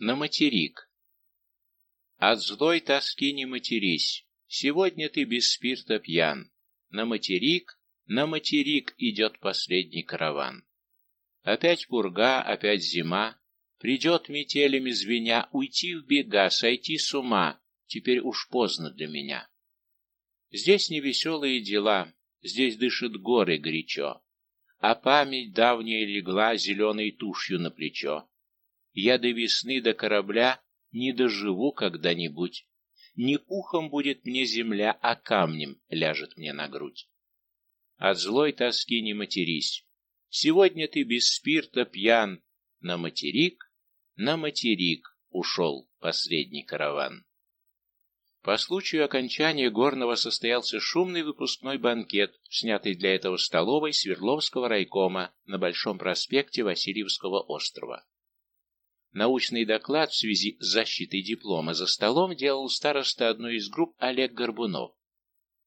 на материк. От злой тоски не матерись, сегодня ты без спирта пьян. На материк, на материк идет последний караван. Опять пурга, опять зима, придет метелями звеня, уйти в бега, сойти с ума, теперь уж поздно для меня. Здесь невеселые дела, здесь дышат горы горячо, а память давняя легла зеленой тушью на плечо. Я до весны, до корабля не доживу когда-нибудь. Не пухом будет мне земля, а камнем ляжет мне на грудь. От злой тоски не матерись. Сегодня ты без спирта пьян. На материк, на материк ушел последний караван. По случаю окончания горного состоялся шумный выпускной банкет, снятый для этого столовой Свердловского райкома на Большом проспекте Васильевского острова. Научный доклад в связи с защитой диплома за столом делал староста одной из групп Олег Горбунов.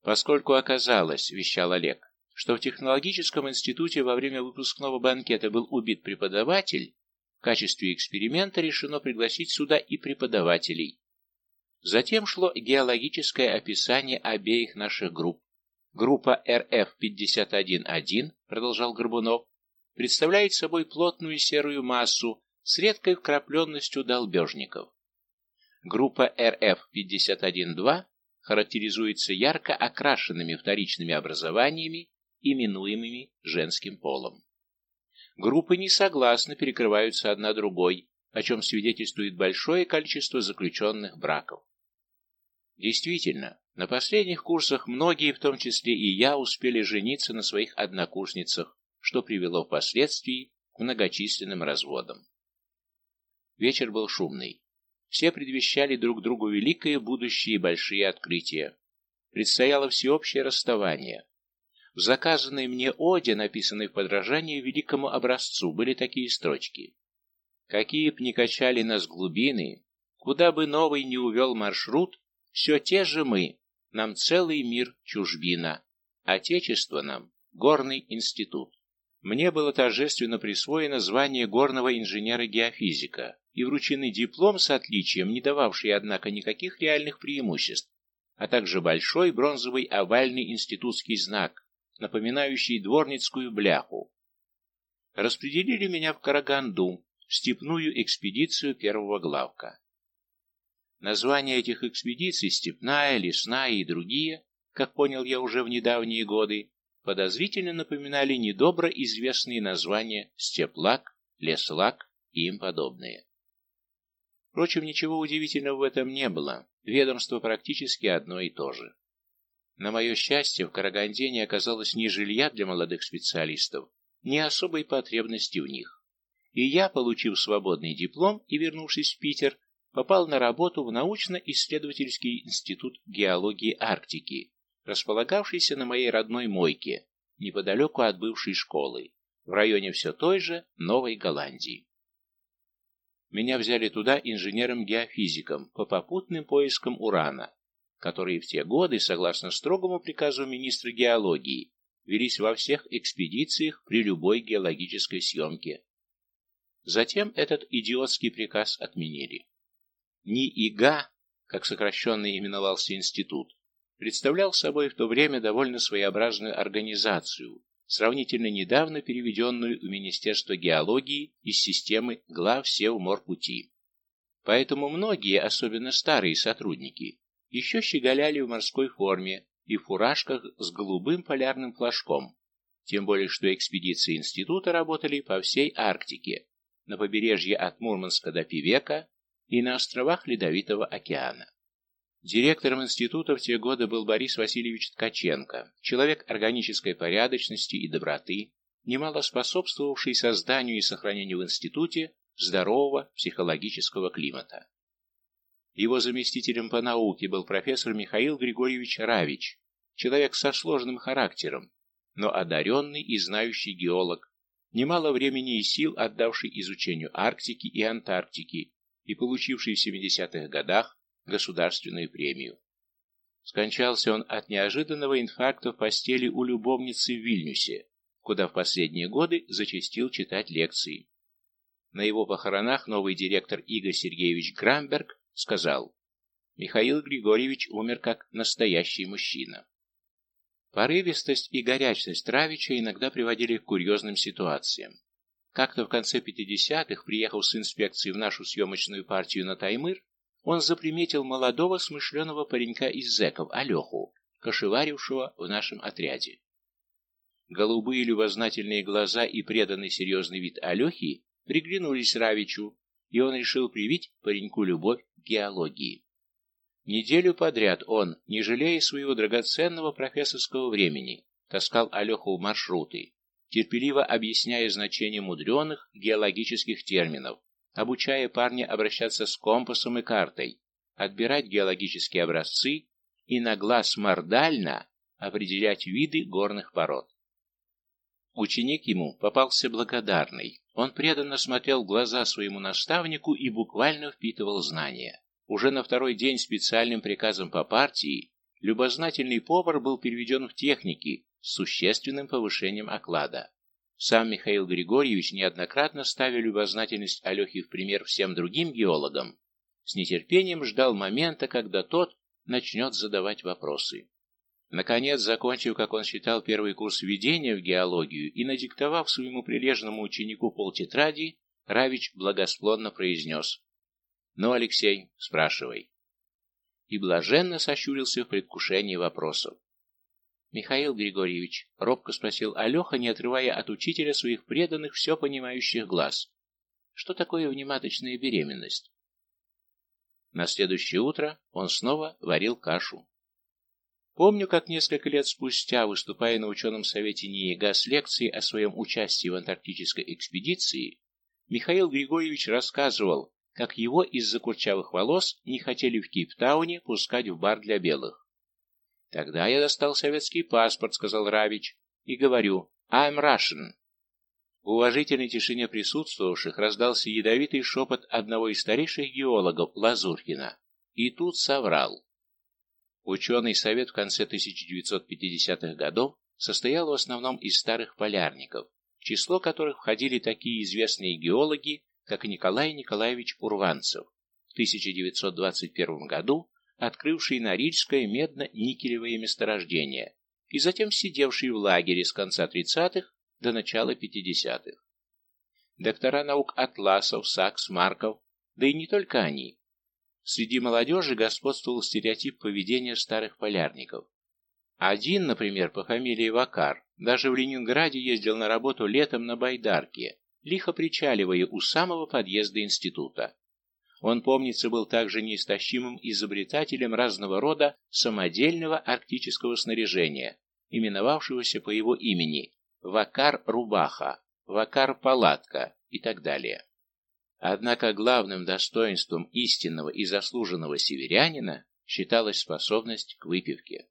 Поскольку оказалось, вещал Олег, что в технологическом институте во время выпускного банкета был убит преподаватель, в качестве эксперимента решено пригласить сюда и преподавателей, Затем шло геологическое описание обеих наших групп. Группа РФ-51-1, продолжал Горбунов, представляет собой плотную серую массу с редкой вкрапленностью долбежников. Группа РФ-51-2 характеризуется ярко окрашенными вторичными образованиями, именуемыми женским полом. Группы несогласно перекрываются одна другой, о чем свидетельствует большое количество заключенных браков. Действительно, на последних курсах многие, в том числе и я, успели жениться на своих однокурсницах, что привело впоследствии к многочисленным разводам. Вечер был шумный. Все предвещали друг другу великое будущее и большие открытия. Предстояло всеобщее расставание. В заказанной мне оде, написанной в подражании великому образцу, были такие строчки. «Какие б ни качали нас глубины, куда бы новый не увел маршрут, все те же мы, нам целый мир чужбина, отечество нам горный институт. Мне было торжественно присвоено звание горного инженера-геофизика и вручены диплом с отличием, не дававший, однако, никаких реальных преимуществ, а также большой бронзовый овальный институтский знак, напоминающий дворницкую бляху. Распределили меня в Караганду, в степную экспедицию первого главка. Названия этих экспедиций «Степная», «Лесная» и другие, как понял я уже в недавние годы, подозрительно напоминали недобро известные названия «Степлак», «Леслак» и им подобные. Впрочем, ничего удивительного в этом не было, ведомство практически одно и то же. На мое счастье, в Караганде не оказалось ни жилья для молодых специалистов, ни особой потребности в них. И я, получив свободный диплом и вернувшись в Питер, попал на работу в научно-исследовательский институт геологии Арктики, располагавшийся на моей родной мойке, неподалеку от бывшей школы, в районе все той же Новой Голландии. Меня взяли туда инженером-геофизиком по попутным поискам урана, которые в те годы, согласно строгому приказу министра геологии, велись во всех экспедициях при любой геологической съемке. Затем этот идиотский приказ отменили. НИИГА, как сокращенно именовался институт, представлял собой в то время довольно своеобразную организацию, сравнительно недавно переведенную в Министерство геологии из системы глав Севморпути. Поэтому многие, особенно старые сотрудники, еще щеголяли в морской форме и фуражках с голубым полярным флажком, тем более что экспедиции института работали по всей Арктике, на побережье от Мурманска до Пивека, и на островах Ледовитого океана. Директором института в те годы был Борис Васильевич Ткаченко, человек органической порядочности и доброты, немало способствовавший созданию и сохранению в институте здорового психологического климата. Его заместителем по науке был профессор Михаил Григорьевич Равич, человек со сложным характером, но одаренный и знающий геолог, немало времени и сил отдавший изучению Арктики и Антарктики и получивший в 70-х годах государственную премию. Скончался он от неожиданного инфаркта в постели у любовницы в Вильнюсе, куда в последние годы зачастил читать лекции. На его похоронах новый директор Игорь Сергеевич Грамберг сказал, «Михаил Григорьевич умер как настоящий мужчина». Порывистость и горячность Равича иногда приводили к курьезным ситуациям. Как-то в конце 50-х, приехав с инспекцией в нашу съемочную партию на Таймыр, он заприметил молодого смышленого паренька из зэков, Алеху, кошеварившего в нашем отряде. Голубые любознательные глаза и преданный серьезный вид Алехи приглянулись Равичу, и он решил привить пареньку любовь к геологии. Неделю подряд он, не жалея своего драгоценного профессорского времени, таскал Алеху в маршруты, терпеливо объясняя значение мудреных геологических терминов, обучая парня обращаться с компасом и картой, отбирать геологические образцы и на глаз мордально определять виды горных пород. Ученик ему попался благодарный. Он преданно смотрел в глаза своему наставнику и буквально впитывал знания. Уже на второй день специальным приказом по партии любознательный повар был переведен в техники с существенным повышением оклада. Сам Михаил Григорьевич, неоднократно ставя любознательность Алехи в пример всем другим геологам, с нетерпением ждал момента, когда тот начнет задавать вопросы. Наконец, закончив, как он считал, первый курс введения в геологию и надиктовав своему прилежному ученику полтетради, Равич благосклонно произнес «Ну, Алексей, спрашивай». И блаженно сощурился в предвкушении вопросов. «Михаил Григорьевич», — робко спросил Алеха, не отрывая от учителя своих преданных, все понимающих глаз. «Что такое внематочная беременность?» На следующее утро он снова варил кашу. Помню, как несколько лет спустя, выступая на ученом совете НИИГА с лекцией о своем участии в антарктической экспедиции, Михаил Григорьевич рассказывал, как его из-за курчавых волос не хотели в Кейптауне пускать в бар для белых. «Тогда я достал советский паспорт», — сказал Равич, — «и говорю, I'm Russian». В уважительной тишине присутствовавших раздался ядовитый шепот одного из старейших геологов, Лазуркина. И тут соврал. Ученый совет в конце 1950-х годов состоял в основном из старых полярников, в число которых входили такие известные геологи, как Николай Николаевич Урванцев, в 1921 году открывший Норильское медно-никелевое месторождение и затем сидевший в лагере с конца 30-х до начала 50-х. Доктора наук Атласов, Сакс, Марков, да и не только они, Среди молодежи господствовал стереотип поведения старых полярников. Один, например, по фамилии Вакар, даже в Ленинграде ездил на работу летом на байдарке, лихо причаливая у самого подъезда института. Он, помнится, был также неистощимым изобретателем разного рода самодельного арктического снаряжения, именовавшегося по его имени Вакар-Рубаха, Вакар-Палатка и так далее. Однако главным достоинством истинного и заслуженного северянина считалась способность к выпивке.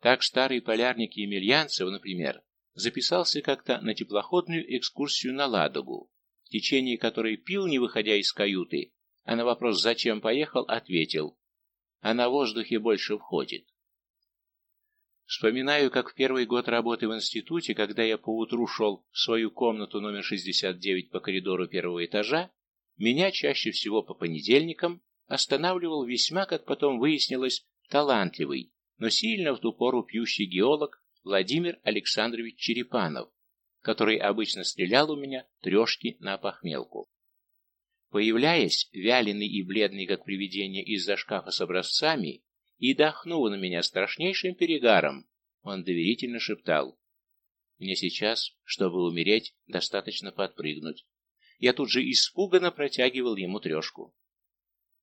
Так старый полярник Емельянцев, например, записался как-то на теплоходную экскурсию на Ладогу, в течение которой пил, не выходя из каюты, а на вопрос «зачем поехал?» ответил «а на воздухе больше входит». Вспоминаю, как в первый год работы в институте, когда я поутру шел в свою комнату номер 69 по коридору первого этажа, меня чаще всего по понедельникам останавливал весьма, как потом выяснилось, талантливый, но сильно в ту пору пьющий геолог Владимир Александрович Черепанов, который обычно стрелял у меня трешки на похмелку. Появляясь, вяленый и бледный, как привидение из-за шкафа с образцами, и дохнув на меня страшнейшим перегаром, он доверительно шептал, «Мне сейчас, чтобы умереть, достаточно подпрыгнуть я тут же испуганно протягивал ему трешку.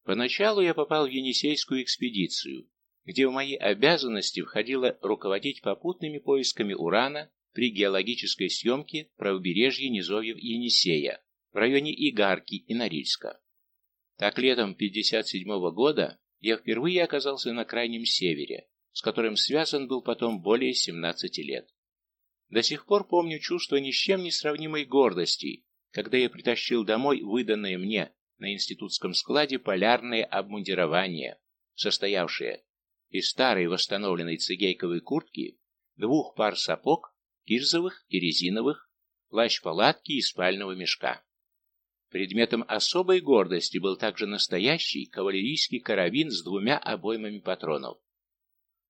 Поначалу я попал в Енисейскую экспедицию, где в мои обязанности входило руководить попутными поисками урана при геологической съемке правобережья низовьев Енисея в районе Игарки и Норильска. Так летом 1957 года я впервые оказался на крайнем севере, с которым связан был потом более 17 лет. До сих пор помню чувство ни с чем не сравнимой гордости когда я притащил домой выданное мне на институтском складе полярное обмундирование, состоявшее из старой восстановленной цигейковой куртки, двух пар сапог, кирзовых и резиновых, плащ-палатки и спального мешка. Предметом особой гордости был также настоящий кавалерийский карабин с двумя обоймами патронов.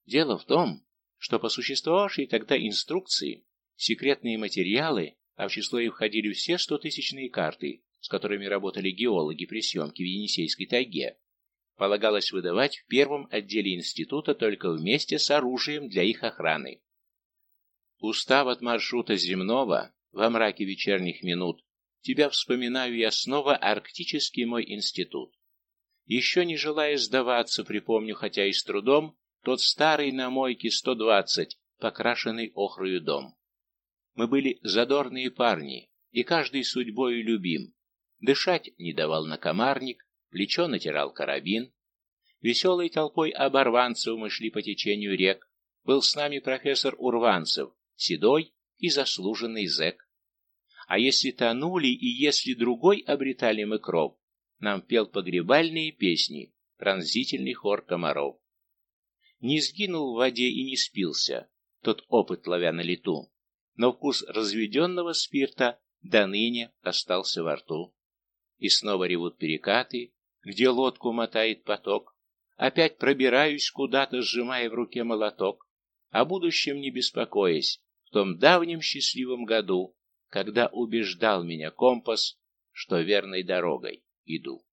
Дело в том, что по существовавшей тогда инструкции секретные материалы, а в число их входили все стотысячные карты, с которыми работали геологи при съемке в Енисейской тайге, полагалось выдавать в первом отделе института только вместе с оружием для их охраны. Устав от маршрута земного, во мраке вечерних минут, Тебя вспоминаю я снова, арктический мой институт. Еще не желая сдаваться, припомню, хотя и с трудом, тот старый на мойке 120, покрашенный охрою дом. Мы были задорные парни, и каждый судьбою любим. Дышать не давал накомарник, плечо натирал карабин. Веселой толпой оборванцев мы шли по течению рек. Был с нами профессор Урванцев, седой и заслуженный зэк. А если тонули и если другой обретали мы кров, нам пел погребальные песни, пронзительный хор комаров. Не сгинул в воде и не спился, тот опыт ловя на лету, но вкус разведенного спирта до ныне остался во рту. И снова ревут перекаты, где лодку мотает поток. Опять пробираюсь куда-то, сжимая в руке молоток, о будущем не беспокоясь, в том давнем счастливом году, когда убеждал меня компас, что верной дорогой иду.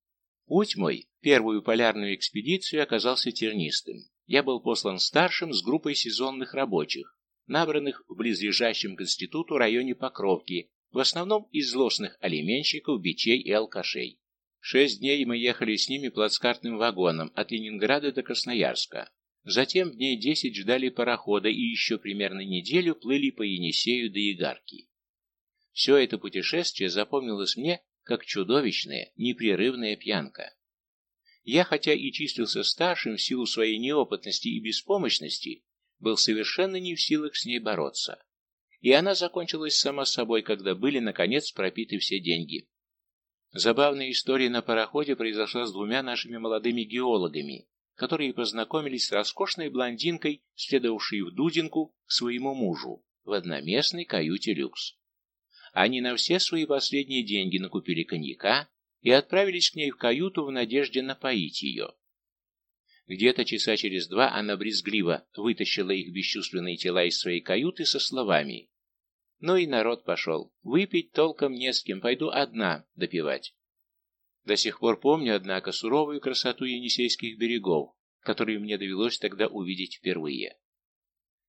Путь мой в первую полярную экспедицию оказался тернистым. Я был послан старшим с группой сезонных рабочих, набранных в близлежащем к институту районе Покровки, в основном из злостных алименщиков, бичей и алкашей. Шесть дней мы ехали с ними плацкартным вагоном от Ленинграда до Красноярска. Затем дней десять ждали парохода и еще примерно неделю плыли по Енисею до Игарки. Все это путешествие запомнилось мне как чудовищная, непрерывная пьянка. Я, хотя и числился старшим в силу своей неопытности и беспомощности, был совершенно не в силах с ней бороться. И она закончилась сама собой, когда были, наконец, пропиты все деньги. Забавная история на пароходе произошла с двумя нашими молодыми геологами, которые познакомились с роскошной блондинкой, следовавшей в Дудинку к своему мужу в одноместной каюте люкс. Они на все свои последние деньги накупили коньяка и отправились к ней в каюту в надежде напоить ее. Где-то часа через два она брезгливо вытащила их бесчувственные тела из своей каюты со словами «Ну и народ пошел. Выпить толком не с кем, пойду одна допивать». До сих пор помню, однако, суровую красоту Енисейских берегов, которую мне довелось тогда увидеть впервые.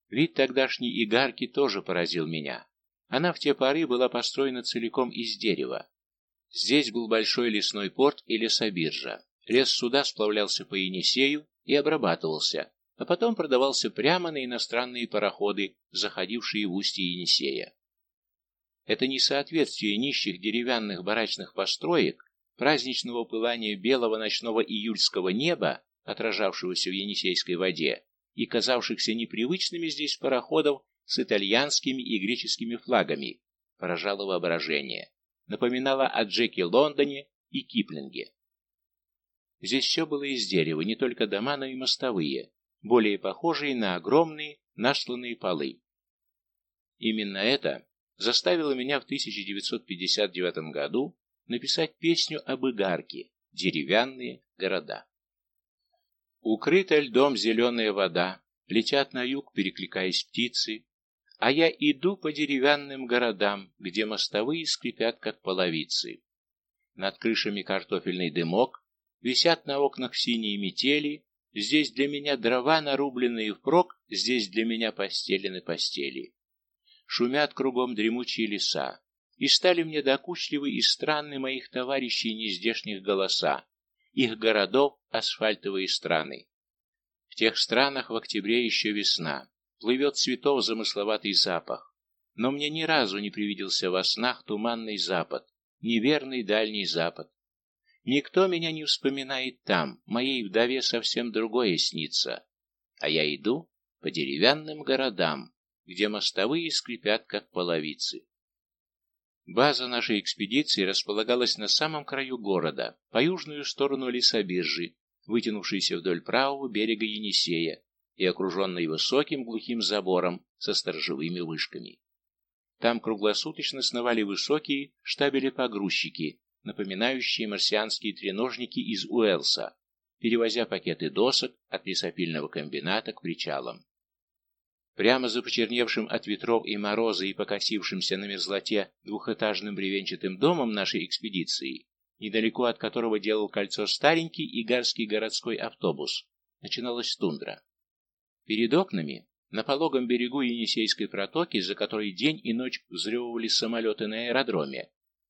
Вид тогдашней игарки тоже поразил меня. Она в те поры была построена целиком из дерева. Здесь был большой лесной порт и лесобиржа. Лес суда сплавлялся по Енисею и обрабатывался, а потом продавался прямо на иностранные пароходы, заходившие в устье Енисея. Это несоответствие нищих деревянных барачных построек, праздничного пылания белого ночного июльского неба, отражавшегося в Енисейской воде, и казавшихся непривычными здесь пароходов с итальянскими и греческими флагами, поражало воображение, напоминало о Джеке Лондоне и Киплинге. Здесь все было из дерева, не только дома, но и мостовые, более похожие на огромные насланные полы. Именно это заставило меня в 1959 году написать песню об Игарке «Деревянные города». Укрыта льдом зеленая вода, летят на юг, перекликаясь птицы, а я иду по деревянным городам, где мостовые скрипят, как половицы. Над крышами картофельный дымок, висят на окнах синие метели, здесь для меня дрова, нарубленные впрок, здесь для меня постелены постели. Шумят кругом дремучие леса, и стали мне докучливы и странны моих товарищей нездешних голоса, их городов асфальтовые страны. В тех странах в октябре еще весна, плывет цветов замысловатый запах. Но мне ни разу не привиделся во снах туманный запад, неверный дальний запад. Никто меня не вспоминает там, моей вдове совсем другое снится. А я иду по деревянным городам, где мостовые скрипят, как половицы. База нашей экспедиции располагалась на самом краю города, по южную сторону лесобиржи, вытянувшейся вдоль правого берега Енисея, и окруженный высоким глухим забором со сторожевыми вышками. Там круглосуточно сновали высокие штабели-погрузчики, напоминающие марсианские треножники из Уэлса, перевозя пакеты досок от лесопильного комбината к причалам. Прямо за почерневшим от ветров и мороза и покосившимся на мерзлоте двухэтажным бревенчатым домом нашей экспедиции, недалеко от которого делал кольцо старенький игарский городской автобус, начиналась тундра. Перед окнами, на пологом берегу Енисейской протоки, за которой день и ночь взрёвывали самолеты на аэродроме,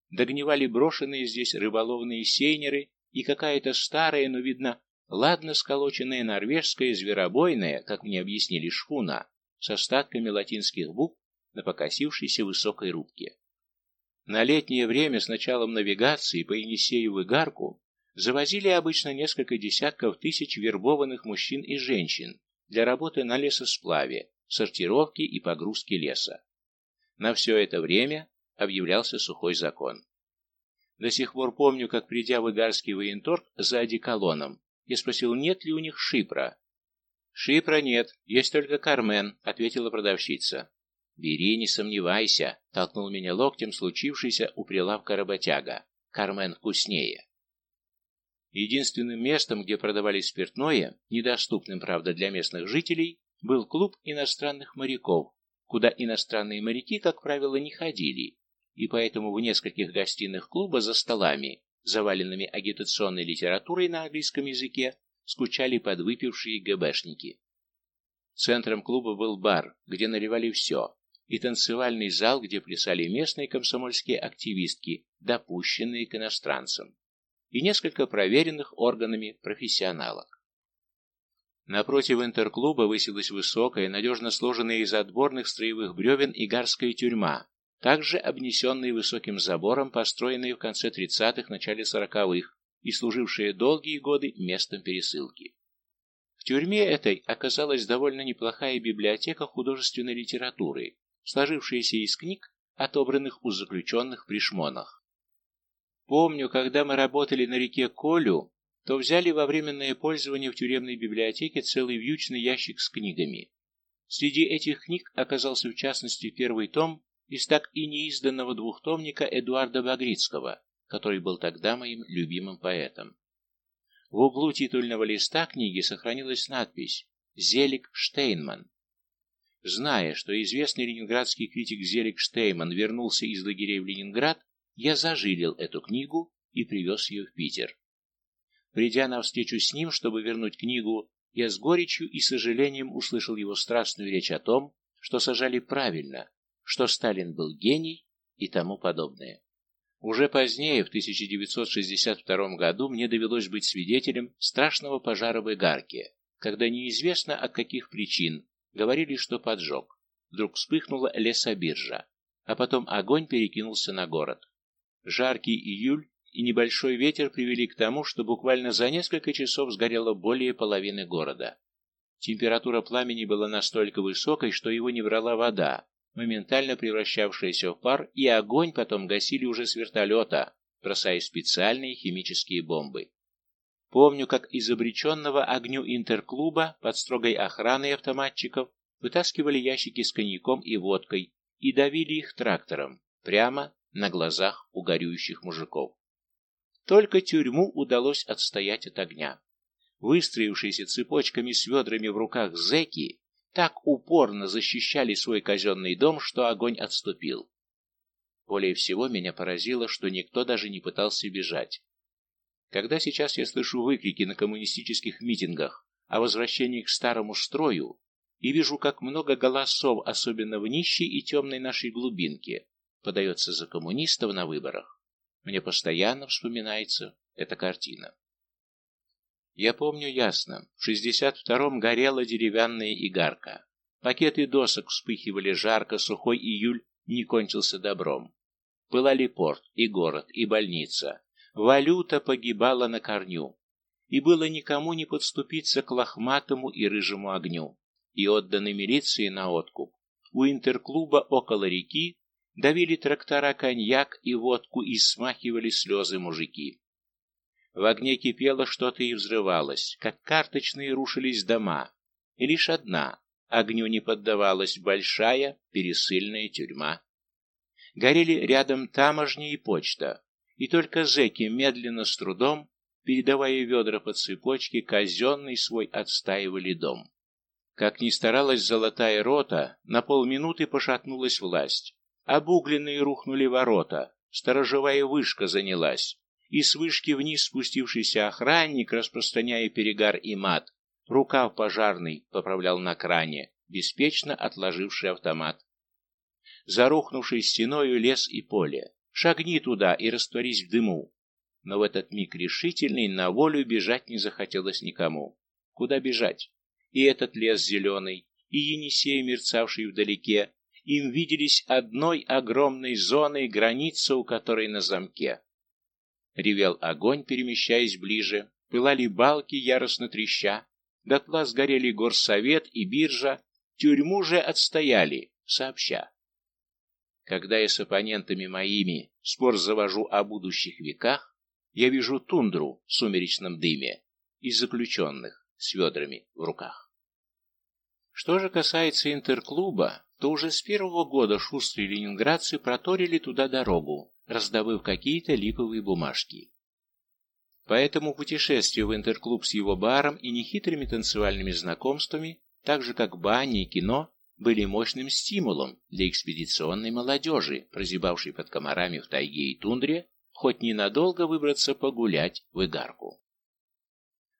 догнивали брошенные здесь рыболовные сейнеры и какая-то старая, но, видно, ладно сколоченная норвежская зверобойная, как мне объяснили, шхуна, с остатками латинских букв на покосившейся высокой рубке. На летнее время с началом навигации по Енисею и Гарку завозили обычно несколько десятков тысяч вербованных мужчин и женщин для работы на лесосплаве, сортировки и погрузки леса. На все это время объявлялся сухой закон. До сих пор помню, как, придя в Игарский военторг за одеколоном, я спросил, нет ли у них шипра, «Шипра нет, есть только Кармен», — ответила продавщица. «Бери, не сомневайся», — толкнул меня локтем случившийся у прилавка работяга. «Кармен вкуснее». Единственным местом, где продавали спиртное, недоступным, правда, для местных жителей, был клуб иностранных моряков, куда иностранные моряки, как правило, не ходили, и поэтому в нескольких гостиных клуба за столами, заваленными агитационной литературой на английском языке, скучали подвыпившие ГБшники. Центром клуба был бар, где наливали все, и танцевальный зал, где плясали местные комсомольские активистки, допущенные к иностранцам, и несколько проверенных органами профессионалов. Напротив интерклуба высилась высокая, надежно сложенная из отборных строевых бревен игарская тюрьма, также обнесенная высоким забором, построенная в конце 30-х, начале 40-х, и служившая долгие годы местом пересылки. В тюрьме этой оказалась довольно неплохая библиотека художественной литературы, сложившаяся из книг, отобранных у заключенных при шмонах. Помню, когда мы работали на реке Колю, то взяли во временное пользование в тюремной библиотеке целый вьючный ящик с книгами. Среди этих книг оказался в частности первый том из так и неизданного двухтомника Эдуарда Багрицкого который был тогда моим любимым поэтом. В углу титульного листа книги сохранилась надпись «Зелик Штейнман». Зная, что известный ленинградский критик Зелик Штейнман вернулся из лагерей в Ленинград, я зажилил эту книгу и привез ее в Питер. Придя на встречу с ним, чтобы вернуть книгу, я с горечью и сожалением услышал его страстную речь о том, что сажали правильно, что Сталин был гений и тому подобное. Уже позднее, в 1962 году, мне довелось быть свидетелем страшного пожара в Игарке, когда неизвестно от каких причин говорили, что поджог. Вдруг вспыхнула лесобиржа, а потом огонь перекинулся на город. Жаркий июль и небольшой ветер привели к тому, что буквально за несколько часов сгорело более половины города. Температура пламени была настолько высокой, что его не брала вода, моментально превращавшаяся в пар, и огонь потом гасили уже с вертолета, бросая специальные химические бомбы. Помню, как из обреченного огню интерклуба под строгой охраной автоматчиков вытаскивали ящики с коньяком и водкой и давили их трактором, прямо на глазах у горюющих мужиков. Только тюрьму удалось отстоять от огня. Выстроившиеся цепочками с ведрами в руках зэки так упорно защищали свой казенный дом, что огонь отступил. Более всего меня поразило, что никто даже не пытался бежать. Когда сейчас я слышу выкрики на коммунистических митингах о возвращении к старому строю и вижу, как много голосов, особенно в нищей и темной нашей глубинке, подается за коммунистов на выборах, мне постоянно вспоминается эта картина. Я помню ясно, в 62-м горела деревянная игарка. Пакеты досок вспыхивали жарко, сухой июль не кончился добром. Пылали порт, и город, и больница. Валюта погибала на корню. И было никому не подступиться к лохматому и рыжему огню. И отданы милиции на откуп. У интерклуба около реки давили трактора коньяк и водку и смахивали слезы мужики. В огне кипело что-то и взрывалось, как карточные рушились дома. И лишь одна, огню не поддавалась, большая пересыльная тюрьма. Горели рядом таможня и почта, и только зэки медленно с трудом, передавая ведра по цепочке, казенный свой отстаивали дом. Как ни старалась золотая рота, на полминуты пошатнулась власть. Обугленные рухнули ворота, сторожевая вышка занялась, и с вышки вниз спустившийся охранник, распространяя перегар и мат, рукав пожарный поправлял на кране, беспечно отложивший автомат. За рухнувшей стеною лес и поле. Шагни туда и растворись в дыму. Но в этот миг решительный на волю бежать не захотелось никому. Куда бежать? И этот лес зеленый, и Енисей, мерцавший вдалеке, им виделись одной огромной зоной, граница у которой на замке. Ревел огонь, перемещаясь ближе, пылали балки, яростно треща, дотла сгорели горсовет и биржа, тюрьму же отстояли, сообща. Когда я с оппонентами моими спор завожу о будущих веках, я вижу тундру в сумеречном дыме и заключенных с ведрами в руках. Что же касается интерклуба, то уже с первого года шустрые ленинградцы проторили туда дорогу, раздобыв какие-то липовые бумажки. Поэтому путешествие в интерклуб с его баром и нехитрыми танцевальными знакомствами, так же как бани и кино, были мощным стимулом для экспедиционной молодежи, прозябавшей под комарами в тайге и тундре, хоть ненадолго выбраться погулять в Игарку.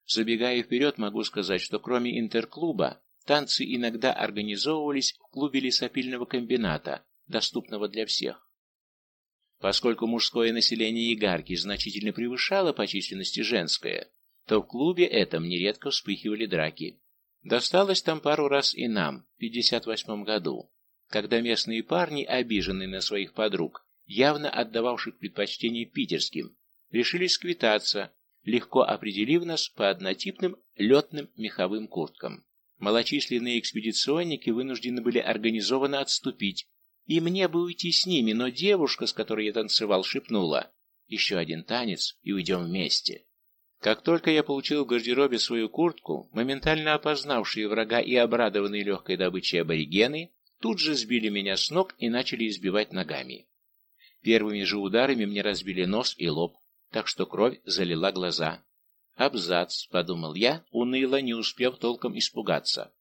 Забегая вперед, могу сказать, что кроме интерклуба, танцы иногда организовывались в клубе лесопильного комбината, доступного для всех. Поскольку мужское население Игарки значительно превышало по численности женское, то в клубе этом нередко вспыхивали драки. Досталось там пару раз и нам, в 58 году, когда местные парни, обиженные на своих подруг, явно отдававших предпочтение питерским, решили сквитаться, легко определив нас по однотипным летным меховым курткам. Малочисленные экспедиционники вынуждены были организованно отступить, и мне бы уйти с ними, но девушка, с которой я танцевал, шепнула «Еще один танец, и уйдем вместе». Как только я получил в гардеробе свою куртку, моментально опознавшие врага и обрадованные легкой добычей аборигены тут же сбили меня с ног и начали избивать ногами. Первыми же ударами мне разбили нос и лоб, так что кровь залила глаза. «Абзац», — подумал я, уныло, не успев толком испугаться.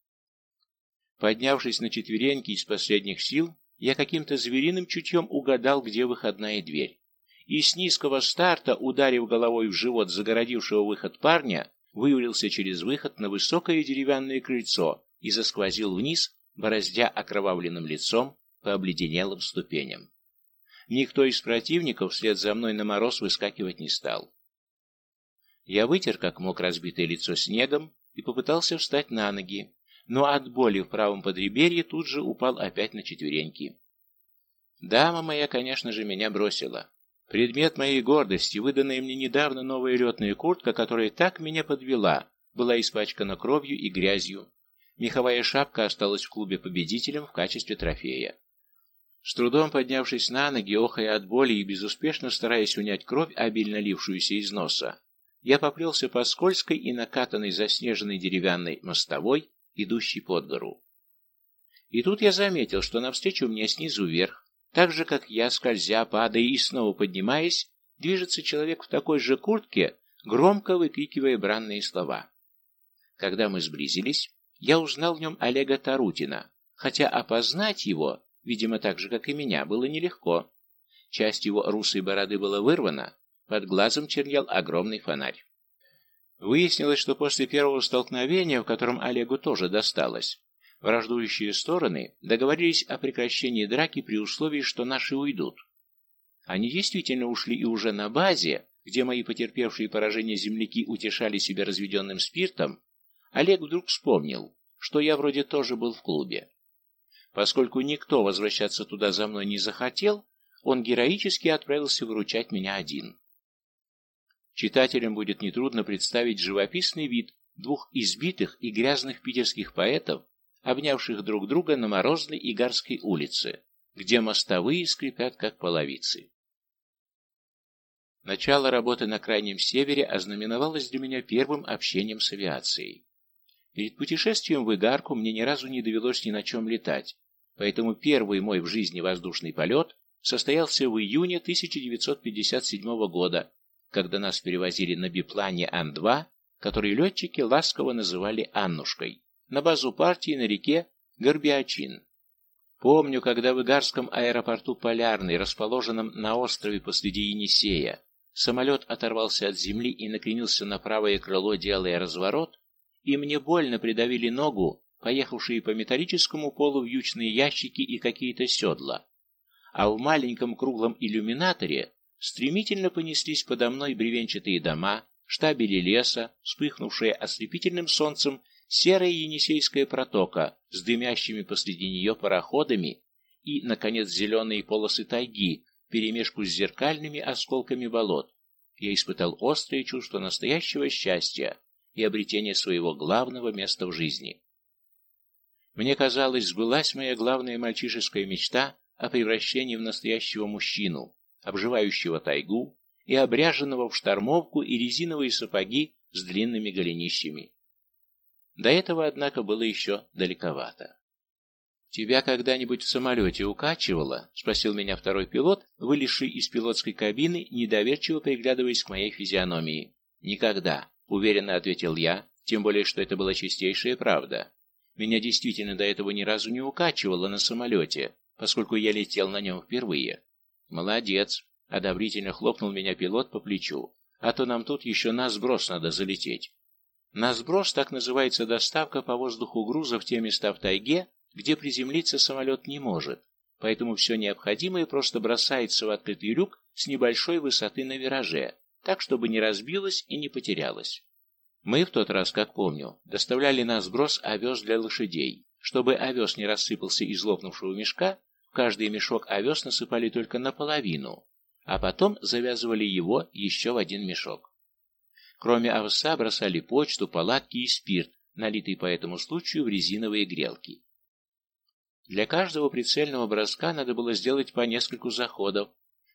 Поднявшись на четвереньки из последних сил, я каким-то звериным чутьем угадал, где выходная дверь и с низкого старта, ударив головой в живот загородившего выход парня, вывалился через выход на высокое деревянное крыльцо и засквозил вниз, бороздя окровавленным лицом по обледенелым ступеням. Никто из противников вслед за мной на мороз выскакивать не стал. Я вытер как мог разбитое лицо снегом и попытался встать на ноги, но от боли в правом подреберье тут же упал опять на четвереньки. Дама моя, конечно же, меня бросила. Предмет моей гордости, выданная мне недавно новая летная куртка, которая так меня подвела, была испачкана кровью и грязью. Меховая шапка осталась в клубе победителем в качестве трофея. С трудом поднявшись на ноги, охая от боли и безуспешно стараясь унять кровь, обильно лившуюся из носа, я поплелся по скользкой и накатанной заснеженной деревянной мостовой, идущей под гору. И тут я заметил, что навстречу мне снизу вверх так же, как я, скользя, падая и снова поднимаясь, движется человек в такой же куртке, громко выкрикивая бранные слова. Когда мы сблизились, я узнал в нем Олега Тарутина, хотя опознать его, видимо, так же, как и меня, было нелегко. Часть его русой бороды была вырвана, под глазом чернел огромный фонарь. Выяснилось, что после первого столкновения, в котором Олегу тоже досталось, Враждующие стороны договорились о прекращении драки при условии, что наши уйдут. Они действительно ушли и уже на базе, где мои потерпевшие поражение земляки утешали себя разведенным спиртом, Олег вдруг вспомнил, что я вроде тоже был в клубе. Поскольку никто возвращаться туда за мной не захотел, он героически отправился выручать меня один. Читателям будет нетрудно представить живописный вид двух избитых и грязных питерских поэтов, обнявших друг друга на морозной Игарской улице, где мостовые скрипят, как половицы. Начало работы на Крайнем Севере ознаменовалось для меня первым общением с авиацией. Перед путешествием в Игарку мне ни разу не довелось ни на чем летать, поэтому первый мой в жизни воздушный полет состоялся в июне 1957 года, когда нас перевозили на биплане Ан-2, который летчики ласково называли Аннушкой, на базу партии на реке Горбиачин. Помню, когда в Игарском аэропорту Полярный, расположенном на острове посреди Енисея, самолет оторвался от земли и накренился на правое крыло, делая разворот, и мне больно придавили ногу, поехавшие по металлическому полу вьючные ящики и какие-то седла. А в маленьком круглом иллюминаторе стремительно понеслись подо мной бревенчатые дома, штабели леса, вспыхнувшие ослепительным солнцем серая Енисейская протока с дымящими посреди нее пароходами и, наконец, зеленые полосы тайги, перемешку с зеркальными осколками болот. Я испытал острое чувство настоящего счастья и обретения своего главного места в жизни. Мне казалось, сбылась моя главная мальчишеская мечта о превращении в настоящего мужчину, обживающего тайгу и обряженного в штормовку и резиновые сапоги с длинными голенищами. До этого, однако, было еще далековато. «Тебя когда-нибудь в самолете укачивало?» — спросил меня второй пилот, вылезший из пилотской кабины, недоверчиво приглядываясь к моей физиономии. «Никогда», — уверенно ответил я, тем более, что это была чистейшая правда. Меня действительно до этого ни разу не укачивало на самолете, поскольку я летел на нем впервые. «Молодец!» — одобрительно хлопнул меня пилот по плечу. «А то нам тут еще на сброс надо залететь». На сброс так называется доставка по воздуху груза в те места в тайге, где приземлиться самолет не может, поэтому все необходимое просто бросается в открытый люк с небольшой высоты на вираже, так, чтобы не разбилось и не потерялось. Мы в тот раз, как помню, доставляли на сброс овес для лошадей. Чтобы овес не рассыпался из лопнувшего мешка, каждый мешок овес насыпали только наполовину, а потом завязывали его еще в один мешок. Кроме овса бросали почту, палатки и спирт, налитый по этому случаю в резиновые грелки. Для каждого прицельного броска надо было сделать по нескольку заходов.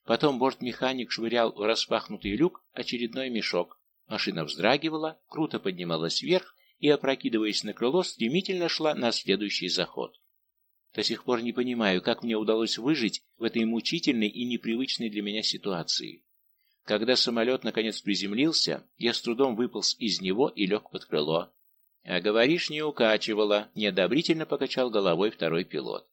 Потом бортмеханик швырял в распахнутый люк очередной мешок. Машина вздрагивала, круто поднималась вверх и, опрокидываясь на крыло, стремительно шла на следующий заход. До сих пор не понимаю, как мне удалось выжить в этой мучительной и непривычной для меня ситуации. Когда самолет наконец приземлился, я с трудом выполз из него и лег под крыло. А говоришь, не укачивало, неодобрительно покачал головой второй пилот.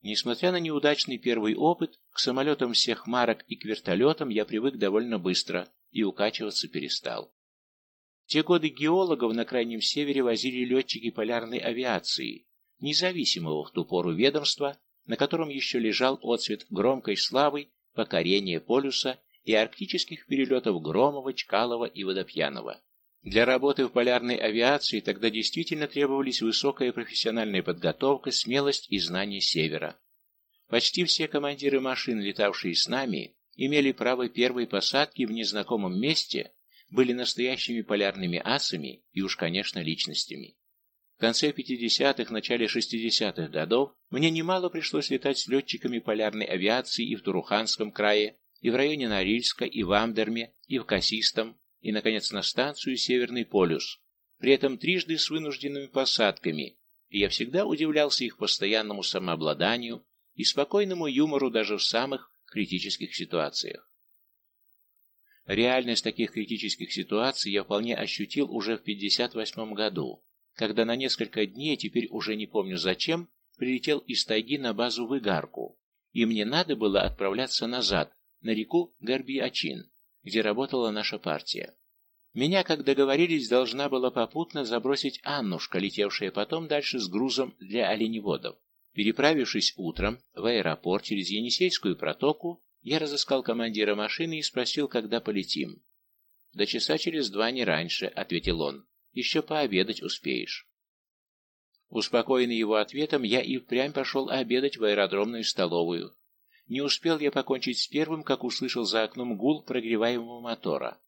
Несмотря на неудачный первый опыт, к самолетам всех марок и к вертолетам я привык довольно быстро и укачиваться перестал. В те годы геологов на Крайнем Севере возили летчики полярной авиации, независимого в ту пору ведомства, на котором еще лежал отцвет громкой славы покорения полюса и арктических перелетов Громова, Чкалова и Водопьянова. Для работы в полярной авиации тогда действительно требовались высокая профессиональная подготовка, смелость и знание Севера. Почти все командиры машин, летавшие с нами, имели право первой посадки в незнакомом месте, были настоящими полярными асами и уж, конечно, личностями. Конце 50-х, начале 60-х годов мне немало пришлось летать с летчиками полярной авиации и в Туруханском крае, и в районе Норильска, и в Амдерме, и в Кассистом, и, наконец, на станцию Северный полюс, при этом трижды с вынужденными посадками, и я всегда удивлялся их постоянному самообладанию и спокойному юмору даже в самых критических ситуациях. Реальность таких критических ситуаций я вполне ощутил уже в 58 году, когда на несколько дней, теперь уже не помню зачем, прилетел из тайги на базу в Игарку, и мне надо было отправляться назад, на реку Гарби-Ачин, где работала наша партия. Меня, как договорились, должна была попутно забросить Аннушка, летевшая потом дальше с грузом для оленеводов. Переправившись утром в аэропорт через Енисейскую протоку, я разыскал командира машины и спросил, когда полетим. «До часа через два, не раньше», — ответил он. «Еще пообедать успеешь». Успокоенный его ответом, я и впрямь пошел обедать в аэродромную столовую, не успел я покончить с первым, как услышал за окном гул прогреваемого мотора.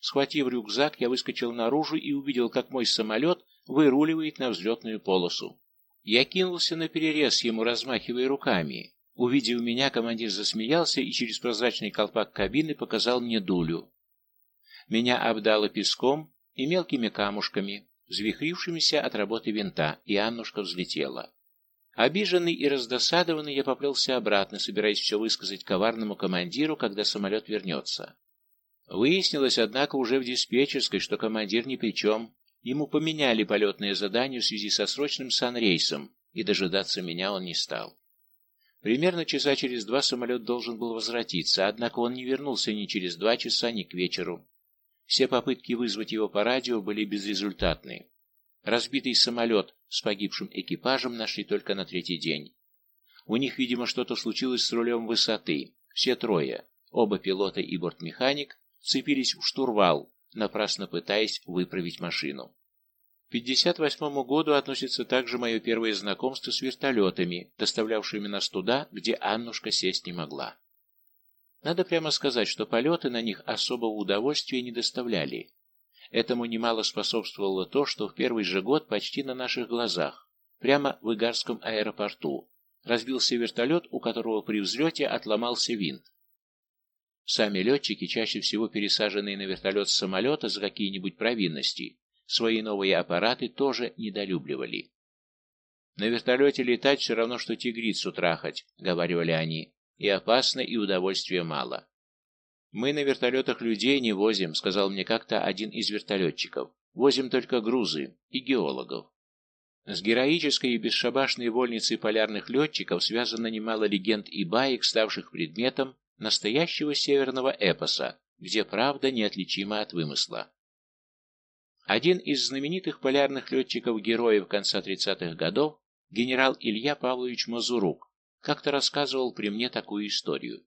Схватив рюкзак, я выскочил наружу и увидел, как мой самолет выруливает на взлетную полосу. Я кинулся на перерез ему, размахивая руками. Увидев меня, командир засмеялся и через прозрачный колпак кабины показал мне дулю. Меня обдало песком и мелкими камушками, взвихрившимися от работы винта, и Аннушка взлетела. Обиженный и раздосадованный я поплелся обратно, собираясь все высказать коварному командиру, когда самолет вернется. Выяснилось, однако, уже в диспетчерской, что командир ни при чем. Ему поменяли полетное задание в связи со срочным санрейсом, и дожидаться меня он не стал. Примерно часа через два самолет должен был возвратиться, однако он не вернулся ни через два часа, ни к вечеру. Все попытки вызвать его по радио были безрезультатны. Разбитый самолет с погибшим экипажем нашли только на третий день. У них, видимо, что-то случилось с рулем высоты. Все трое, оба пилота и бортмеханик, цепились в штурвал, напрасно пытаясь выправить машину. К 58 году относится также мое первое знакомство с вертолетами, доставлявшими нас туда, где Аннушка сесть не могла. Надо прямо сказать, что полеты на них особого удовольствия не доставляли. Этому немало способствовало то, что в первый же год почти на наших глазах, прямо в Игарском аэропорту, разбился вертолет, у которого при взлете отломался винт. Сами летчики, чаще всего пересаженные на вертолет с самолета за какие-нибудь провинности, свои новые аппараты тоже недолюбливали. «На вертолете летать все равно, что тигрицу трахать», — говорили они, — «и опасно, и удовольствия мало». «Мы на вертолетах людей не возим», — сказал мне как-то один из вертолетчиков. «Возим только грузы и геологов». С героической и бесшабашной вольницей полярных летчиков связано немало легенд и баек, ставших предметом настоящего северного эпоса, где правда неотличима от вымысла. Один из знаменитых полярных летчиков-героев конца 30-х годов, генерал Илья Павлович Мазурук, как-то рассказывал при мне такую историю.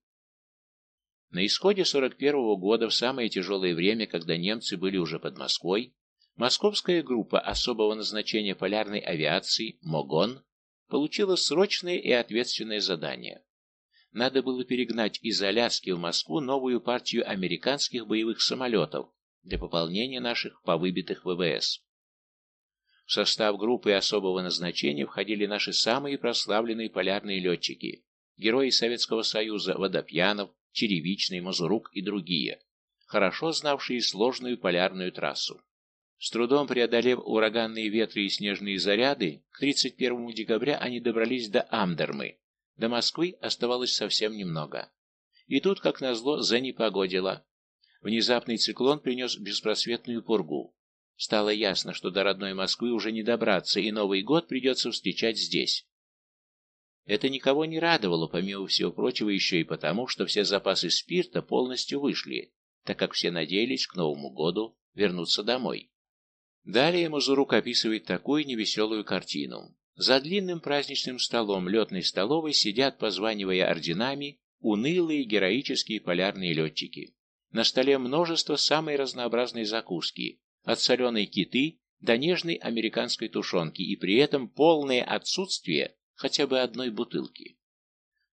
На исходе 41 -го года, в самое тяжелое время, когда немцы были уже под Москвой, московская группа особого назначения полярной авиации «МОГОН» получила срочное и ответственное задание. Надо было перегнать из Аляски в Москву новую партию американских боевых самолетов, для пополнения наших повыбитых ВВС. В состав группы особого назначения входили наши самые прославленные полярные летчики, герои Советского Союза Водопьянов, Черевичный, Мазурук и другие, хорошо знавшие сложную полярную трассу. С трудом преодолев ураганные ветры и снежные заряды, к 31 декабря они добрались до Амдермы. До Москвы оставалось совсем немного. И тут, как назло, занепогодило. Внезапный циклон принес беспросветную пургу. Стало ясно, что до родной Москвы уже не добраться, и Новый год придется встречать здесь. Это никого не радовало, помимо всего прочего, еще и потому, что все запасы спирта полностью вышли, так как все надеялись к Новому году вернуться домой. Далее Мазурук описывает такую невеселую картину. За длинным праздничным столом летной столовой сидят, позванивая орденами, унылые героические полярные летчики. На столе множество самой разнообразной закуски, от соленой киты до нежной американской тушенки, и при этом полное отсутствие хотя бы одной бутылки.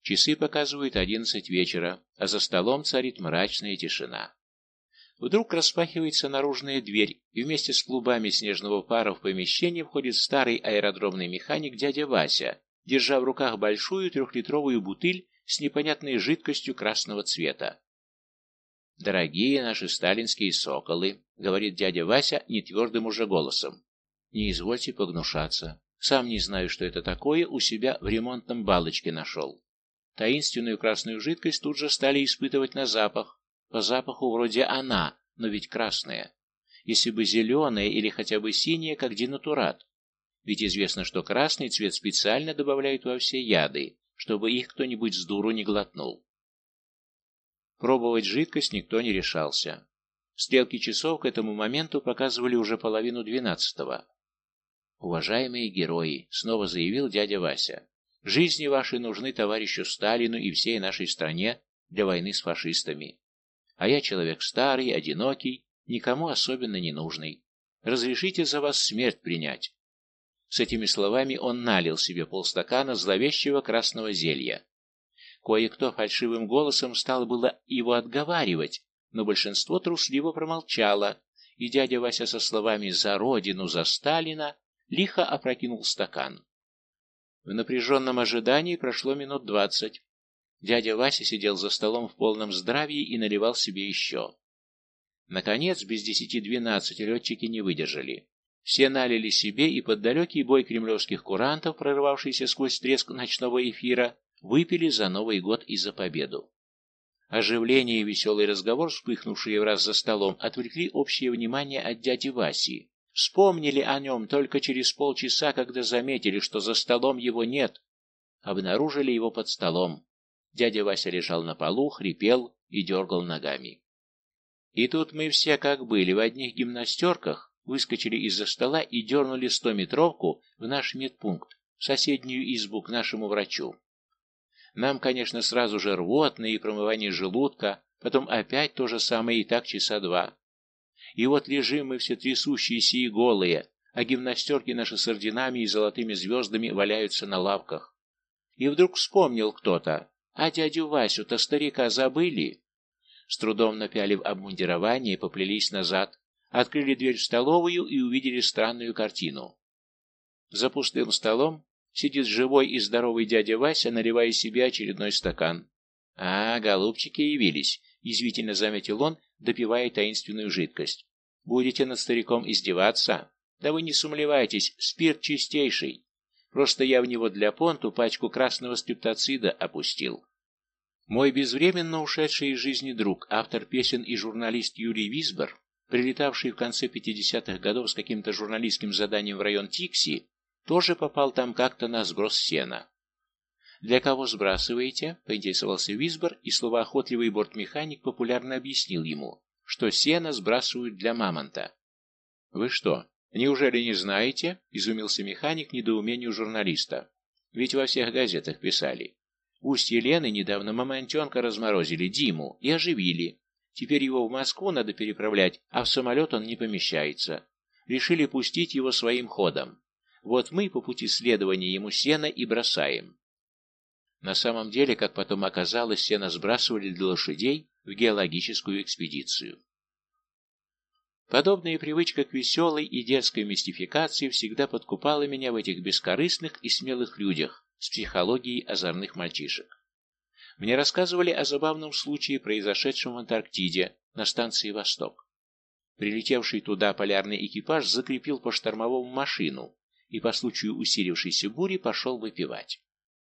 Часы показывают одиннадцать вечера, а за столом царит мрачная тишина. Вдруг распахивается наружная дверь, и вместе с клубами снежного пара в помещение входит старый аэродромный механик дядя Вася, держа в руках большую трехлитровую бутыль с непонятной жидкостью красного цвета. «Дорогие наши сталинские соколы», — говорит дядя Вася нетвердым уже голосом, — «не извольте погнушаться. Сам не знаю, что это такое, у себя в ремонтном балочке нашел». Таинственную красную жидкость тут же стали испытывать на запах. По запаху вроде она, но ведь красная. Если бы зеленая или хотя бы синяя, как денатурат. Ведь известно, что красный цвет специально добавляют во все яды, чтобы их кто-нибудь с дуру не глотнул. Пробовать жидкость никто не решался. Стрелки часов к этому моменту показывали уже половину двенадцатого. «Уважаемые герои», — снова заявил дядя Вася, — «жизни ваши нужны товарищу Сталину и всей нашей стране для войны с фашистами. А я человек старый, одинокий, никому особенно не нужный. Разрешите за вас смерть принять». С этими словами он налил себе полстакана зловещего красного зелья. Кое-кто фальшивым голосом стал было его отговаривать, но большинство трусливо промолчало, и дядя Вася со словами «За Родину, за Сталина» лихо опрокинул стакан. В напряженном ожидании прошло минут двадцать. Дядя Вася сидел за столом в полном здравии и наливал себе еще. Наконец, без десяти двенадцать летчики не выдержали. Все налили себе и под далекий бой кремлевских курантов, прорывавшийся сквозь треск ночного эфира, выпили за Новый год и за победу. Оживление и веселый разговор, вспыхнувшие в раз за столом, отвлекли общее внимание от дяди Васи. Вспомнили о нем только через полчаса, когда заметили, что за столом его нет. Обнаружили его под столом. Дядя Вася лежал на полу, хрипел и дергал ногами. И тут мы все, как были, в одних гимнастерках, выскочили из-за стола и дернули стометровку в наш медпункт, в соседнюю избу к нашему врачу. Нам, конечно, сразу же рвотное и промывание желудка, потом опять то же самое и так часа два. И вот лежим мы все трясущиеся и голые, а гимнастерки наши с орденами и золотыми звездами валяются на лавках. И вдруг вспомнил кто-то, а дядю Васю-то старика забыли? С трудом напялив обмундирование, поплелись назад, открыли дверь в столовую и увидели странную картину. За пустым столом сидит живой и здоровый дядя Вася, наливая себе очередной стакан. «А, голубчики явились», — язвительно заметил он, допивая таинственную жидкость. «Будете над стариком издеваться? Да вы не сумлевайтесь, спирт чистейший. Просто я в него для понту пачку красного стриптоцида опустил». Мой безвременно ушедший из жизни друг, автор песен и журналист Юрий Висбор, прилетавший в конце 50-х годов с каким-то журналистским заданием в район Тикси, тоже попал там как-то на сброс сена. «Для кого сбрасываете?» — поинтересовался Висбор, и словоохотливый бортмеханик популярно объяснил ему, что сено сбрасывают для мамонта. «Вы что, неужели не знаете?» — изумился механик недоумению журналиста. «Ведь во всех газетах писали. Усть Елены недавно мамонтенка разморозили, Диму, и оживили. Теперь его в Москву надо переправлять, а в самолет он не помещается. Решили пустить его своим ходом. Вот мы по пути следования ему сено и бросаем. На самом деле, как потом оказалось, сено сбрасывали для лошадей в геологическую экспедицию. Подобная привычка к веселой и детской мистификации всегда подкупала меня в этих бескорыстных и смелых людях с психологией озорных мальчишек. Мне рассказывали о забавном случае, произошедшем в Антарктиде, на станции «Восток». Прилетевший туда полярный экипаж закрепил по штормовому машину и по случаю усилившейся бури пошел выпивать.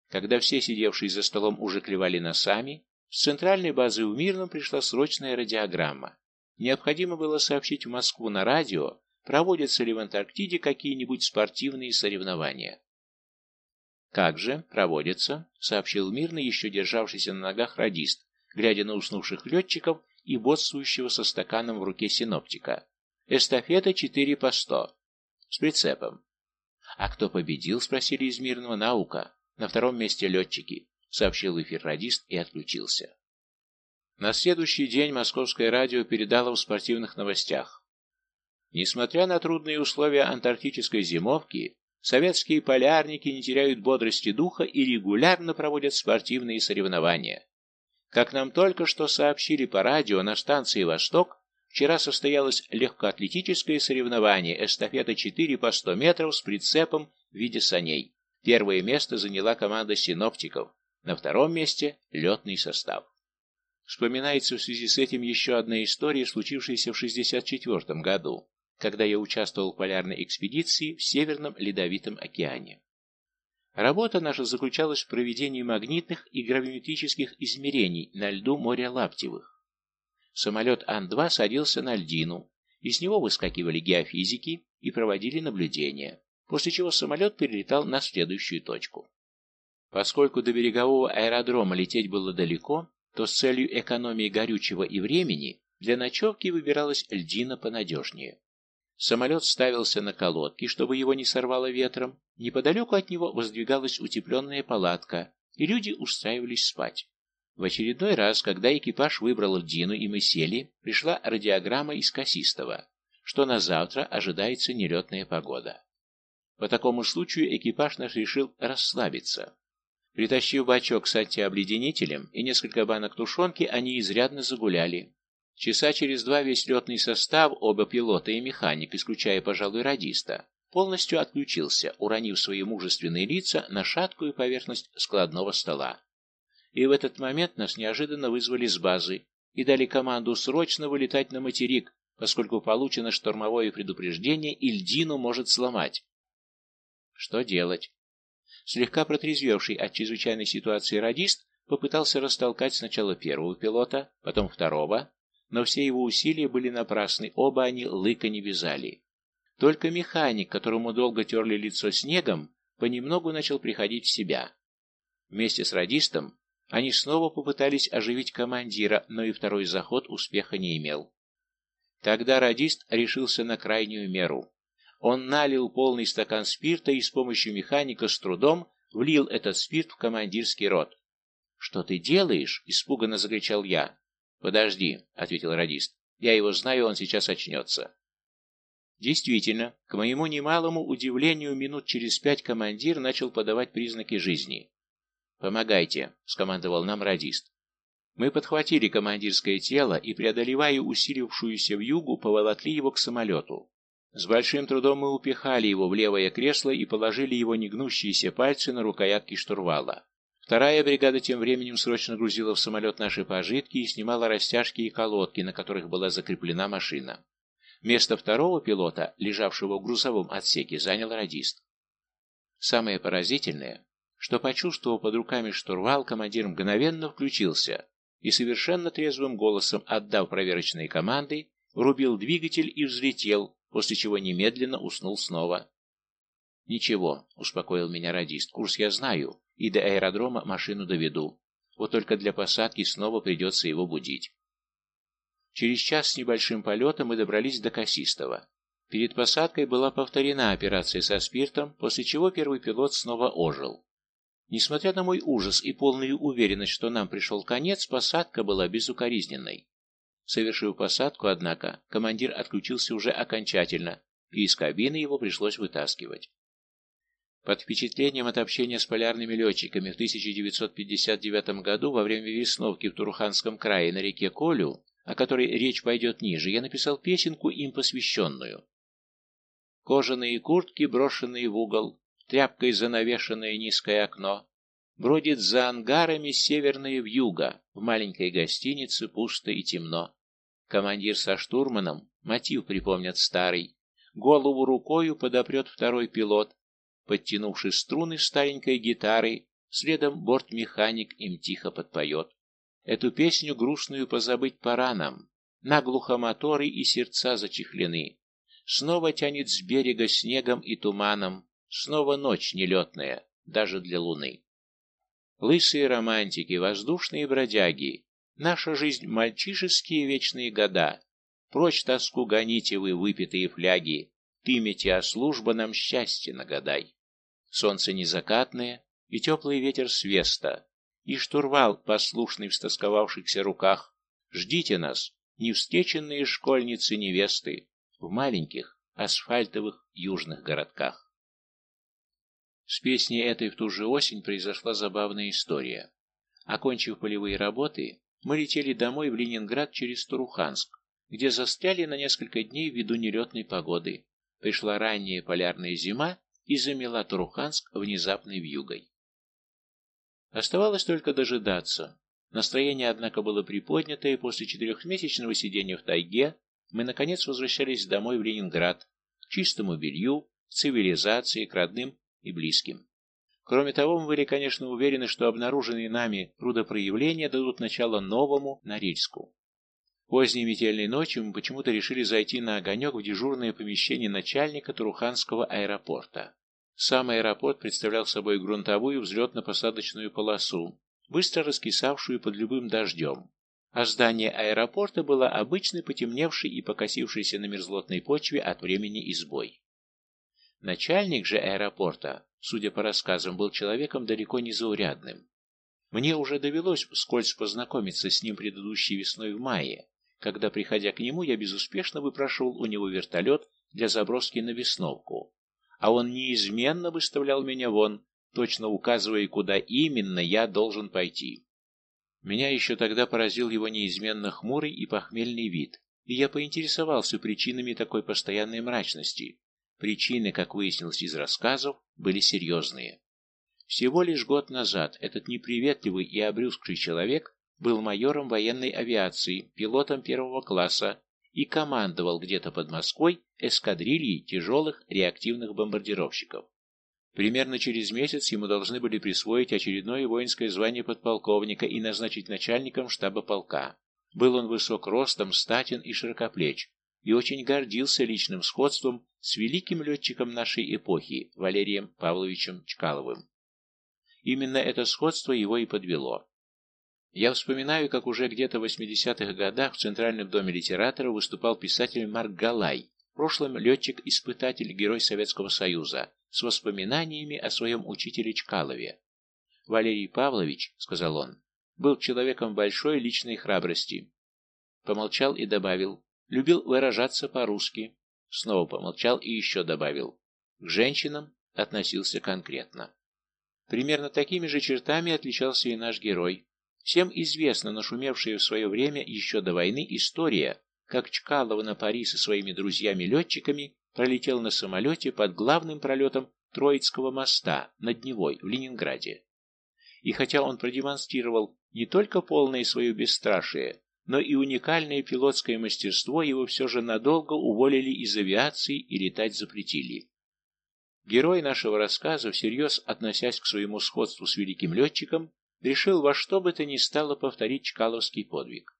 Когда все сидевшие за столом уже клевали носами, с центральной базы в Мирном пришла срочная радиограмма. Необходимо было сообщить в Москву на радио, проводятся ли в Антарктиде какие-нибудь спортивные соревнования. «Как же, проводятся», — сообщил мирно еще державшийся на ногах радист, глядя на уснувших летчиков и бодствующего со стаканом в руке синоптика. «Эстафета четыре по сто. С прицепом. «А кто победил?» — спросили из мирного. «Наука. На втором месте летчики», — сообщил эфир радист и отключился. На следующий день московское радио передало в спортивных новостях. Несмотря на трудные условия антарктической зимовки, советские полярники не теряют бодрости духа и регулярно проводят спортивные соревнования. Как нам только что сообщили по радио на станции «Восток», Вчера состоялось легкоатлетическое соревнование эстафета 4 по 100 метров с прицепом в виде саней. Первое место заняла команда синоптиков, на втором месте – летный состав. Вспоминается в связи с этим еще одна история, случившаяся в 1964 году, когда я участвовал в полярной экспедиции в Северном Ледовитом океане. Работа наша заключалась в проведении магнитных и гравиметрических измерений на льду моря Лаптевых. Самолет Ан-2 садился на льдину, и с него выскакивали геофизики и проводили наблюдения, после чего самолет перелетал на следующую точку. Поскольку до берегового аэродрома лететь было далеко, то с целью экономии горючего и времени для ночевки выбиралась льдина понадежнее. Самолет ставился на колодки, чтобы его не сорвало ветром, неподалеку от него воздвигалась утепленная палатка, и люди устраивались спать. В очередной раз, когда экипаж выбрал льдину и мы сели, пришла радиограмма из Косистого, что на завтра ожидается нелетная погода. По такому случаю экипаж наш решил расслабиться. Притащив бачок с антиобледенителем и несколько банок тушенки, они изрядно загуляли. Часа через два весь летный состав, оба пилота и механик, исключая, пожалуй, радиста, полностью отключился, уронив свои мужественные лица на шаткую поверхность складного стола. И в этот момент нас неожиданно вызвали с базы и дали команду срочно вылетать на материк, поскольку получено штормовое предупреждение и льдину может сломать. Что делать? Слегка протрезвевший от чрезвычайной ситуации радист попытался растолкать сначала первого пилота, потом второго, но все его усилия были напрасны, оба они лыка не вязали. Только механик, которому долго терли лицо снегом, понемногу начал приходить в себя. Вместе с радистом они снова попытались оживить командира, но и второй заход успеха не имел. Тогда радист решился на крайнюю меру. Он налил полный стакан спирта и с помощью механика с трудом влил этот спирт в командирский рот. «Что ты делаешь?» — испуганно закричал я. «Подожди», — ответил радист. «Я его знаю, он сейчас очнется». Действительно, к моему немалому удивлению, минут через пять командир начал подавать признаки жизни. «Помогайте», — скомандовал нам радист. Мы подхватили командирское тело и, преодолевая усилившуюся вьюгу, поволокли его к самолету. С большим трудом мы упихали его в левое кресло и положили его негнущиеся пальцы на рукоятки штурвала. Вторая бригада тем временем срочно грузила в самолет наши пожитки и снимала растяжки и колодки, на которых была закреплена машина. Место второго пилота, лежавшего в грузовом отсеке, занял радист. Самое поразительное, что, почувствовав под руками штурвал, командир мгновенно включился и совершенно трезвым голосом, отдав проверочные команды, врубил двигатель и взлетел, после чего немедленно уснул снова. «Ничего», — успокоил меня радист, — «курс я знаю, и до аэродрома машину доведу. Вот только для посадки снова придется его будить». Через час с небольшим полетом мы добрались до Косистого. Перед посадкой была повторена операция со спиртом, после чего первый пилот снова ожил. Несмотря на мой ужас и полную уверенность, что нам пришел конец, посадка была безукоризненной. Совершив посадку, однако, командир отключился уже окончательно, и из кабины его пришлось вытаскивать. Под впечатлением от общения с полярными летчиками в 1959 году во время весновки в Туруханском крае на реке Колю о которой речь пойдет ниже, я написал песенку, им посвященную. Кожаные куртки, брошенные в угол, тряпкой занавешенное низкое окно, бродит за ангарами северная вьюга, в маленькой гостинице пусто и темно. Командир со штурманом, мотив припомнят старый, голову рукою подопрет второй пилот, подтянувший струны старенькой гитары, следом бортмеханик им тихо подпоет. Эту песню грустную позабыть пора нам. Наглухо моторы и сердца зачехлены. Снова тянет с берега снегом и туманом. Снова ночь нелетная, даже для луны. Лысые романтики, воздушные бродяги, Наша жизнь — мальчишеские вечные года. Прочь тоску гоните вы, выпитые фляги, Ты, а служба нам счастье нагадай. Солнце незакатное и теплый ветер свеста, и штурвал, послушный в стосковавшихся руках. Ждите нас, невстеченные школьницы-невесты, в маленьких асфальтовых южных городках. С песней этой в ту же осень произошла забавная история. Окончив полевые работы, мы летели домой в Ленинград через Туруханск, где застряли на несколько дней ввиду нелетной погоды. Пришла ранняя полярная зима и замела Туруханск внезапной вьюгой. Оставалось только дожидаться. Настроение, однако, было приподнято, и после четырехмесячного сидения в тайге мы, наконец, возвращались домой в Ленинград, к чистому белью, цивилизации, к родным и близким. Кроме того, мы были, конечно, уверены, что обнаруженные нами трудопроявления дадут начало новому Норильску. Поздней метельной ночью мы почему-то решили зайти на огонек в дежурное помещение начальника Туруханского аэропорта. Сам аэропорт представлял собой грунтовую взлетно-посадочную полосу, быстро раскисавшую под любым дождем, а здание аэропорта было обычной потемневшей и покосившейся на мерзлотной почве от времени избой. Начальник же аэропорта, судя по рассказам, был человеком далеко не заурядным. Мне уже довелось вскользь познакомиться с ним предыдущей весной в мае, когда, приходя к нему, я безуспешно выпрашивал у него вертолет для заброски на весновку, а он неизменно выставлял меня вон, точно указывая, куда именно я должен пойти. Меня еще тогда поразил его неизменно хмурый и похмельный вид, и я поинтересовался причинами такой постоянной мрачности. Причины, как выяснилось из рассказов, были серьезные. Всего лишь год назад этот неприветливый и обрюзгший человек был майором военной авиации, пилотом первого класса и командовал где-то под Москвой эскадрильей тяжелых реактивных бомбардировщиков. Примерно через месяц ему должны были присвоить очередное воинское звание подполковника и назначить начальником штаба полка. Был он высок ростом, статен и широкоплеч, и очень гордился личным сходством с великим летчиком нашей эпохи Валерием Павловичем Чкаловым. Именно это сходство его и подвело. Я вспоминаю, как уже где-то в 80-х годах в Центральном доме литератора выступал писатель Марк Галай, в прошлом летчик-испытатель, герой Советского Союза, с воспоминаниями о своем учителе Чкалове. «Валерий Павлович», — сказал он, — «был человеком большой личной храбрости». Помолчал и добавил, любил выражаться по-русски. Снова помолчал и еще добавил, к женщинам относился конкретно. Примерно такими же чертами отличался и наш герой. Всем известна нашумевшая в свое время еще до войны история, как Чкалова на пари со своими друзьями-летчиками пролетел на самолете под главным пролетом Троицкого моста над Невой в Ленинграде. И хотя он продемонстрировал не только полное свое бесстрашие, но и уникальное пилотское мастерство, его все же надолго уволили из авиации и летать запретили. Герой нашего рассказа, всерьез относясь к своему сходству с великим летчиком, решил во что бы то ни стало повторить Чкаловский подвиг.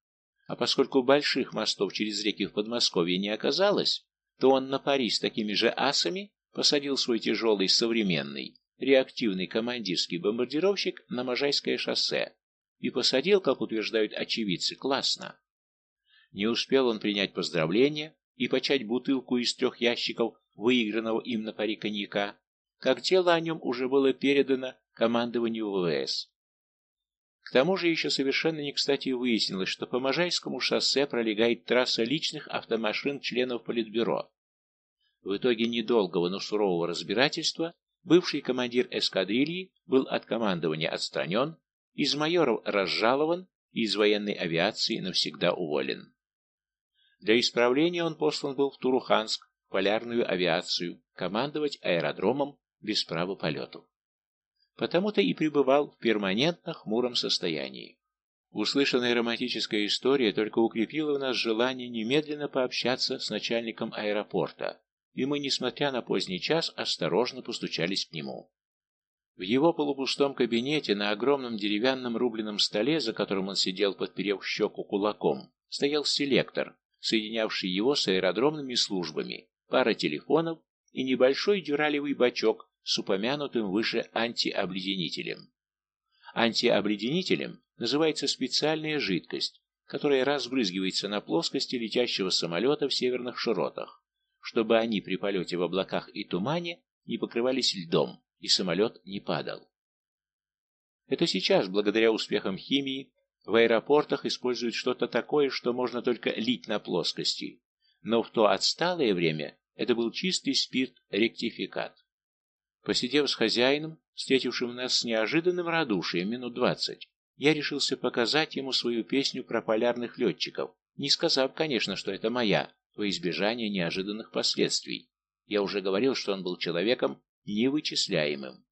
А поскольку больших мостов через реки в Подмосковье не оказалось, то он на пари с такими же асами посадил свой тяжелый современный реактивный командирский бомбардировщик на Можайское шоссе и посадил, как утверждают очевидцы, классно. Не успел он принять поздравления и почать бутылку из трех ящиков выигранного им на пари коньяка, как дело о нем уже было передано командованию ВВС. К тому же еще совершенно не кстати выяснилось, что по Можайскому шоссе пролегает трасса личных автомашин членов Политбюро. В итоге недолгого, но сурового разбирательства бывший командир эскадрильи был от командования отстранен, из майоров разжалован и из военной авиации навсегда уволен. Для исправления он послан был в Туруханск, в полярную авиацию, командовать аэродромом без права полетов. Потому-то и пребывал в перманентно хмуром состоянии. Услышанная романтическая история только укрепила в нас желание немедленно пообщаться с начальником аэропорта, и мы, несмотря на поздний час, осторожно постучались к нему. В его полупустом кабинете на огромном деревянном рубленном столе, за которым он сидел, подперев щеку кулаком, стоял селектор, соединявший его с аэродромными службами, пара телефонов и небольшой дюралевый бачок с упомянутым выше антиобледенителем. Антиобледенителем называется специальная жидкость, которая разбрызгивается на плоскости летящего самолета в северных широтах, чтобы они при полете в облаках и тумане не покрывались льдом и самолет не падал. Это сейчас, благодаря успехам химии, в аэропортах используют что-то такое, что можно только лить на плоскости, но в то отсталое время это был чистый спирт-ректификат. Посидев с хозяином, встретившим нас с неожиданным радушием минут двадцать, я решился показать ему свою песню про полярных летчиков, не сказав, конечно, что это моя, во избежание неожиданных последствий. Я уже говорил, что он был человеком невычисляемым.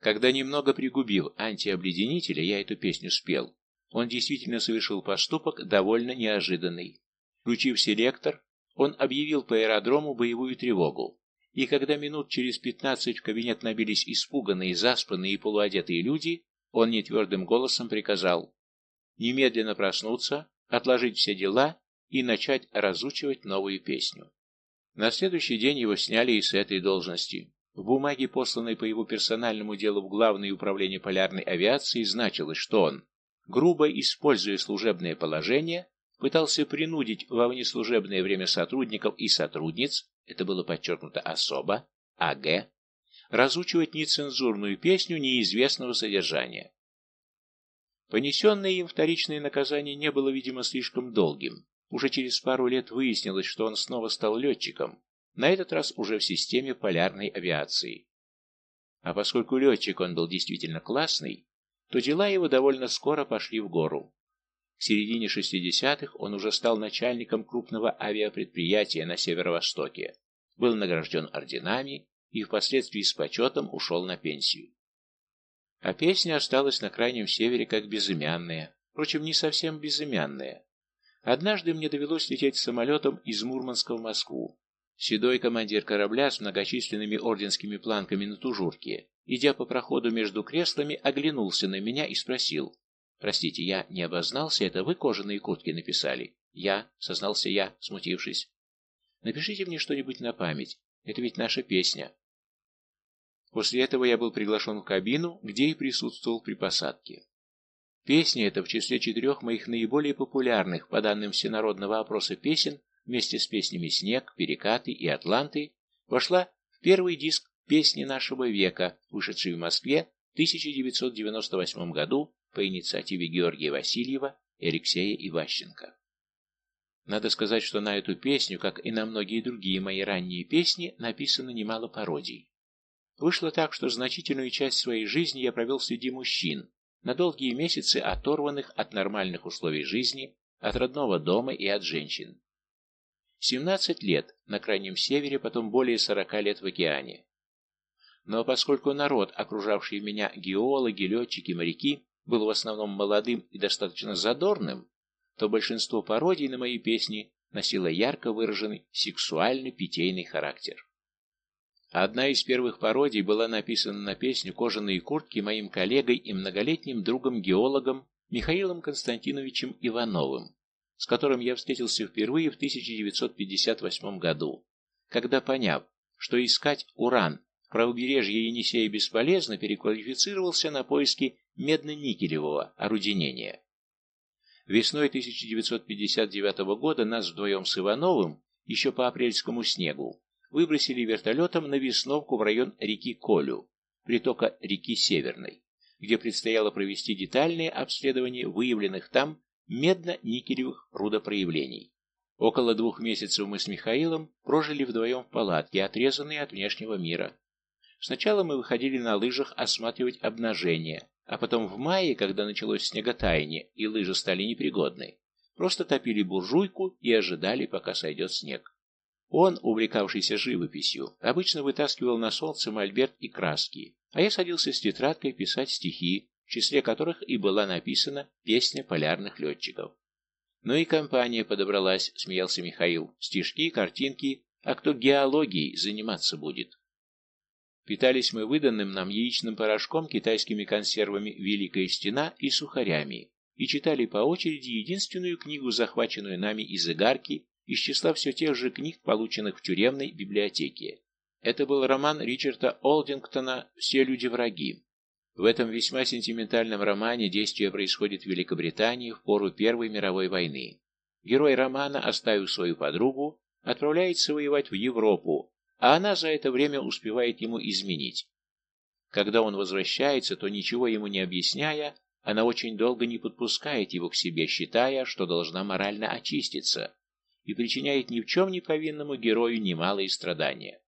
Когда немного пригубив антиобледенителя, я эту песню спел. Он действительно совершил поступок довольно неожиданный. Включив селектор, он объявил по аэродрому боевую тревогу. И когда минут через пятнадцать в кабинет набились испуганные, заспанные и полуодетые люди, он нетвердым голосом приказал немедленно проснуться, отложить все дела и начать разучивать новую песню. На следующий день его сняли и с этой должности. В бумаге, посланной по его персональному делу в Главное управление полярной авиации, значилось, что он, грубо используя служебное положение, пытался принудить во внеслужебное время сотрудников и сотрудниц, это было подчеркнуто особо, АГ, разучивать нецензурную песню неизвестного содержания. Понесенное им вторичное наказание не было, видимо, слишком долгим. Уже через пару лет выяснилось, что он снова стал летчиком, на этот раз уже в системе полярной авиации. А поскольку летчик он был действительно классный, то дела его довольно скоро пошли в гору. В середине 60-х он уже стал начальником крупного авиапредприятия на северо-востоке, был награжден орденами и впоследствии с почетом ушел на пенсию. А песня осталась на крайнем севере как безымянная, впрочем, не совсем безымянная. Однажды мне довелось лететь самолетом из Мурманска в Москву. Седой командир корабля с многочисленными орденскими планками на тужурке, идя по проходу между креслами, оглянулся на меня и спросил. «Простите, я не обознался, это вы кожаные куртки написали?» «Я», — сознался я, смутившись. «Напишите мне что-нибудь на память, это ведь наша песня». После этого я был приглашен в кабину, где и присутствовал при посадке. Песня эта в числе четырех моих наиболее популярных, по данным всенародного опроса песен, вместе с песнями «Снег», «Перекаты» и «Атланты», вошла в первый диск «Песни нашего века», вышедший в Москве в 1998 году по инициативе Георгия Васильева и Алексея Иващенко. Надо сказать, что на эту песню, как и на многие другие мои ранние песни, написано немало пародий. Вышло так, что значительную часть своей жизни я провел среди мужчин, на долгие месяцы оторванных от нормальных условий жизни, от родного дома и от женщин. 17 лет на Крайнем Севере, потом более 40 лет в океане. Но поскольку народ, окружавший меня, геологи, летчики, моряки, был в основном молодым и достаточно задорным, то большинство пародий на мои песни носило ярко выраженный сексуально-питейный характер. Одна из первых пародий была написана на песню «Кожаные куртки» моим коллегой и многолетним другом-геологом Михаилом Константиновичем Ивановым, с которым я встретился впервые в 1958 году, когда, поняв, что искать уран в правобережье Енисея бесполезно, переквалифицировался на поиски медно-никелевого орудинения. Весной 1959 года нас вдвоем с Ивановым, еще по апрельскому снегу, выбросили вертолетом на Весновку в район реки Колю, притока реки Северной, где предстояло провести детальное обследование выявленных там медно-никелевых рудопроявлений. Около двух месяцев мы с Михаилом прожили вдвоем в палатке, отрезанные от внешнего мира. Сначала мы выходили на лыжах осматривать обнажение, а потом в мае, когда началось снеготаяние и лыжи стали непригодны, просто топили буржуйку и ожидали, пока сойдет снег. Он, увлекавшийся живописью, обычно вытаскивал на солнце мольберт и краски, а я садился с тетрадкой писать стихи, в числе которых и была написана песня полярных летчиков. Ну и компания подобралась, смеялся Михаил. Стишки, картинки, а кто геологией заниматься будет? Питались мы выданным нам яичным порошком, китайскими консервами «Великая стена» и сухарями, и читали по очереди единственную книгу, захваченную нами из игарки из числа все тех же книг, полученных в тюремной библиотеке. Это был роман Ричарда Олдингтона «Все люди враги». В этом весьма сентиментальном романе действие происходит в Великобритании в пору Первой мировой войны. Герой романа, оставив свою подругу, отправляется воевать в Европу, а она за это время успевает ему изменить. Когда он возвращается, то ничего ему не объясняя, она очень долго не подпускает его к себе, считая, что должна морально очиститься и причиняет ни в чем не повинному герою немалые страдания.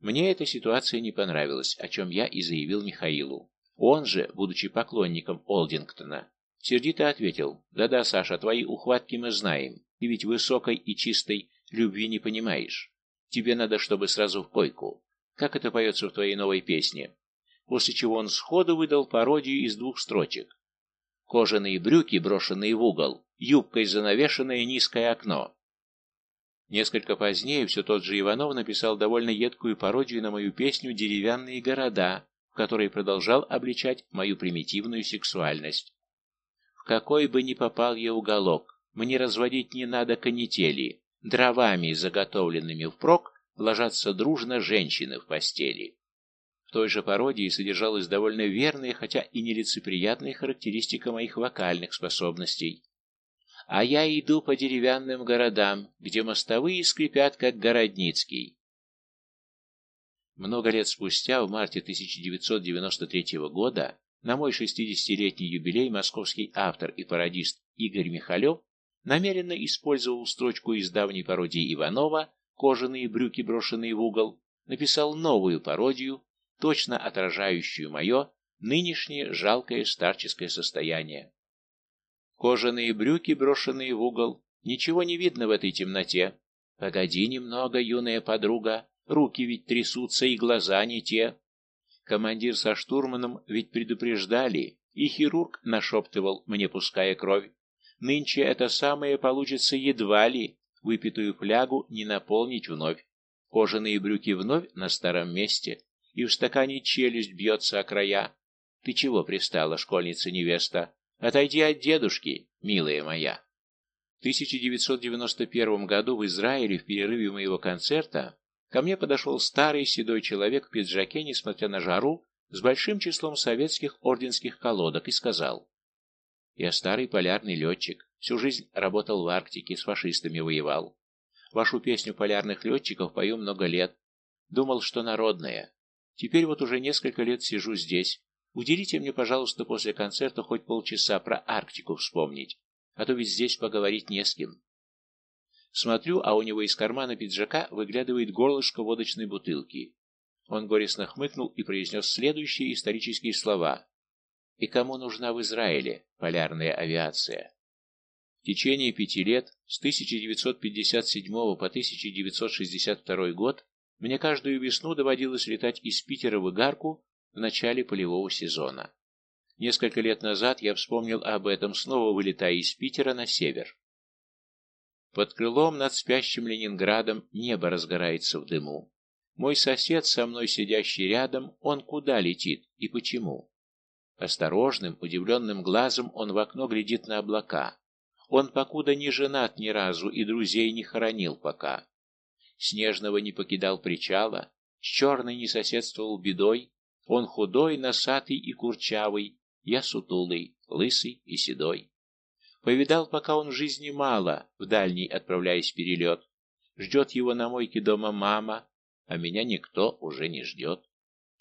Мне эта ситуация не понравилась, о чем я и заявил Михаилу. Он же, будучи поклонником Олдингтона, сердито ответил, «Да-да, Саша, твои ухватки мы знаем, ты ведь высокой и чистой любви не понимаешь. Тебе надо, чтобы сразу в койку. Как это поется в твоей новой песне?» После чего он сходу выдал пародию из двух строчек. Кожаные брюки, брошенные в угол, юбкой занавешенное низкое окно. Несколько позднее все тот же Иванов написал довольно едкую пародию на мою песню «Деревянные города», в которой продолжал обличать мою примитивную сексуальность. В какой бы ни попал я уголок, мне разводить не надо канители, дровами, заготовленными впрок, ложатся дружно женщины в постели. В той же пародии содержалась довольно верная, хотя и нелицеприятная характеристика моих вокальных способностей. А я иду по деревянным городам, где мостовые скрипят, как Городницкий. Много лет спустя, в марте 1993 года, на мой 60-летний юбилей московский автор и пародист Игорь Михалев намеренно использовал строчку из давней пародии Иванова «Кожаные брюки, брошенные в угол», написал новую пародию, точно отражающую мое нынешнее жалкое старческое состояние. Кожаные брюки, брошенные в угол. Ничего не видно в этой темноте. Погоди немного, юная подруга. Руки ведь трясутся, и глаза не те. Командир со штурманом ведь предупреждали, и хирург нашептывал, мне пуская кровь. Нынче это самое получится едва ли, выпитую флягу не наполнить вновь. Кожаные брюки вновь на старом месте, и в стакане челюсть бьется о края. Ты чего пристала, школьница-невеста? Отойди от дедушки, милая моя. В 1991 году в Израиле в перерыве моего концерта ко мне подошел старый седой человек в пиджаке, несмотря на жару, с большим числом советских орденских колодок и сказал, «Я старый полярный летчик, всю жизнь работал в Арктике, с фашистами воевал. Вашу песню полярных летчиков пою много лет. Думал, что народная. Теперь вот уже несколько лет сижу здесь. Уделите мне, пожалуйста, после концерта хоть полчаса про Арктику вспомнить, а то ведь здесь поговорить не с кем». Смотрю, а у него из кармана пиджака выглядывает горлышко водочной бутылки. Он горестно хмыкнул и произнес следующие исторические слова. «И кому нужна в Израиле полярная авиация?» В течение пяти лет, с 1957 по 1962 год, мне каждую весну доводилось летать из Питера в Игарку в начале полевого сезона. Несколько лет назад я вспомнил об этом, снова вылетая из Питера на север. Под крылом над спящим Ленинградом небо разгорается в дыму. Мой сосед, со мной сидящий рядом, он куда летит и почему? Осторожным, удивленным глазом он в окно глядит на облака. Он покуда не женат ни разу и друзей не хоронил пока. Снежного не покидал причала, с черной не соседствовал бедой. Он худой, носатый и курчавый, я сутулый, лысый и седой. Повидал пока он жизни мало, в дальний отправляясь перелет. Ждет его на мойке дома мама, а меня никто уже не ждет.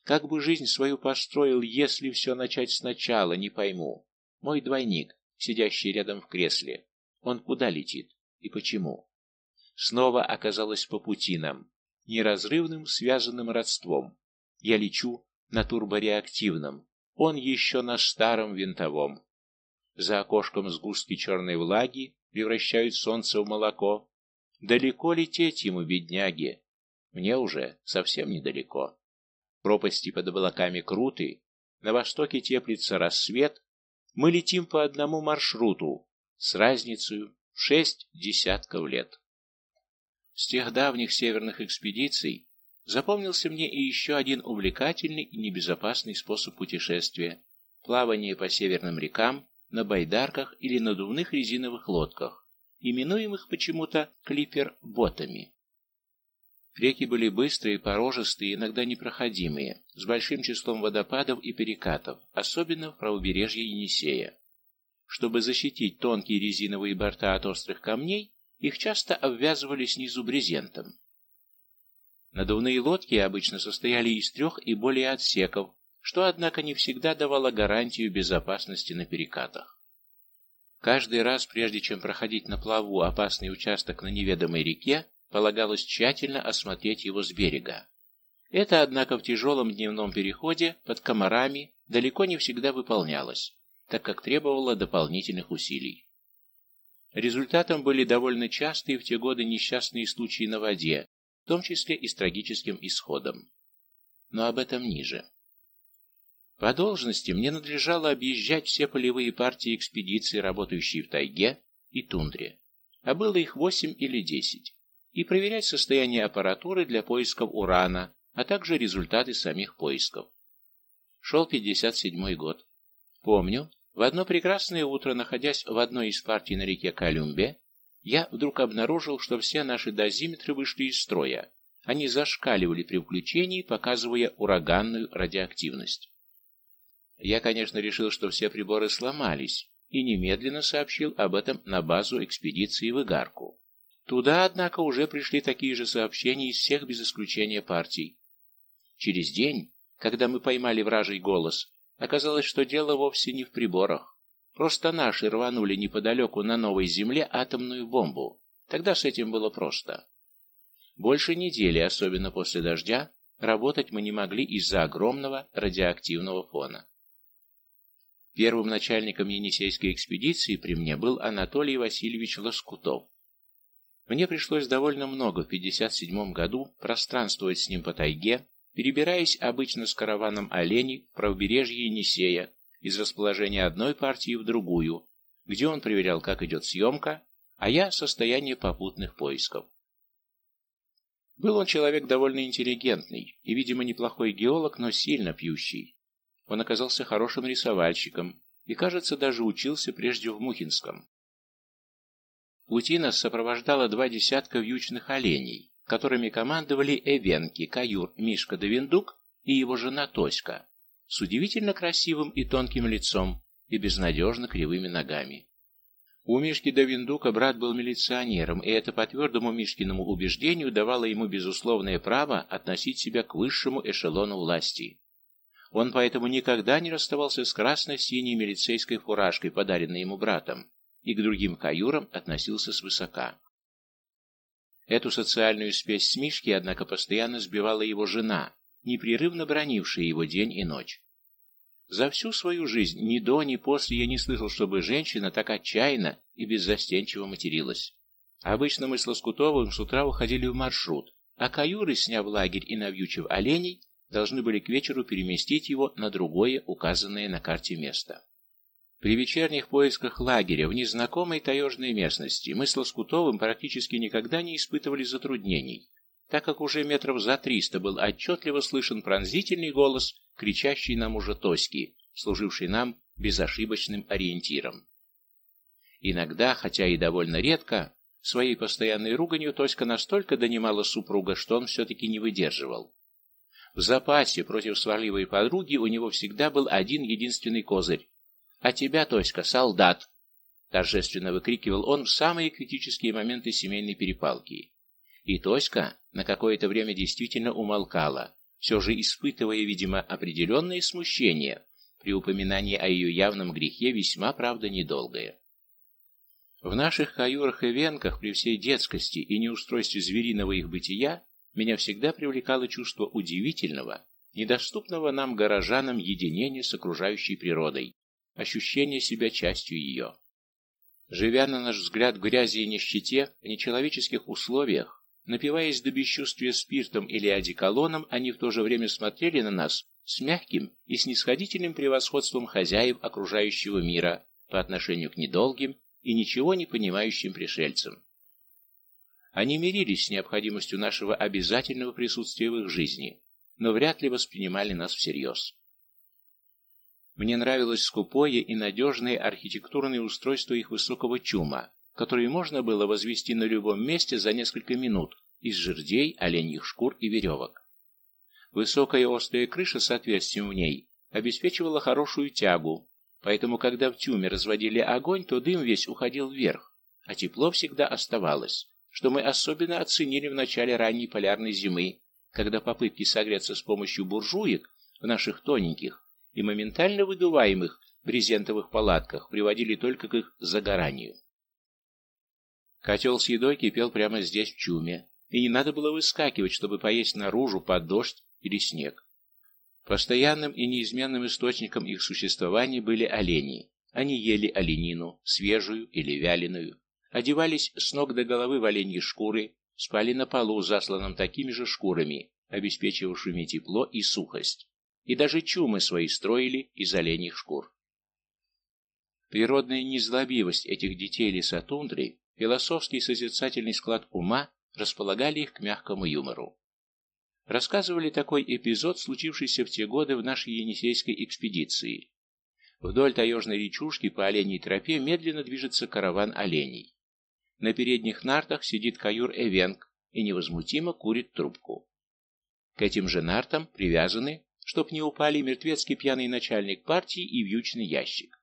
Как бы жизнь свою построил, если все начать сначала, не пойму. Мой двойник, сидящий рядом в кресле, он куда летит и почему? Снова оказалось по пути нам, неразрывным связанным родством. Я лечу на турбореактивном, он еще на старом винтовом. За окошком сгустки черной влаги превращают солнце в молоко. Далеко лететь ему, бедняге, мне уже совсем недалеко. Пропасти под облаками круты, на востоке теплится рассвет, мы летим по одному маршруту с разницей в шесть десятков лет. С тех давних северных экспедиций запомнился мне и еще один увлекательный и небезопасный способ путешествия – плавание по северным рекам на байдарках или надувных резиновых лодках, именуемых почему-то клипер-ботами. Реки были быстрые, порожистые, иногда непроходимые, с большим числом водопадов и перекатов, особенно в правобережье Енисея. Чтобы защитить тонкие резиновые борта от острых камней, их часто обвязывали снизу брезентом. Надувные лодки обычно состояли из трех и более отсеков, что, однако, не всегда давало гарантию безопасности на перекатах. Каждый раз, прежде чем проходить на плаву опасный участок на неведомой реке, полагалось тщательно осмотреть его с берега. Это, однако, в тяжелом дневном переходе под комарами далеко не всегда выполнялось, так как требовало дополнительных усилий. Результатом были довольно частые в те годы несчастные случаи на воде, том числе и с трагическим исходом. Но об этом ниже. По должности мне надлежало объезжать все полевые партии экспедиций, работающие в тайге и тундре, а было их восемь или десять и проверять состояние аппаратуры для поисков урана, а также результаты самих поисков. Шел 57 год. Помню, в одно прекрасное утро, находясь в одной из партий на реке Колюмбе, я вдруг обнаружил, что все наши дозиметры вышли из строя. Они зашкаливали при включении, показывая ураганную радиоактивность. Я, конечно, решил, что все приборы сломались, и немедленно сообщил об этом на базу экспедиции в Игарку. Туда, однако, уже пришли такие же сообщения из всех без исключения партий. Через день, когда мы поймали вражий голос, оказалось, что дело вовсе не в приборах. Просто наши рванули неподалеку на новой земле атомную бомбу. Тогда с этим было просто. Больше недели, особенно после дождя, работать мы не могли из-за огромного радиоактивного фона. Первым начальником Енисейской экспедиции при мне был Анатолий Васильевич Лоскутов. Мне пришлось довольно много в 57 году пространствовать с ним по тайге, перебираясь обычно с караваном оленей в правобережье Енисея из расположения одной партии в другую, где он проверял, как идет съемка, а я — состояние попутных поисков. Был он человек довольно интеллигентный и, видимо, неплохой геолог, но сильно пьющий. Он оказался хорошим рисовальщиком и, кажется, даже учился прежде в Мухинском. Пути нас сопровождало два десятка вьючных оленей, которыми командовали Эвенки, Каюр, Мишка Давиндук и его жена Тоська, с удивительно красивым и тонким лицом и безнадежно кривыми ногами. У Мишки Давиндука брат был милиционером, и это по твердому Мишкиному убеждению давало ему безусловное право относить себя к высшему эшелону власти. Он поэтому никогда не расставался с красно-синей милицейской фуражкой, подаренной ему братом, и к другим каюрам относился свысока. Эту социальную спесь с Мишки, однако, постоянно сбивала его жена, непрерывно бронившая его день и ночь. За всю свою жизнь ни до, ни после я не слышал, чтобы женщина так отчаянно и беззастенчиво материлась. Обычно мы с Лоскутовым с утра уходили в маршрут, а каюры, сняв лагерь и навьючив оленей, должны были к вечеру переместить его на другое, указанное на карте место. При вечерних поисках лагеря в незнакомой таежной местности мы с Лоскутовым практически никогда не испытывали затруднений, так как уже метров за триста был отчетливо слышен пронзительный голос, кричащий нам уже Тоськи, служивший нам безошибочным ориентиром. Иногда, хотя и довольно редко, своей постоянной руганью Тоська настолько донимала супруга, что он все-таки не выдерживал. В запасе против сварливой подруги у него всегда был один единственный козырь. «А тебя, Тоська, солдат!» Торжественно выкрикивал он в самые критические моменты семейной перепалки. И Тоська на какое-то время действительно умолкала, все же испытывая, видимо, определенное смущение при упоминании о ее явном грехе, весьма, правда, недолгое. В наших каюрах и венках при всей детскости и неустройстве звериного их бытия меня всегда привлекало чувство удивительного, недоступного нам горожанам единения с окружающей природой, ощущение себя частью ее. Живя, на наш взгляд, в грязи и нищете, в нечеловеческих условиях, Напиваясь до бесчувствия спиртом или одеколоном, они в то же время смотрели на нас с мягким и снисходительным превосходством хозяев окружающего мира по отношению к недолгим и ничего не понимающим пришельцам. Они мирились с необходимостью нашего обязательного присутствия в их жизни, но вряд ли воспринимали нас всерьез. Мне нравилось скупое и надежное архитектурное устройство их высокого чума, который можно было возвести на любом месте за несколько минут из жердей, оленьих шкур и веревок. Высокая острая крыша с отверстием в ней обеспечивала хорошую тягу, поэтому когда в тюме разводили огонь, то дым весь уходил вверх, а тепло всегда оставалось, что мы особенно оценили в начале ранней полярной зимы, когда попытки согреться с помощью буржуек в наших тоненьких и моментально выдуваемых брезентовых палатках приводили только к их загоранию. Котел с едой кипел прямо здесь, в чуме, и не надо было выскакивать, чтобы поесть наружу под дождь или снег. Постоянным и неизменным источником их существования были олени. Они ели оленину, свежую или вяленую, одевались с ног до головы в оленьи шкуры, спали на полу, засланном такими же шкурами, обеспечивавшими тепло и сухость, и даже чумы свои строили из оленьих шкур. Природная незлобивость этих детей лесотундры философский созерцательный склад ума располагали их к мягкому юмору. Рассказывали такой эпизод, случившийся в те годы в нашей Енисейской экспедиции. Вдоль таежной речушки по оленей тропе медленно движется караван оленей. На передних нартах сидит каюр Эвенг и невозмутимо курит трубку. К этим же нартам привязаны, чтоб не упали мертвецкий пьяный начальник партии и вьючный ящик.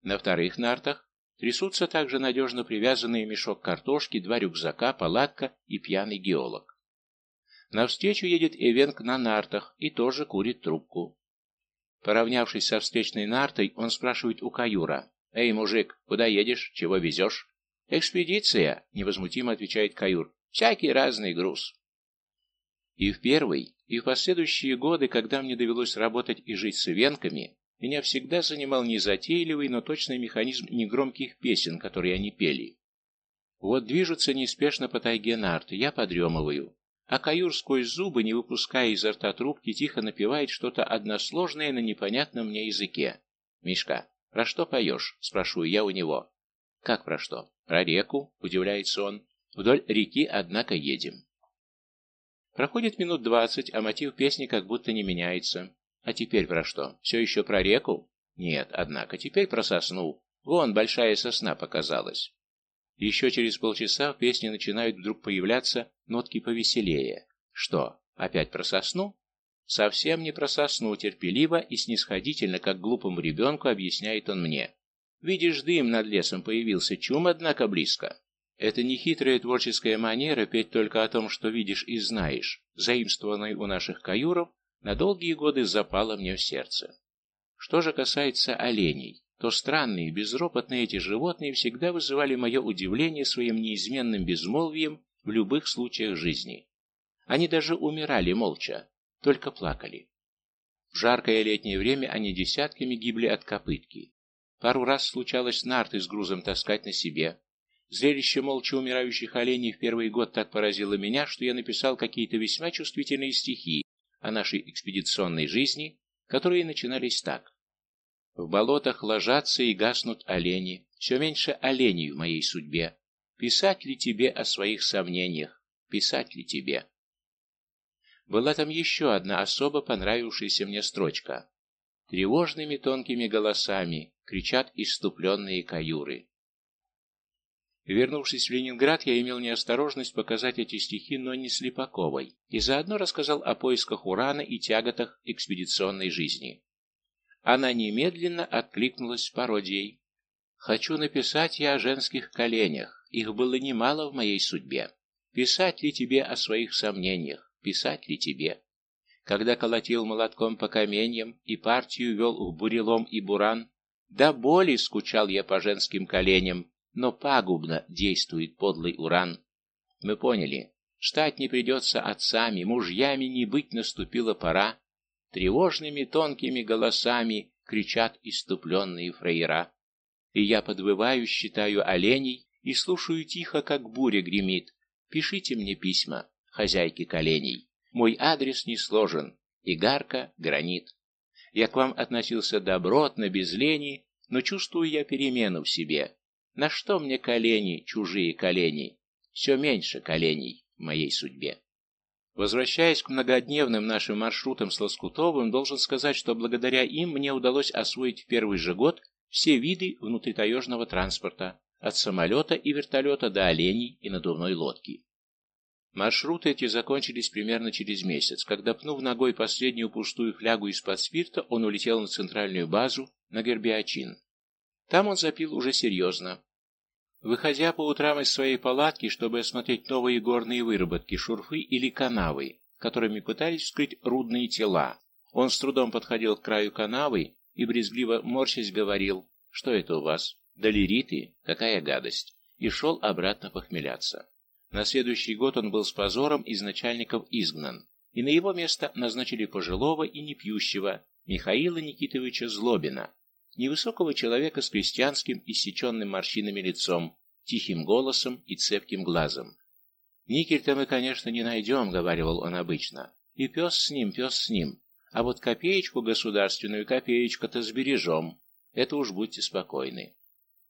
На вторых нартах Трясутся также надежно привязанные мешок картошки, два рюкзака, палатка и пьяный геолог. Навстречу едет Эвенк на нартах и тоже курит трубку. Поравнявшись со встречной нартой, он спрашивает у Каюра. «Эй, мужик, куда едешь? Чего везешь?» «Экспедиция», — невозмутимо отвечает Каюр. «Всякий разный груз». И в первый, и в последующие годы, когда мне довелось работать и жить с Ивенками, меня всегда занимал незатейливый, но точный механизм негромких песен, которые они пели. Вот движутся неспешно по тайге нарты, я подремываю. А каюр сквозь зубы, не выпуская изо рта трубки, тихо напевает что-то односложное на непонятном мне языке. «Мишка, «Про что поешь?» – спрашиваю я у него. «Как про что?» «Про реку», – удивляется он. «Вдоль реки, однако, едем». Проходит минут двадцать, а мотив песни как будто не меняется. А теперь про что? Все еще про реку? Нет, однако, теперь про сосну. Вон, большая сосна показалась. Еще через полчаса в песне начинают вдруг появляться нотки повеселее. Что, опять про сосну? Совсем не про сосну, терпеливо и снисходительно, как глупому ребенку, объясняет он мне. Видишь, дым над лесом появился, чум, однако, близко. Это не хитрая творческая манера петь только о том, что видишь и знаешь, заимствованной у наших каюров, на долгие годы запало мне в сердце. Что же касается оленей, то странные, безропотные эти животные всегда вызывали мое удивление своим неизменным безмолвием в любых случаях жизни. Они даже умирали молча, только плакали. В жаркое летнее время они десятками гибли от копытки. Пару раз случалось нарты с грузом таскать на себе. Зрелище молча умирающих оленей в первый год так поразило меня, что я написал какие-то весьма чувствительные стихи о нашей экспедиционной жизни, которые начинались так. В болотах ложатся и гаснут олени, все меньше оленей в моей судьбе. Писать ли тебе о своих сомнениях? Писать ли тебе? Была там еще одна особо понравившаяся мне строчка. Тревожными тонкими голосами кричат иступленные каюры. Вернувшись в Ленинград, я имел неосторожность показать эти стихи но не Слепаковой, и заодно рассказал о поисках урана и тяготах экспедиционной жизни. Она немедленно откликнулась пародией. «Хочу написать я о женских коленях, их было немало в моей судьбе. Писать ли тебе о своих сомнениях? писать ли тебе? Когда колотил молотком по каменьям и партию вел в бурелом и буран, да боли скучал я по женским коленям, но пагубно действует подлый уран. Мы поняли, стать не придется отцами, мужьями не быть наступила пора. Тревожными тонкими голосами кричат иступленные фраера. И я подвываю, считаю оленей и слушаю тихо, как буря гремит. Пишите мне письма, хозяйки коленей. Мой адрес не сложен, игарка, гранит. Я к вам относился добротно, без лени, но чувствую я перемену в себе. На что мне колени, чужие колени? Все меньше коленей в моей судьбе. Возвращаясь к многодневным нашим маршрутам с Лоскутовым, должен сказать, что благодаря им мне удалось освоить в первый же год все виды внутритаежного транспорта, от самолета и вертолета до оленей и надувной лодки. Маршруты эти закончились примерно через месяц, когда, пнув ногой последнюю пустую флягу из-под спирта, он улетел на центральную базу, на Гербиачин. Там он запил уже серьезно. Выходя по утрам из своей палатки, чтобы осмотреть новые горные выработки, шурфы или канавы, которыми пытались вскрыть рудные тела, он с трудом подходил к краю канавы и, брезгливо морщась, говорил, что это у вас, долериты, какая гадость, и шел обратно похмеляться. На следующий год он был с позором из начальников изгнан, и на его место назначили пожилого и непьющего Михаила Никитовича Злобина, невысокого человека с крестьянским, иссеченным морщинами лицом, тихим голосом и цепким глазом. «Никель-то мы, конечно, не найдем», — говорил он обычно. «И пес с ним, пес с ним. А вот копеечку государственную, копеечку-то сбережем. Это уж будьте спокойны».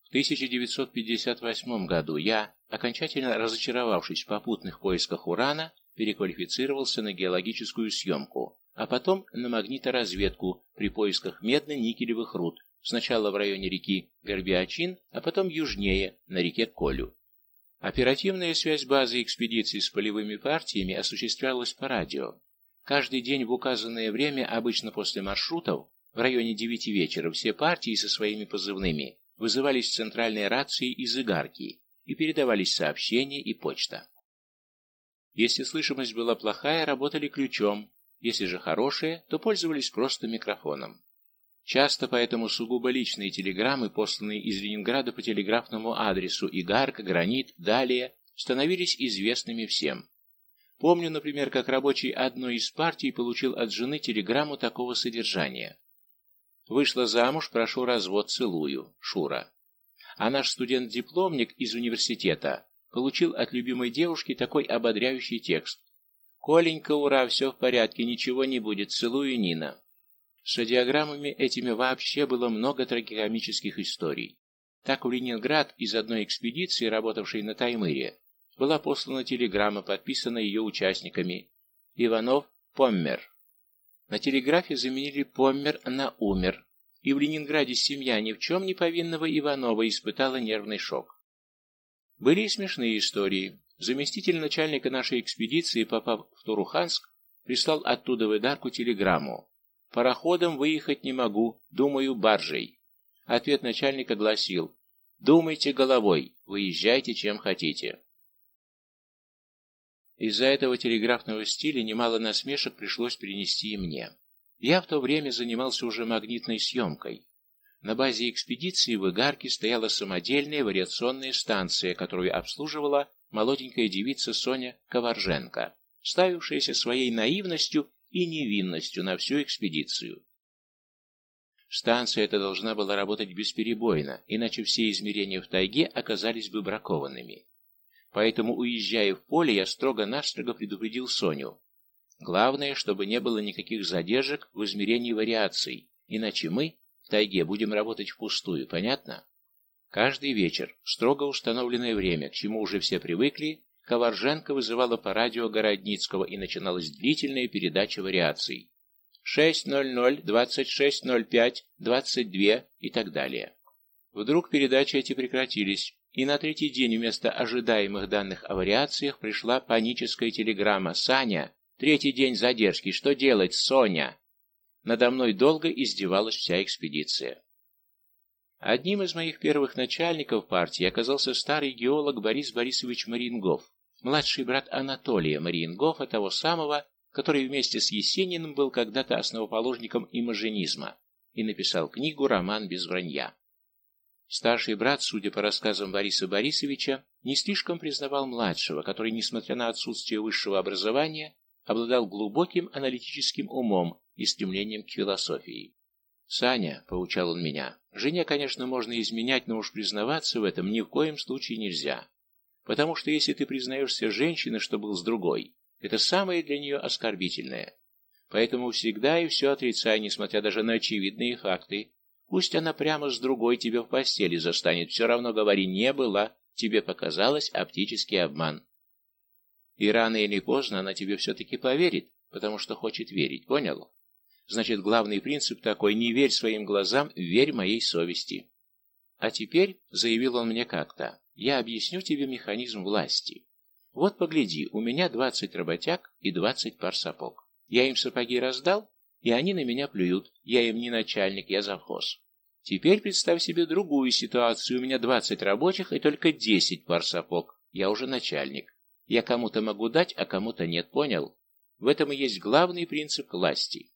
В 1958 году я, окончательно разочаровавшись в попутных поисках урана, переквалифицировался на геологическую съемку, а потом на магниторазведку при поисках медно-никелевых руд, сначала в районе реки Горбиачин, а потом южнее, на реке Колю. Оперативная связь базы экспедиции с полевыми партиями осуществлялась по радио. Каждый день в указанное время, обычно после маршрутов, в районе 9 вечера, все партии со своими позывными вызывались в центральной рации из Игарки и передавались сообщения и почта. Если слышимость была плохая, работали ключом, если же хорошая, то пользовались просто микрофоном. Часто поэтому сугубо личные телеграммы, посланные из Ленинграда по телеграфному адресу Игарка, Гранит, далее, становились известными всем. Помню, например, как рабочий одной из партий получил от жены телеграмму такого содержания. Вышла замуж, прошу развод, целую. Шура. А наш студент-дипломник из университета получил от любимой девушки такой ободряющий текст. «Коленька, ура, все в порядке, ничего не будет, целую, Нина». С радиограммами этими вообще было много трагикомических историй. Так в Ленинград из одной экспедиции, работавшей на Таймыре, была послана телеграмма, подписанная ее участниками Иванов Поммер. На телеграфе заменили Поммер на Умер, и в Ленинграде семья ни в чем не повинного Иванова испытала нервный шок. Были и смешные истории. Заместитель начальника нашей экспедиции, попав в Туруханск, прислал оттуда в Идарку телеграмму. «Пароходом выехать не могу, думаю, баржей». Ответ начальника гласил «Думайте головой, выезжайте чем хотите». Из-за этого телеграфного стиля немало насмешек пришлось перенести и мне. Я в то время занимался уже магнитной съемкой. На базе экспедиции в Игарке стояла самодельная вариационная станция, которую обслуживала молоденькая девица Соня Коварженко, ставившаяся своей наивностью и невинностью на всю экспедицию. Станция эта должна была работать бесперебойно, иначе все измерения в тайге оказались бы бракованными. Поэтому, уезжая в поле, я строго-настрого предупредил Соню. Главное, чтобы не было никаких задержек в измерении вариаций, иначе мы в тайге будем работать впустую, понятно? Каждый вечер, строго установленное время, к чему уже все привыкли, Коварженко вызывала по радио Городницкого и начиналась длительная передача вариаций. 6.00, 26.05, 22 и так далее. Вдруг передачи эти прекратились, и на третий день вместо ожидаемых данных о вариациях пришла паническая телеграмма «Саня, третий день задержки, что делать, Соня?» Надо мной долго издевалась вся экспедиция. Одним из моих первых начальников партии оказался старый геолог Борис Борисович Марингов, младший брат Анатолия Марингофа, того самого, который вместе с Есениным был когда-то основоположником имажинизма и написал книгу «Роман без вранья». Старший брат, судя по рассказам Бориса Борисовича, не слишком признавал младшего, который, несмотря на отсутствие высшего образования, обладал глубоким аналитическим умом и стремлением к философии. «Саня», — поучал он меня, — «жене, конечно, можно изменять, но уж признаваться в этом ни в коем случае нельзя. Потому что если ты признаешься женщине, что был с другой, это самое для нее оскорбительное. Поэтому всегда и все отрицай, несмотря даже на очевидные факты, Пусть она прямо с другой тебе в постели застанет, все равно говори «не было», тебе показалось оптический обман. И рано или поздно она тебе все-таки поверит, потому что хочет верить, понял? Значит, главный принцип такой «не верь своим глазам, верь моей совести». А теперь, заявил он мне как-то, я объясню тебе механизм власти. Вот погляди, у меня двадцать работяг и двадцать пар сапог. Я им сапоги раздал, и они на меня плюют. Я им не начальник, я завхоз. Теперь представь себе другую ситуацию. У меня 20 рабочих и только 10 пар сапог. Я уже начальник. Я кому-то могу дать, а кому-то нет, понял? В этом и есть главный принцип власти.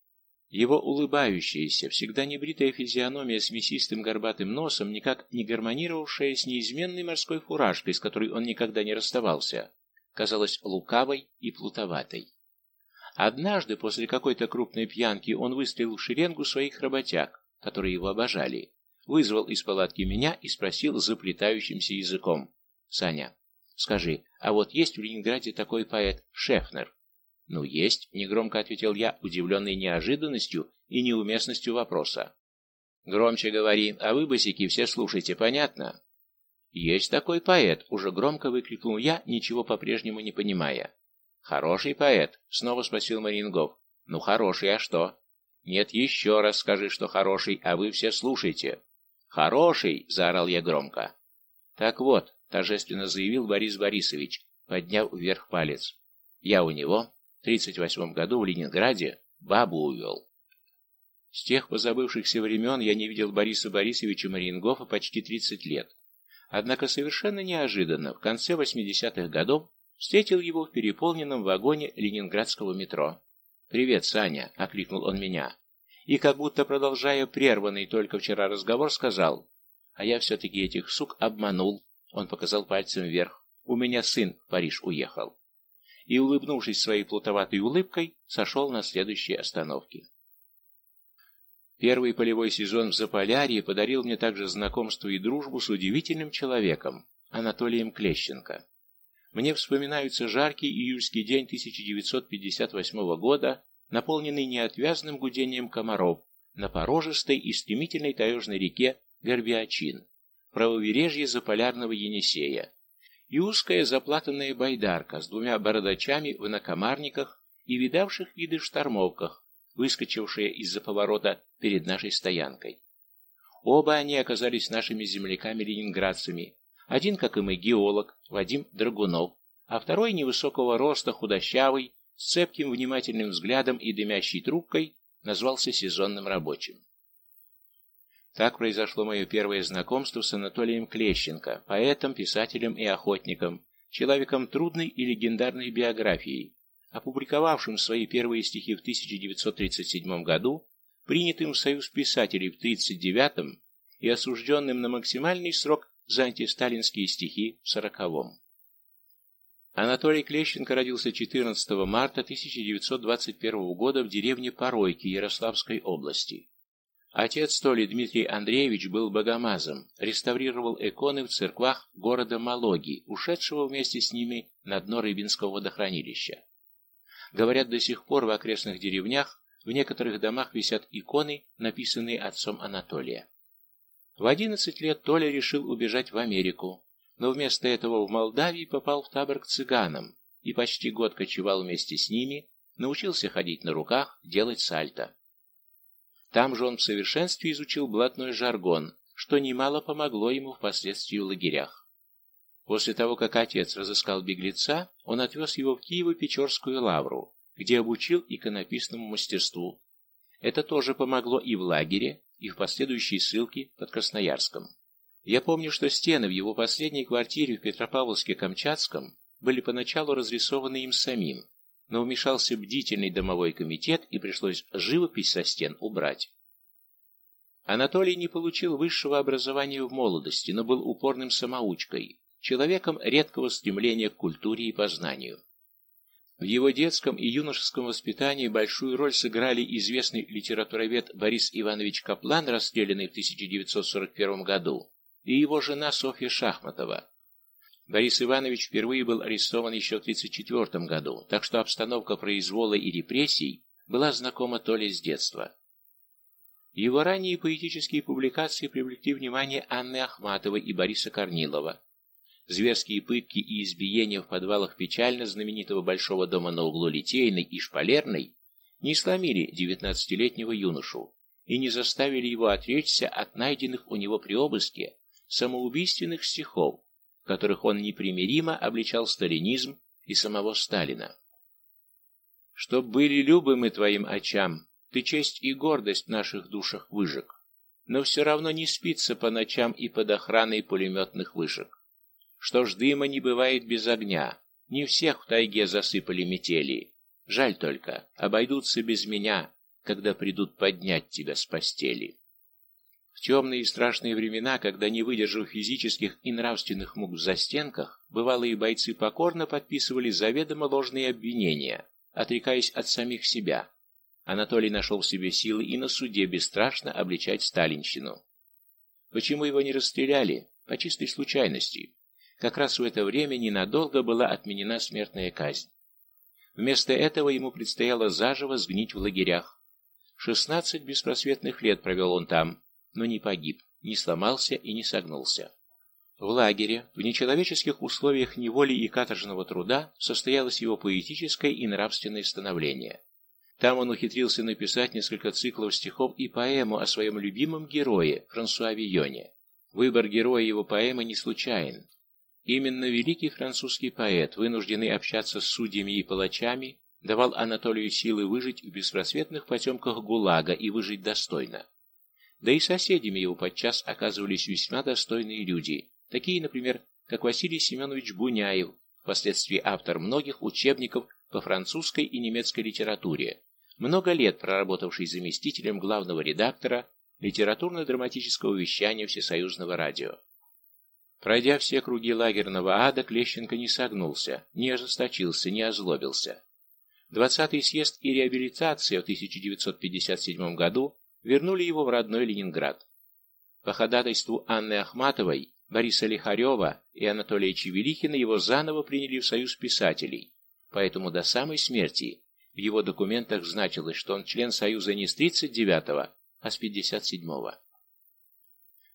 Его улыбающаяся, всегда небритая физиономия с мясистым горбатым носом, никак не гармонировавшая с неизменной морской фуражкой, с которой он никогда не расставался, казалась лукавой и плутоватой. Однажды после какой-то крупной пьянки он выстрелил в шеренгу своих работяг, которые его обожали, вызвал из палатки меня и спросил заплетающимся языком. «Саня, скажи, а вот есть в Ленинграде такой поэт Шефнер?» «Ну, есть», — негромко ответил я, удивленный неожиданностью и неуместностью вопроса. «Громче говори, а вы, босики, все слушайте, понятно?» «Есть такой поэт», — уже громко выкрикнул я, ничего по-прежнему не понимая. «Хороший поэт?» — снова спросил Марингов. «Ну, хороший, а что?» «Нет, еще раз скажи, что хороший, а вы все слушайте». «Хороший!» — заорал я громко. «Так вот», — торжественно заявил Борис Борисович, подняв вверх палец. «Я у него в 38 году в Ленинграде бабу увел». С тех позабывшихся времен я не видел Бориса Борисовича Марингофа почти 30 лет. Однако совершенно неожиданно, в конце 80-х годов, Встретил его в переполненном вагоне ленинградского метро. «Привет, Саня!» — окликнул он меня. И, как будто продолжая прерванный только вчера разговор, сказал, «А я все-таки этих сук обманул». Он показал пальцем вверх. «У меня сын в Париж уехал». И, улыбнувшись своей плутоватой улыбкой, сошел на следующей остановке. Первый полевой сезон в Заполярье подарил мне также знакомство и дружбу с удивительным человеком, Анатолием Клещенко. Мне вспоминаются жаркий июльский день 1958 года, наполненный неотвязным гудением комаров, на порожистой и стремительной таежной реке Горбиачин, правобережье заполярного Енисея, и узкая заплатанная байдарка с двумя бородачами в накомарниках и видавших виды штормовках, выскочившая из-за поворота перед нашей стоянкой. Оба они оказались нашими земляками-ленинградцами. Один, как и мы, геолог, Вадим Драгунов, а второй невысокого роста, худощавый, с цепким внимательным взглядом и дымящей трубкой, назвался сезонным рабочим. Так произошло мое первое знакомство с Анатолием Клещенко, поэтом, писателем и охотником, человеком трудной и легендарной биографией, опубликовавшим свои первые стихи в 1937 году, принятым в Союз писателей в 1939 и осужденным на максимальный срок за антисталинские стихи в 1940 Анатолий Клещенко родился 14 марта 1921 года в деревне Поройки Ярославской области. Отец Толи Дмитрий Андреевич был богомазом, реставрировал иконы в церквах города Малоги, ушедшего вместе с ними на дно Рыбинского водохранилища. Говорят, до сих пор в окрестных деревнях в некоторых домах висят иконы, написанные отцом Анатолия. В 11 лет Толя решил убежать в Америку, но вместо этого в Молдавии попал в табор к цыганам и почти год кочевал вместе с ними, научился ходить на руках, делать сальто. Там же он в совершенстве изучил блатной жаргон, что немало помогло ему впоследствии в лагерях. После того, как отец разыскал беглеца, он отвез его в Киево-Печорскую лавру, где обучил иконописному мастерству. Это тоже помогло и в лагере, и в последующей ссылке под Красноярском. Я помню, что стены в его последней квартире в Петропавловске-Камчатском были поначалу разрисованы им самим, но вмешался бдительный домовой комитет и пришлось живопись со стен убрать. Анатолий не получил высшего образования в молодости, но был упорным самоучкой, человеком редкого стремления к культуре и познанию. В его детском и юношеском воспитании большую роль сыграли известный литературовед Борис Иванович Каплан, расстрелянный в 1941 году, и его жена Софья Шахматова, Борис Иванович впервые был арестован еще в 1934 году, так что обстановка произвола и репрессий была знакома то ли с детства. Его ранние поэтические публикации привлекли внимание Анны Ахматовой и Бориса Корнилова. Зверские пытки и избиения в подвалах печально знаменитого большого дома на углу Литейной и Шпалерной не сломили девятнадцатилетнего юношу и не заставили его отречься от найденных у него при обыске самоубийственных стихов, которых он непримиримо обличал сталинизм и самого Сталина. «Чтоб были любы мы твоим очам, ты честь и гордость в наших душах выжег, но все равно не спится по ночам и под охраной пулеметных вышек. Что ж дыма не бывает без огня, не всех в тайге засыпали метели. Жаль только, обойдутся без меня, когда придут поднять тебя с постели». В темные и страшные времена, когда, не выдержав физических и нравственных мук в застенках, бывалые бойцы покорно подписывали заведомо ложные обвинения, отрекаясь от самих себя. Анатолий нашел в себе силы и на суде бесстрашно обличать сталинщину. Почему его не расстреляли? По чистой случайности. Как раз в это время ненадолго была отменена смертная казнь. Вместо этого ему предстояло заживо сгнить в лагерях. Шестнадцать беспросветных лет провел он там, но не погиб, не сломался и не согнулся. В лагере, в нечеловеческих условиях неволи и каторжного труда, состоялось его поэтическое и нравственное становление. Там он ухитрился написать несколько циклов стихов и поэму о своем любимом герое Франсуа Вийоне. Выбор героя его поэмы не случайен. Именно великий французский поэт, вынужденный общаться с судьями и палачами, давал Анатолию силы выжить в беспросветных потемках ГУЛАГа и выжить достойно. Да и соседями его подчас оказывались весьма достойные люди, такие, например, как Василий Семенович Буняев, впоследствии автор многих учебников по французской и немецкой литературе, много лет проработавший заместителем главного редактора литературно-драматического вещания Всесоюзного радио. Пройдя все круги лагерного ада, Клещенко не согнулся, не ожесточился, не озлобился. Двадцатый съезд и реабилитация в 1957 году вернули его в родной Ленинград. По ходатайству Анны Ахматовой, Бориса Лихарева и Анатолия Чевелихина его заново приняли в Союз писателей, поэтому до самой смерти в его документах значилось, что он член Союза не с 39-го, а с 57-го.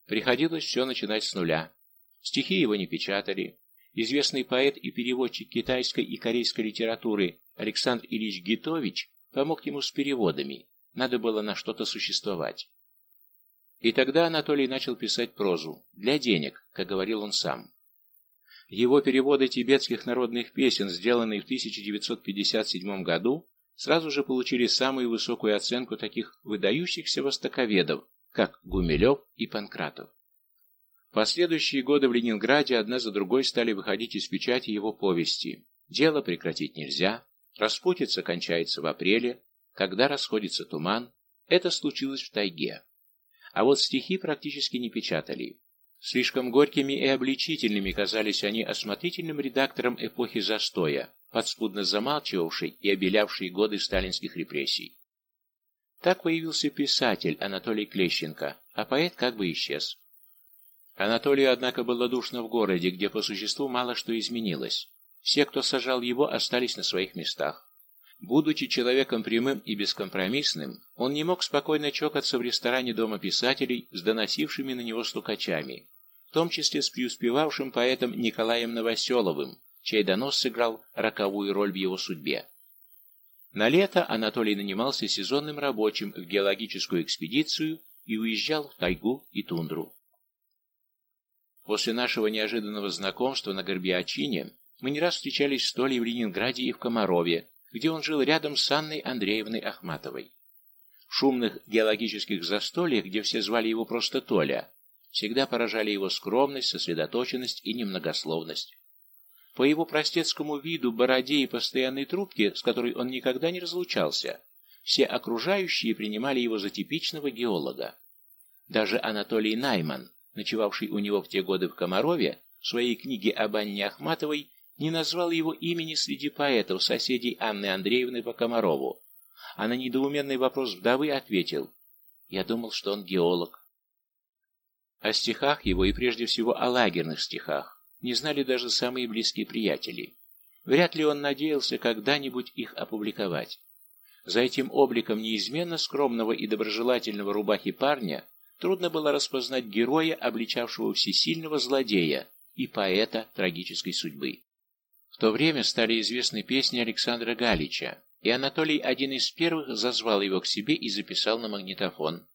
Приходилось все начинать с нуля. Стихи его не печатали. Известный поэт и переводчик китайской и корейской литературы Александр Ильич Гитович помог ему с переводами. Надо было на что-то существовать. И тогда Анатолий начал писать прозу. Для денег, как говорил он сам. Его переводы тибетских народных песен, сделанные в 1957 году, сразу же получили самую высокую оценку таких выдающихся востоковедов, как Гумилев и Панкратов. Последующие годы в Ленинграде одна за другой стали выходить из печати его повести. «Дело прекратить нельзя», «Распутица кончается в апреле», «Когда расходится туман», это случилось в тайге. А вот стихи практически не печатали. Слишком горькими и обличительными казались они осмотрительным редакторам эпохи застоя, подспудно замалчивавшей и обелявшей годы сталинских репрессий. Так появился писатель Анатолий Клещенко, а поэт как бы исчез. Анатолию, однако, было душно в городе, где по существу мало что изменилось. Все, кто сажал его, остались на своих местах. Будучи человеком прямым и бескомпромиссным, он не мог спокойно чокаться в ресторане Дома писателей с доносившими на него стукачами, в том числе с преуспевавшим поэтом Николаем Новоселовым, чей донос сыграл роковую роль в его судьбе. На лето Анатолий нанимался сезонным рабочим в геологическую экспедицию и уезжал в тайгу и тундру. После нашего неожиданного знакомства на Горбиачине мы не раз встречались с Толей в Ленинграде и в Комарове, где он жил рядом с Анной Андреевной Ахматовой. В шумных геологических застольях, где все звали его просто Толя, всегда поражали его скромность, сосредоточенность и немногословность. По его простецкому виду, бороде и постоянной трубке, с которой он никогда не разлучался, все окружающие принимали его за типичного геолога. Даже Анатолий Найман, ночевавший у него в те годы в Комарове, в своей книге об Анне Ахматовой не назвал его имени среди поэтов, соседей Анны Андреевны по Комарову, а на недоуменный вопрос вдовы ответил «Я думал, что он геолог». О стихах его и прежде всего о лагерных стихах не знали даже самые близкие приятели. Вряд ли он надеялся когда-нибудь их опубликовать. За этим обликом неизменно скромного и доброжелательного рубахи парня трудно было распознать героя, обличавшего всесильного злодея и поэта трагической судьбы. В то время стали известны песни Александра Галича, и Анатолий один из первых зазвал его к себе и записал на магнитофон.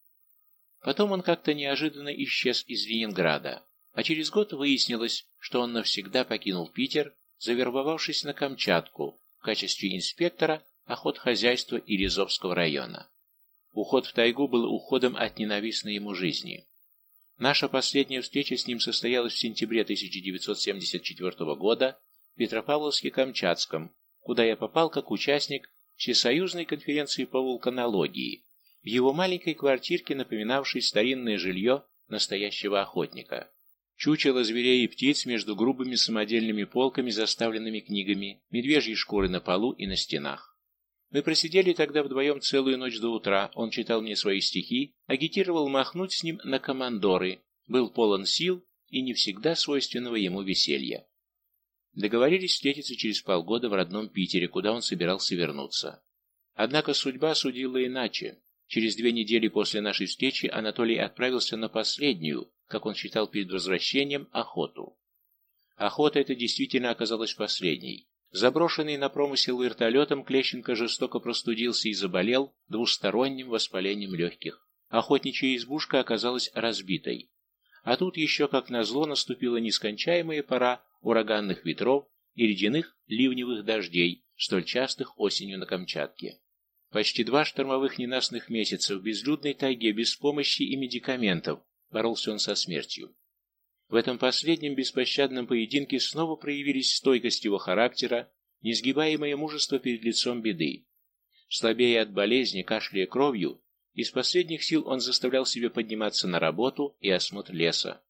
Потом он как-то неожиданно исчез из Ленинграда, а через год выяснилось, что он навсегда покинул Питер, завербовавшись на Камчатку в качестве инспектора охотхозяйства Иризовского района. Уход в тайгу был уходом от ненавистной ему жизни. Наша последняя встреча с ним состоялась в сентябре 1974 года Петропавловске-Камчатском, куда я попал как участник Всесоюзной конференции по вулканологии, в его маленькой квартирке, напоминавшей старинное жилье настоящего охотника. Чучело зверей и птиц между грубыми самодельными полками, заставленными книгами, медвежьи шкуры на полу и на стенах. Мы просидели тогда вдвоем целую ночь до утра, он читал мне свои стихи, агитировал махнуть с ним на командоры, был полон сил и не всегда свойственного ему веселья. Договорились встретиться через полгода в родном Питере, куда он собирался вернуться. Однако судьба судила иначе. Через две недели после нашей встречи Анатолий отправился на последнюю, как он считал перед возвращением, охоту. Охота эта действительно оказалась последней. Заброшенный на промысел вертолетом, Клещенко жестоко простудился и заболел двусторонним воспалением легких. Охотничья избушка оказалась разбитой. А тут еще, как назло, наступила нескончаемая пора ураганных ветров и ледяных ливневых дождей, столь частых осенью на Камчатке. Почти два штормовых ненастных месяца в безлюдной тайге без помощи и медикаментов, боролся он со смертью. В этом последнем беспощадном поединке снова проявились стойкость его характера, несгибаемое мужество перед лицом беды. Слабея от болезни, кашляя кровью, из последних сил он заставлял себя подниматься на работу и осмотр леса.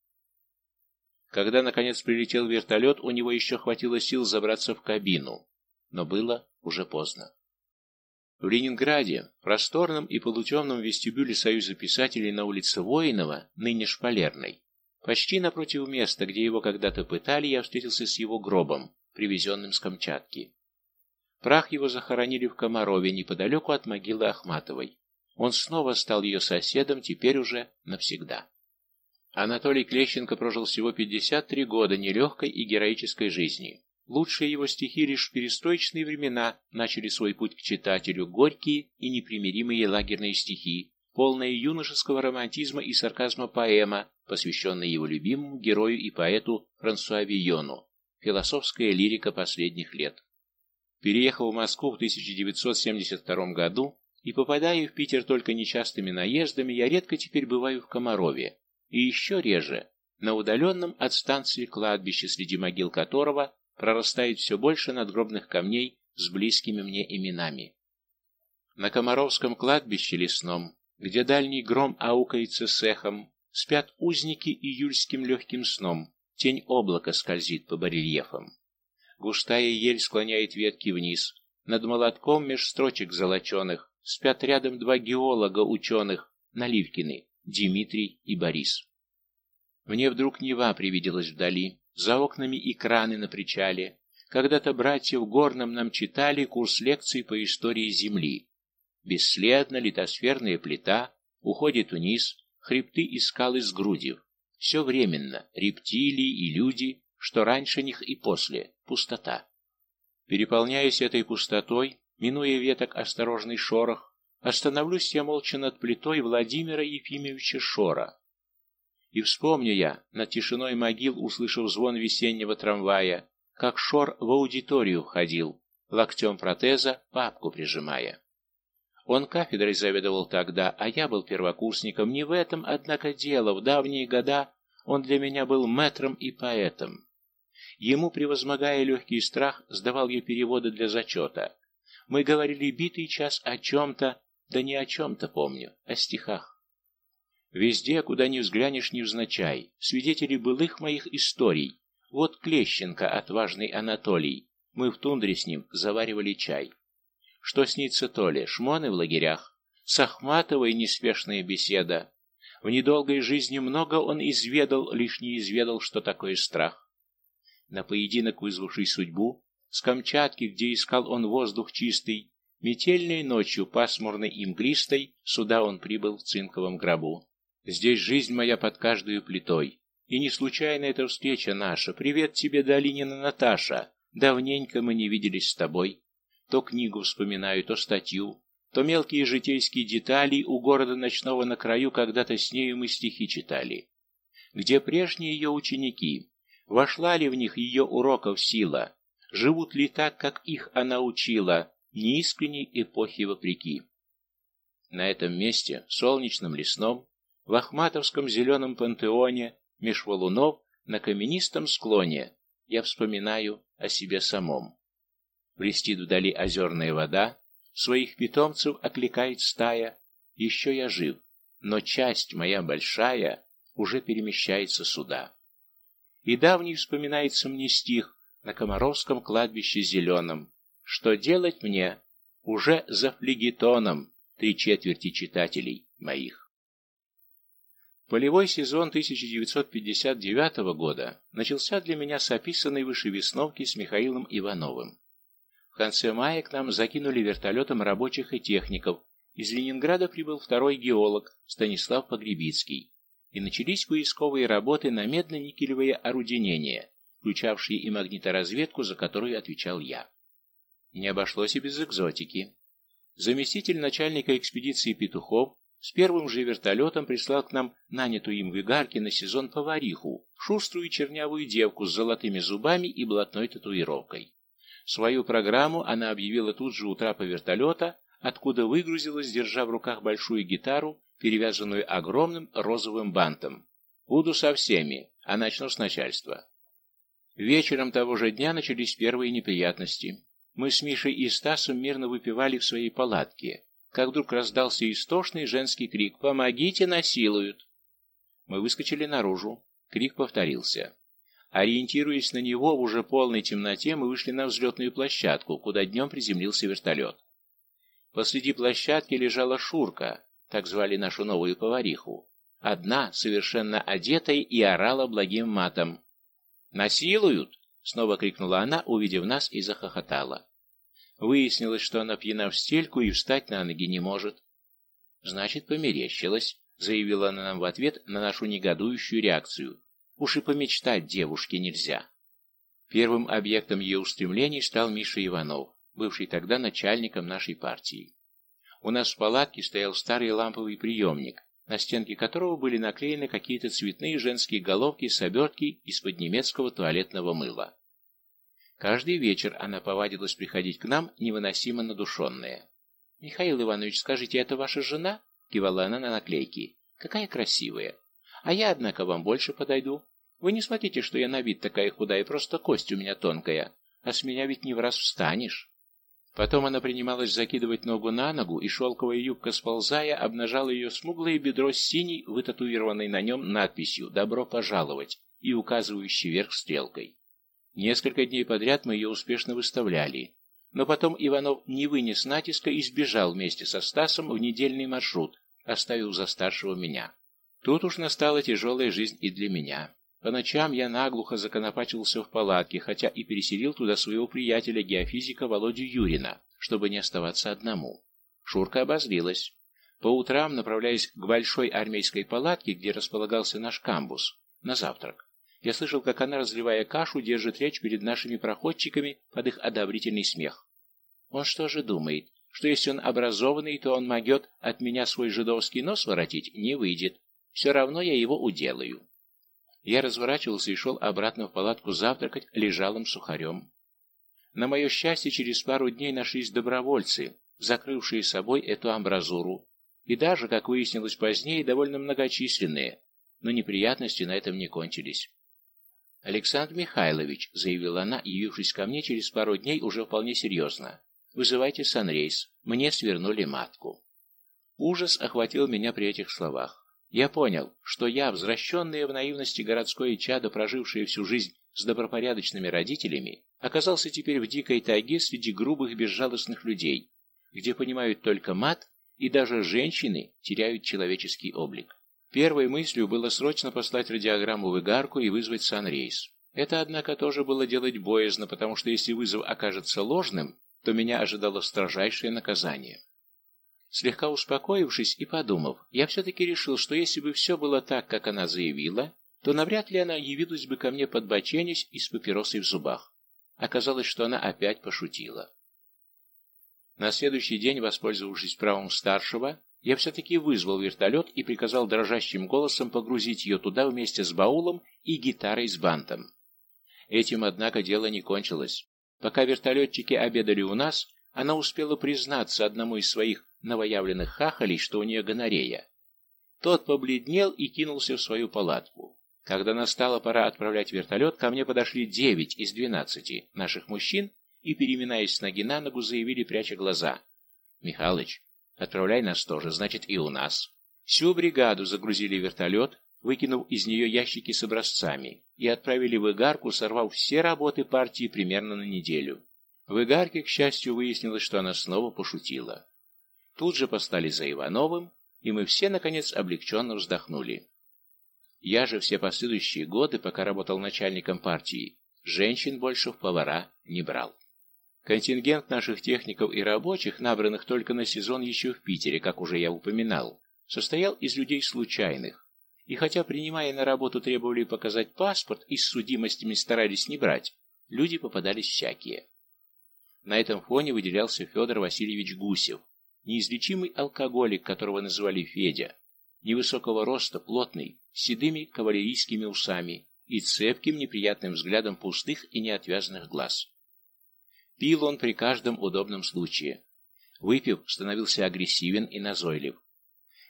Когда, наконец, прилетел вертолет, у него еще хватило сил забраться в кабину, но было уже поздно. В Ленинграде, в просторном и полутемном вестибюле Союза писателей на улице Воинова, ныне Шпалерной, почти напротив места, где его когда-то пытали, я встретился с его гробом, привезенным с Камчатки. Прах его захоронили в Комарове, неподалеку от могилы Ахматовой. Он снова стал ее соседом, теперь уже навсегда. Анатолий Клещенко прожил всего 53 года нелегкой и героической жизни. Лучшие его стихи лишь в перестроечные времена начали свой путь к читателю, горькие и непримиримые лагерные стихи, полная юношеского романтизма и сарказма поэма, посвященная его любимому герою и поэту Франсуа Вийону, философская лирика последних лет. Переехав в Москву в 1972 году и попадая в Питер только нечастыми наездами, я редко теперь бываю в Комарове, и еще реже на удаленном от станции кладбище, среди могил которого прорастает все больше надгробных камней с близкими мне именами. На Комаровском кладбище лесном, где дальний гром аукается с эхом, спят узники июльским легким сном, тень облака скользит по барельефам. Густая ель склоняет ветки вниз, над молотком меж строчек золоченых спят рядом два геолога ученых, Наливкины, Дмитрий и Борис. Мне вдруг Нева привиделась вдали, за окнами и краны на причале. Когда-то братья в Горном нам читали курс лекций по истории Земли. Бесследно литосферная плита уходит вниз, хребты и скалы сгрудив. Все временно, рептилии и люди, что раньше них и после, пустота. Переполняясь этой пустотой, минуя веток осторожный шорох, остановлюсь я молча над плитой Владимира Ефимовича Шора, и вспомню я, над тишиной могил, услышав звон весеннего трамвая, как Шор в аудиторию входил, локтем протеза папку прижимая. Он кафедрой заведовал тогда, а я был первокурсником. Не в этом, однако, дело. В давние года он для меня был мэтром и поэтом. Ему, превозмогая легкий страх, сдавал я переводы для зачета. Мы говорили битый час о чем-то, да не о чем-то помню, о стихах. Везде, куда ни взглянешь невзначай, свидетели былых моих историй. Вот Клещенко, отважный Анатолий, мы в тундре с ним заваривали чай. Что снится Толе, шмоны в лагерях, с Ахматовой неспешная беседа. В недолгой жизни много он изведал, лишь не изведал, что такое страх. На поединок вызвавший судьбу, с Камчатки, где искал он воздух чистый, метельной ночью, пасмурной и мглистой, сюда он прибыл в цинковом гробу. Здесь жизнь моя под каждую плитой. И не случайно эта встреча наша. Привет тебе, Долинина Наташа. Давненько мы не виделись с тобой. То книгу вспоминаю, то статью, то мелкие житейские детали у города ночного на краю когда-то с нею мы стихи читали. Где прежние ее ученики? Вошла ли в них ее уроков сила? Живут ли так, как их она учила, неискренней эпохи вопреки? На этом месте, солнечном лесном, в Ахматовском зеленом пантеоне, меж валунов, на каменистом склоне, я вспоминаю о себе самом. Блестит вдали озерная вода, своих питомцев окликает стая, еще я жив, но часть моя большая уже перемещается сюда. И давний вспоминается мне стих на Комаровском кладбище зеленом. Что делать мне? Уже за флегетоном три четверти читателей моих. Полевой сезон 1959 года начался для меня с описанной выше Весновки с Михаилом Ивановым. В конце мая к нам закинули вертолетом рабочих и техников. Из Ленинграда прибыл второй геолог Станислав Погребицкий. И начались поисковые работы на медно-никелевое орудинение, включавшие и магниторазведку, за которую отвечал я. Не обошлось и без экзотики. Заместитель начальника экспедиции Петухов с первым же вертолетом прислал к нам нанятую им в Игарке на сезон повариху, шуструю чернявую девку с золотыми зубами и блатной татуировкой. Свою программу она объявила тут же у трапа вертолета, откуда выгрузилась, держа в руках большую гитару, перевязанную огромным розовым бантом. «Буду со всеми, а начну с начальства». Вечером того же дня начались первые неприятности. Мы с Мишей и Стасом мирно выпивали в своей палатке, как вдруг раздался истошный женский крик «Помогите, насилуют!». Мы выскочили наружу. Крик повторился. Ориентируясь на него, в уже полной темноте мы вышли на взлетную площадку, куда днем приземлился вертолет. Посреди площадки лежала Шурка, так звали нашу новую повариху. Одна, совершенно одетая, и орала благим матом. «Насилуют!» — снова крикнула она, увидев нас, и захохотала. Выяснилось, что она пьяна в стельку и встать на ноги не может. Значит, померещилась, заявила она нам в ответ на нашу негодующую реакцию. Уж и помечтать девушке нельзя. Первым объектом ее устремлений стал Миша Иванов, бывший тогда начальником нашей партии. У нас в палатке стоял старый ламповый приемник, на стенке которого были наклеены какие-то цветные женские головки с обертки из-под немецкого туалетного мыла. Каждый вечер она повадилась приходить к нам, невыносимо надушенная. «Михаил Иванович, скажите, это ваша жена?» — кивала она на наклейки. «Какая красивая! А я, однако, вам больше подойду. Вы не смотрите, что я на вид такая худая, просто кость у меня тонкая, а с меня ведь не в раз встанешь». Потом она принималась закидывать ногу на ногу, и шелковая юбка, сползая, обнажала ее смуглое бедро с синей, вытатуированной на нем надписью «Добро пожаловать» и указывающей вверх стрелкой. Несколько дней подряд мы ее успешно выставляли, но потом Иванов не вынес натиска и сбежал вместе со Стасом в недельный маршрут, оставив за старшего меня. Тут уж настала тяжелая жизнь и для меня. По ночам я наглухо законопачивался в палатке, хотя и переселил туда своего приятеля-геофизика Володю Юрина, чтобы не оставаться одному. Шурка обозлилась. По утрам, направляясь к большой армейской палатке, где располагался наш камбус, на завтрак, я слышал, как она, разливая кашу, держит речь перед нашими проходчиками под их одобрительный смех. Он что же думает, что если он образованный, то он могет от меня свой жидовский нос воротить? Не выйдет. Все равно я его уделаю. Я разворачивался и шел обратно в палатку завтракать лежалым сухарем. На мое счастье, через пару дней нашлись добровольцы, закрывшие собой эту амбразуру, и даже, как выяснилось позднее, довольно многочисленные, но неприятности на этом не кончились. «Александр Михайлович», — заявила она, явившись ко мне через пару дней уже вполне серьезно, — «вызывайте санрейс, мне свернули матку». Ужас охватил меня при этих словах. Я понял, что я, возвращенная в наивности городское чадо, прожившее всю жизнь с добропорядочными родителями, оказался теперь в дикой тайге среди грубых безжалостных людей, где понимают только мат, и даже женщины теряют человеческий облик. Первой мыслью было срочно послать радиограмму в Игарку и вызвать санрейс. Это, однако, тоже было делать боязно, потому что если вызов окажется ложным, то меня ожидало строжайшее наказание. Слегка успокоившись и подумав, я все-таки решил, что если бы все было так, как она заявила, то навряд ли она явилась бы ко мне подбоченясь и с папиросой в зубах. Оказалось, что она опять пошутила. На следующий день, воспользовавшись правом старшего, я все-таки вызвал вертолет и приказал дрожащим голосом погрузить ее туда вместе с баулом и гитарой с бантом. Этим, однако, дело не кончилось. Пока вертолетчики обедали у нас, она успела признаться одному из своих новоявленных хахалей, что у нее гонорея. Тот побледнел и кинулся в свою палатку. Когда настала пора отправлять вертолет, ко мне подошли девять из двенадцати наших мужчин и, переминаясь с ноги на ногу, заявили, пряча глаза. «Михалыч, отправляй нас тоже, значит, и у нас». Всю бригаду загрузили в вертолет, выкинув из нее ящики с образцами, и отправили в Игарку, сорвав все работы партии примерно на неделю. В Игарке, к счастью, выяснилось, что она снова пошутила. Тут же постали за Ивановым, и мы все, наконец, облегченно вздохнули. Я же все последующие годы, пока работал начальником партии, женщин больше в повара не брал. Контингент наших техников и рабочих, набранных только на сезон еще в Питере, как уже я упоминал, состоял из людей случайных, и хотя, принимая на работу, требовали показать паспорт и с судимостями старались не брать, люди попадались всякие. На этом фоне выделялся Федор Васильевич Гусев, неизлечимый алкоголик, которого называли Федя, невысокого роста, плотный, с седыми кавалерийскими усами и цепким неприятным взглядом пустых и неотвязанных глаз. Пил он при каждом удобном случае. Выпив, становился агрессивен и назойлив.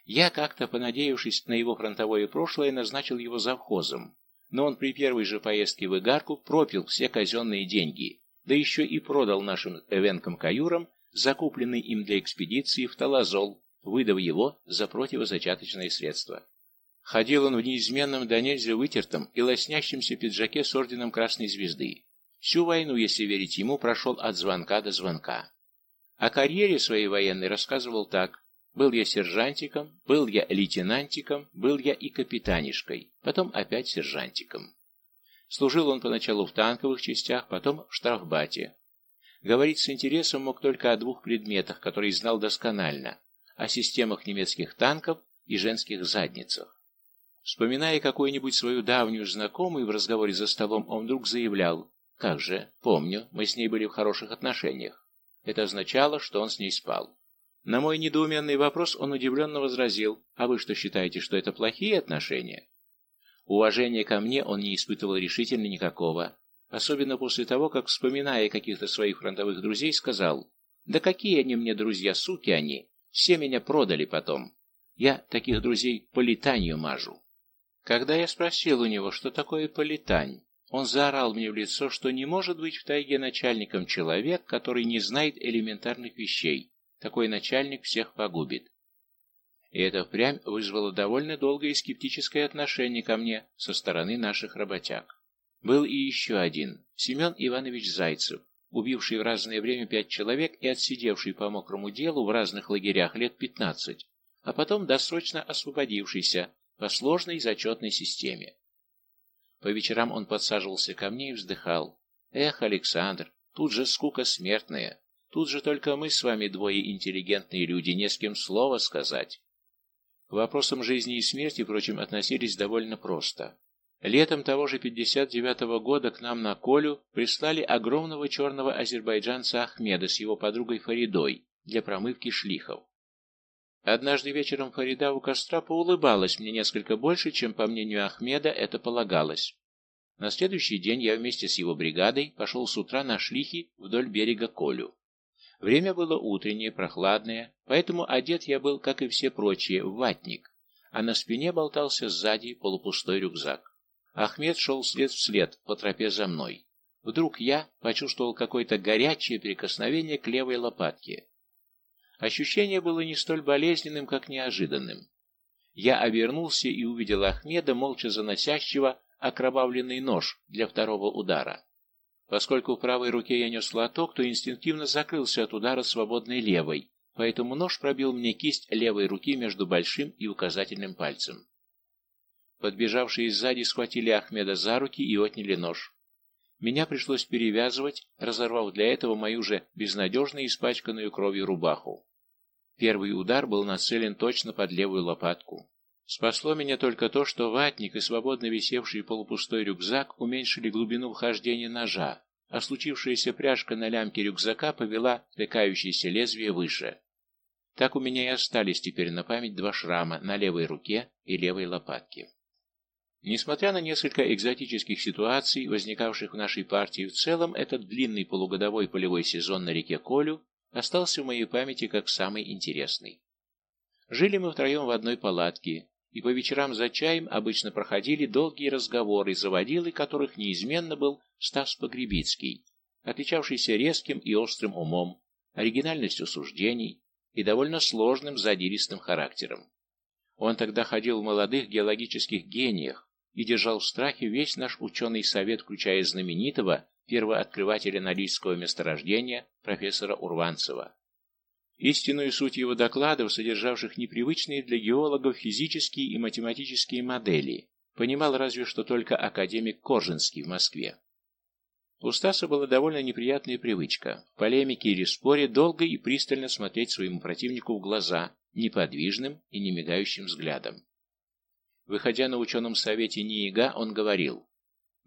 Я как-то, понадеявшись на его фронтовое прошлое, назначил его завхозом, но он при первой же поездке в Игарку пропил все казенные деньги, да еще и продал нашим эвенкам-каюрам закупленный им для экспедиции в Талазол, выдав его за противозачаточное средство. Ходил он в неизменном до нельзя вытертом и лоснящемся пиджаке с орденом Красной Звезды. Всю войну, если верить ему, прошел от звонка до звонка. О карьере своей военной рассказывал так. Был я сержантиком, был я лейтенантиком, был я и капитанишкой, потом опять сержантиком. Служил он поначалу в танковых частях, потом в штрафбате, Говорить с интересом мог только о двух предметах, которые знал досконально. о системах немецких танков и женских задницах. Вспоминая какую-нибудь свою давнюю знакомую в разговоре за столом, он вдруг заявлял, «Как же, помню, мы с ней были в хороших отношениях». Это означало, что он с ней спал. На мой недоуменный вопрос он удивленно возразил, «А вы что считаете, что это плохие отношения?» Уважения ко мне он не испытывал решительно никакого, особенно после того, как, вспоминая каких-то своих фронтовых друзей, сказал, «Да какие они мне друзья, суки они, все меня продали потом. Я таких друзей по летанию мажу». Когда я спросил у него, что такое политань, он заорал мне в лицо, что не может быть в тайге начальником человек, который не знает элементарных вещей. Такой начальник всех погубит. И это впрямь вызвало довольно долгое скептическое отношение ко мне со стороны наших работяг. Был и еще один, Семен Иванович Зайцев, убивший в разное время пять человек и отсидевший по мокрому делу в разных лагерях лет пятнадцать, а потом досрочно освободившийся по сложной зачетной системе. По вечерам он подсаживался ко мне и вздыхал. «Эх, Александр, тут же скука смертная. Тут же только мы с вами двое интеллигентные люди, не с кем слова сказать». К вопросам жизни и смерти, впрочем, относились довольно просто. Летом того же 59-го года к нам на Колю прислали огромного черного азербайджанца Ахмеда с его подругой Фаридой для промывки шлихов. Однажды вечером Фарида у костра поулыбалась мне несколько больше, чем, по мнению Ахмеда, это полагалось. На следующий день я вместе с его бригадой пошел с утра на шлихи вдоль берега Колю. Время было утреннее, прохладное, поэтому одет я был, как и все прочие, в ватник, а на спине болтался сзади полупустой рюкзак. Ахмед шел след вслед по тропе за мной. Вдруг я почувствовал какое-то горячее прикосновение к левой лопатке. Ощущение было не столь болезненным, как неожиданным. Я обернулся и увидел Ахмеда, молча заносящего окровавленный нож для второго удара. Поскольку в правой руке я нес лоток, то инстинктивно закрылся от удара свободной левой, поэтому нож пробил мне кисть левой руки между большим и указательным пальцем. Подбежавшие сзади схватили Ахмеда за руки и отняли нож. Меня пришлось перевязывать, разорвав для этого мою же безнадежно испачканную кровью рубаху. Первый удар был нацелен точно под левую лопатку. Спасло меня только то, что ватник и свободно висевший полупустой рюкзак уменьшили глубину вхождения ножа, а случившаяся пряжка на лямке рюкзака повела тыкающееся лезвие выше. Так у меня и остались теперь на память два шрама на левой руке и левой лопатке. Несмотря на несколько экзотических ситуаций, возникавших в нашей партии в целом, этот длинный полугодовой полевой сезон на реке Колю остался в моей памяти как самый интересный. Жили мы втроем в одной палатке, и по вечерам за чаем обычно проходили долгие разговоры, заводилой которых неизменно был Стас Погребицкий, отличавшийся резким и острым умом, оригинальностью суждений и довольно сложным задиристым характером. Он тогда ходил в молодых геологических гениях и держал в страхе весь наш ученый совет, включая знаменитого первооткрывателя Норильского месторождения профессора Урванцева. Истинную суть его докладов, содержавших непривычные для геологов физические и математические модели, понимал разве что только академик Коржинский в Москве. У Стаса была довольно неприятная привычка в полемике или споре долго и пристально смотреть своему противнику в глаза неподвижным и немигающим взглядом. Выходя на ученом совете НИИГА, он говорил,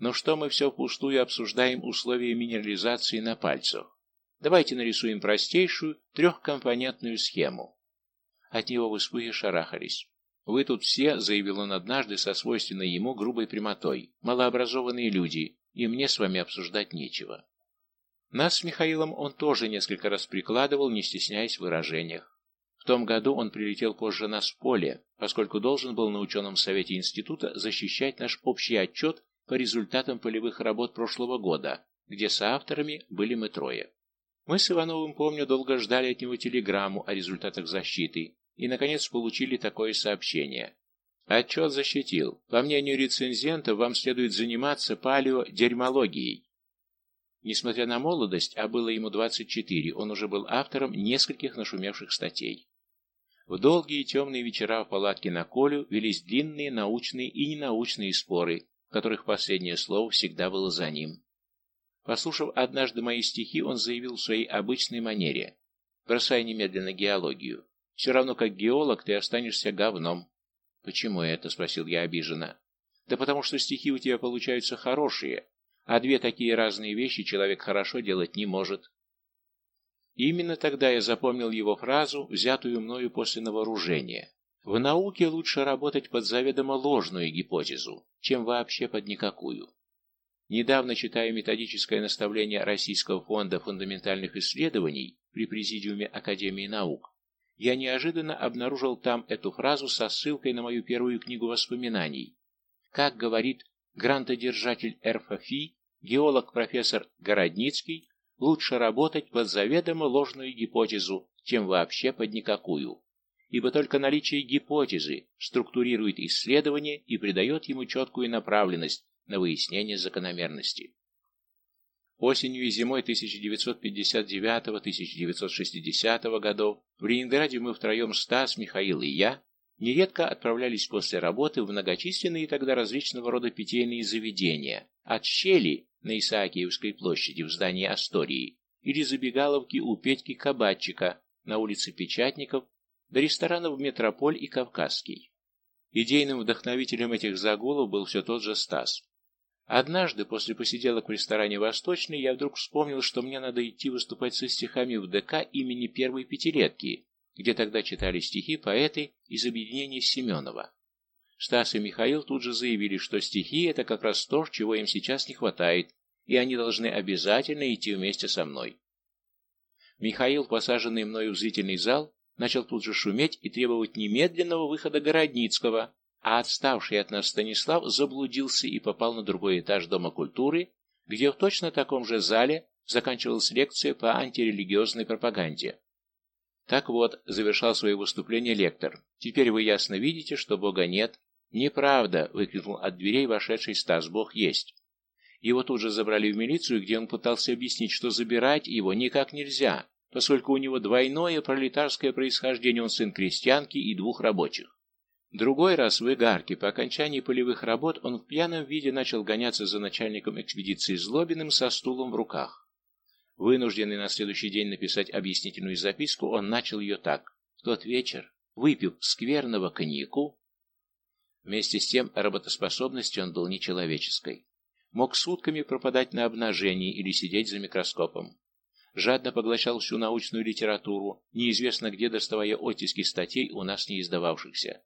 но что мы все впустую обсуждаем условия минерализации на пальцах? Давайте нарисуем простейшую трехкомпонентную схему. От него в испуге шарахались. Вы тут все, заявил он однажды со свойственной ему грубой прямотой, малообразованные люди, и мне с вами обсуждать нечего. Нас с Михаилом он тоже несколько раз прикладывал, не стесняясь в выражениях. В том году он прилетел позже нас в поле, поскольку должен был на ученом совете института защищать наш общий отчет по результатам полевых работ прошлого года, где соавторами были мы трое. Мы с Ивановым, помню, долго ждали от него телеграмму о результатах защиты и, наконец, получили такое сообщение. Отчет защитил. По мнению рецензента, вам следует заниматься палеодермологией. Несмотря на молодость, а было ему 24, он уже был автором нескольких нашумевших статей. В долгие темные вечера в палатке на Колю велись длинные научные и ненаучные споры, которых последнее слово всегда было за ним. Послушав однажды мои стихи, он заявил в своей обычной манере «Бросай немедленно геологию. Все равно как геолог ты останешься говном. «Почему это?» — спросил я обиженно. «Да потому что стихи у тебя получаются хорошие, а две такие разные вещи человек хорошо делать не может». Именно тогда я запомнил его фразу, взятую мною после навооружения. В науке лучше работать под заведомо ложную гипотезу, чем вообще под никакую. Недавно читая методическое наставление Российского фонда фундаментальных исследований при Президиуме Академии наук, я неожиданно обнаружил там эту фразу со ссылкой на мою первую книгу воспоминаний. Как говорит грантодержатель РФФИ, геолог-профессор Городницкий, лучше работать под заведомо ложную гипотезу, чем вообще под никакую, ибо только наличие гипотезы структурирует исследование и придает ему четкую направленность на выяснение закономерности. Осенью и зимой 1959-1960 годов в Ленинграде мы втроем, Стас, Михаил и я, нередко отправлялись после работы в многочисленные тогда различного рода питейные заведения, от щели на Исаакиевской площади в здании Астории или забегаловки у Петьки Кабатчика на улице Печатников до ресторанов «Метрополь» и «Кавказский». Идейным вдохновителем этих загулов был все тот же Стас. Однажды, после посиделок в ресторане «Восточный», я вдруг вспомнил, что мне надо идти выступать со стихами в ДК имени первой пятилетки, где тогда читали стихи поэты из объединения Семенова. Стас и Михаил тут же заявили, что стихи – это как раз то, чего им сейчас не хватает, и они должны обязательно идти вместе со мной. Михаил, посаженный мною в зрительный зал, начал тут же шуметь и требовать немедленного выхода Городницкого, а отставший от нас Станислав заблудился и попал на другой этаж Дома культуры, где в точно таком же зале заканчивалась лекция по антирелигиозной пропаганде. Так вот, завершал свое выступление лектор. «Теперь вы ясно видите, что Бога нет». «Неправда!» — выкрикнул от дверей вошедший Стас. «Бог есть». Его тут же забрали в милицию, где он пытался объяснить, что забирать его никак нельзя, поскольку у него двойное пролетарское происхождение, он сын крестьянки и двух рабочих. Другой раз в Игарке по окончании полевых работ он в пьяном виде начал гоняться за начальником экспедиции Злобиным со стулом в руках. Вынужденный на следующий день написать объяснительную записку, он начал ее так. В тот вечер, выпив скверного коньяку, вместе с тем работоспособностью он был нечеловеческой. Мог сутками пропадать на обнажении или сидеть за микроскопом. Жадно поглощал всю научную литературу, неизвестно где доставая оттиски статей, у нас не издававшихся.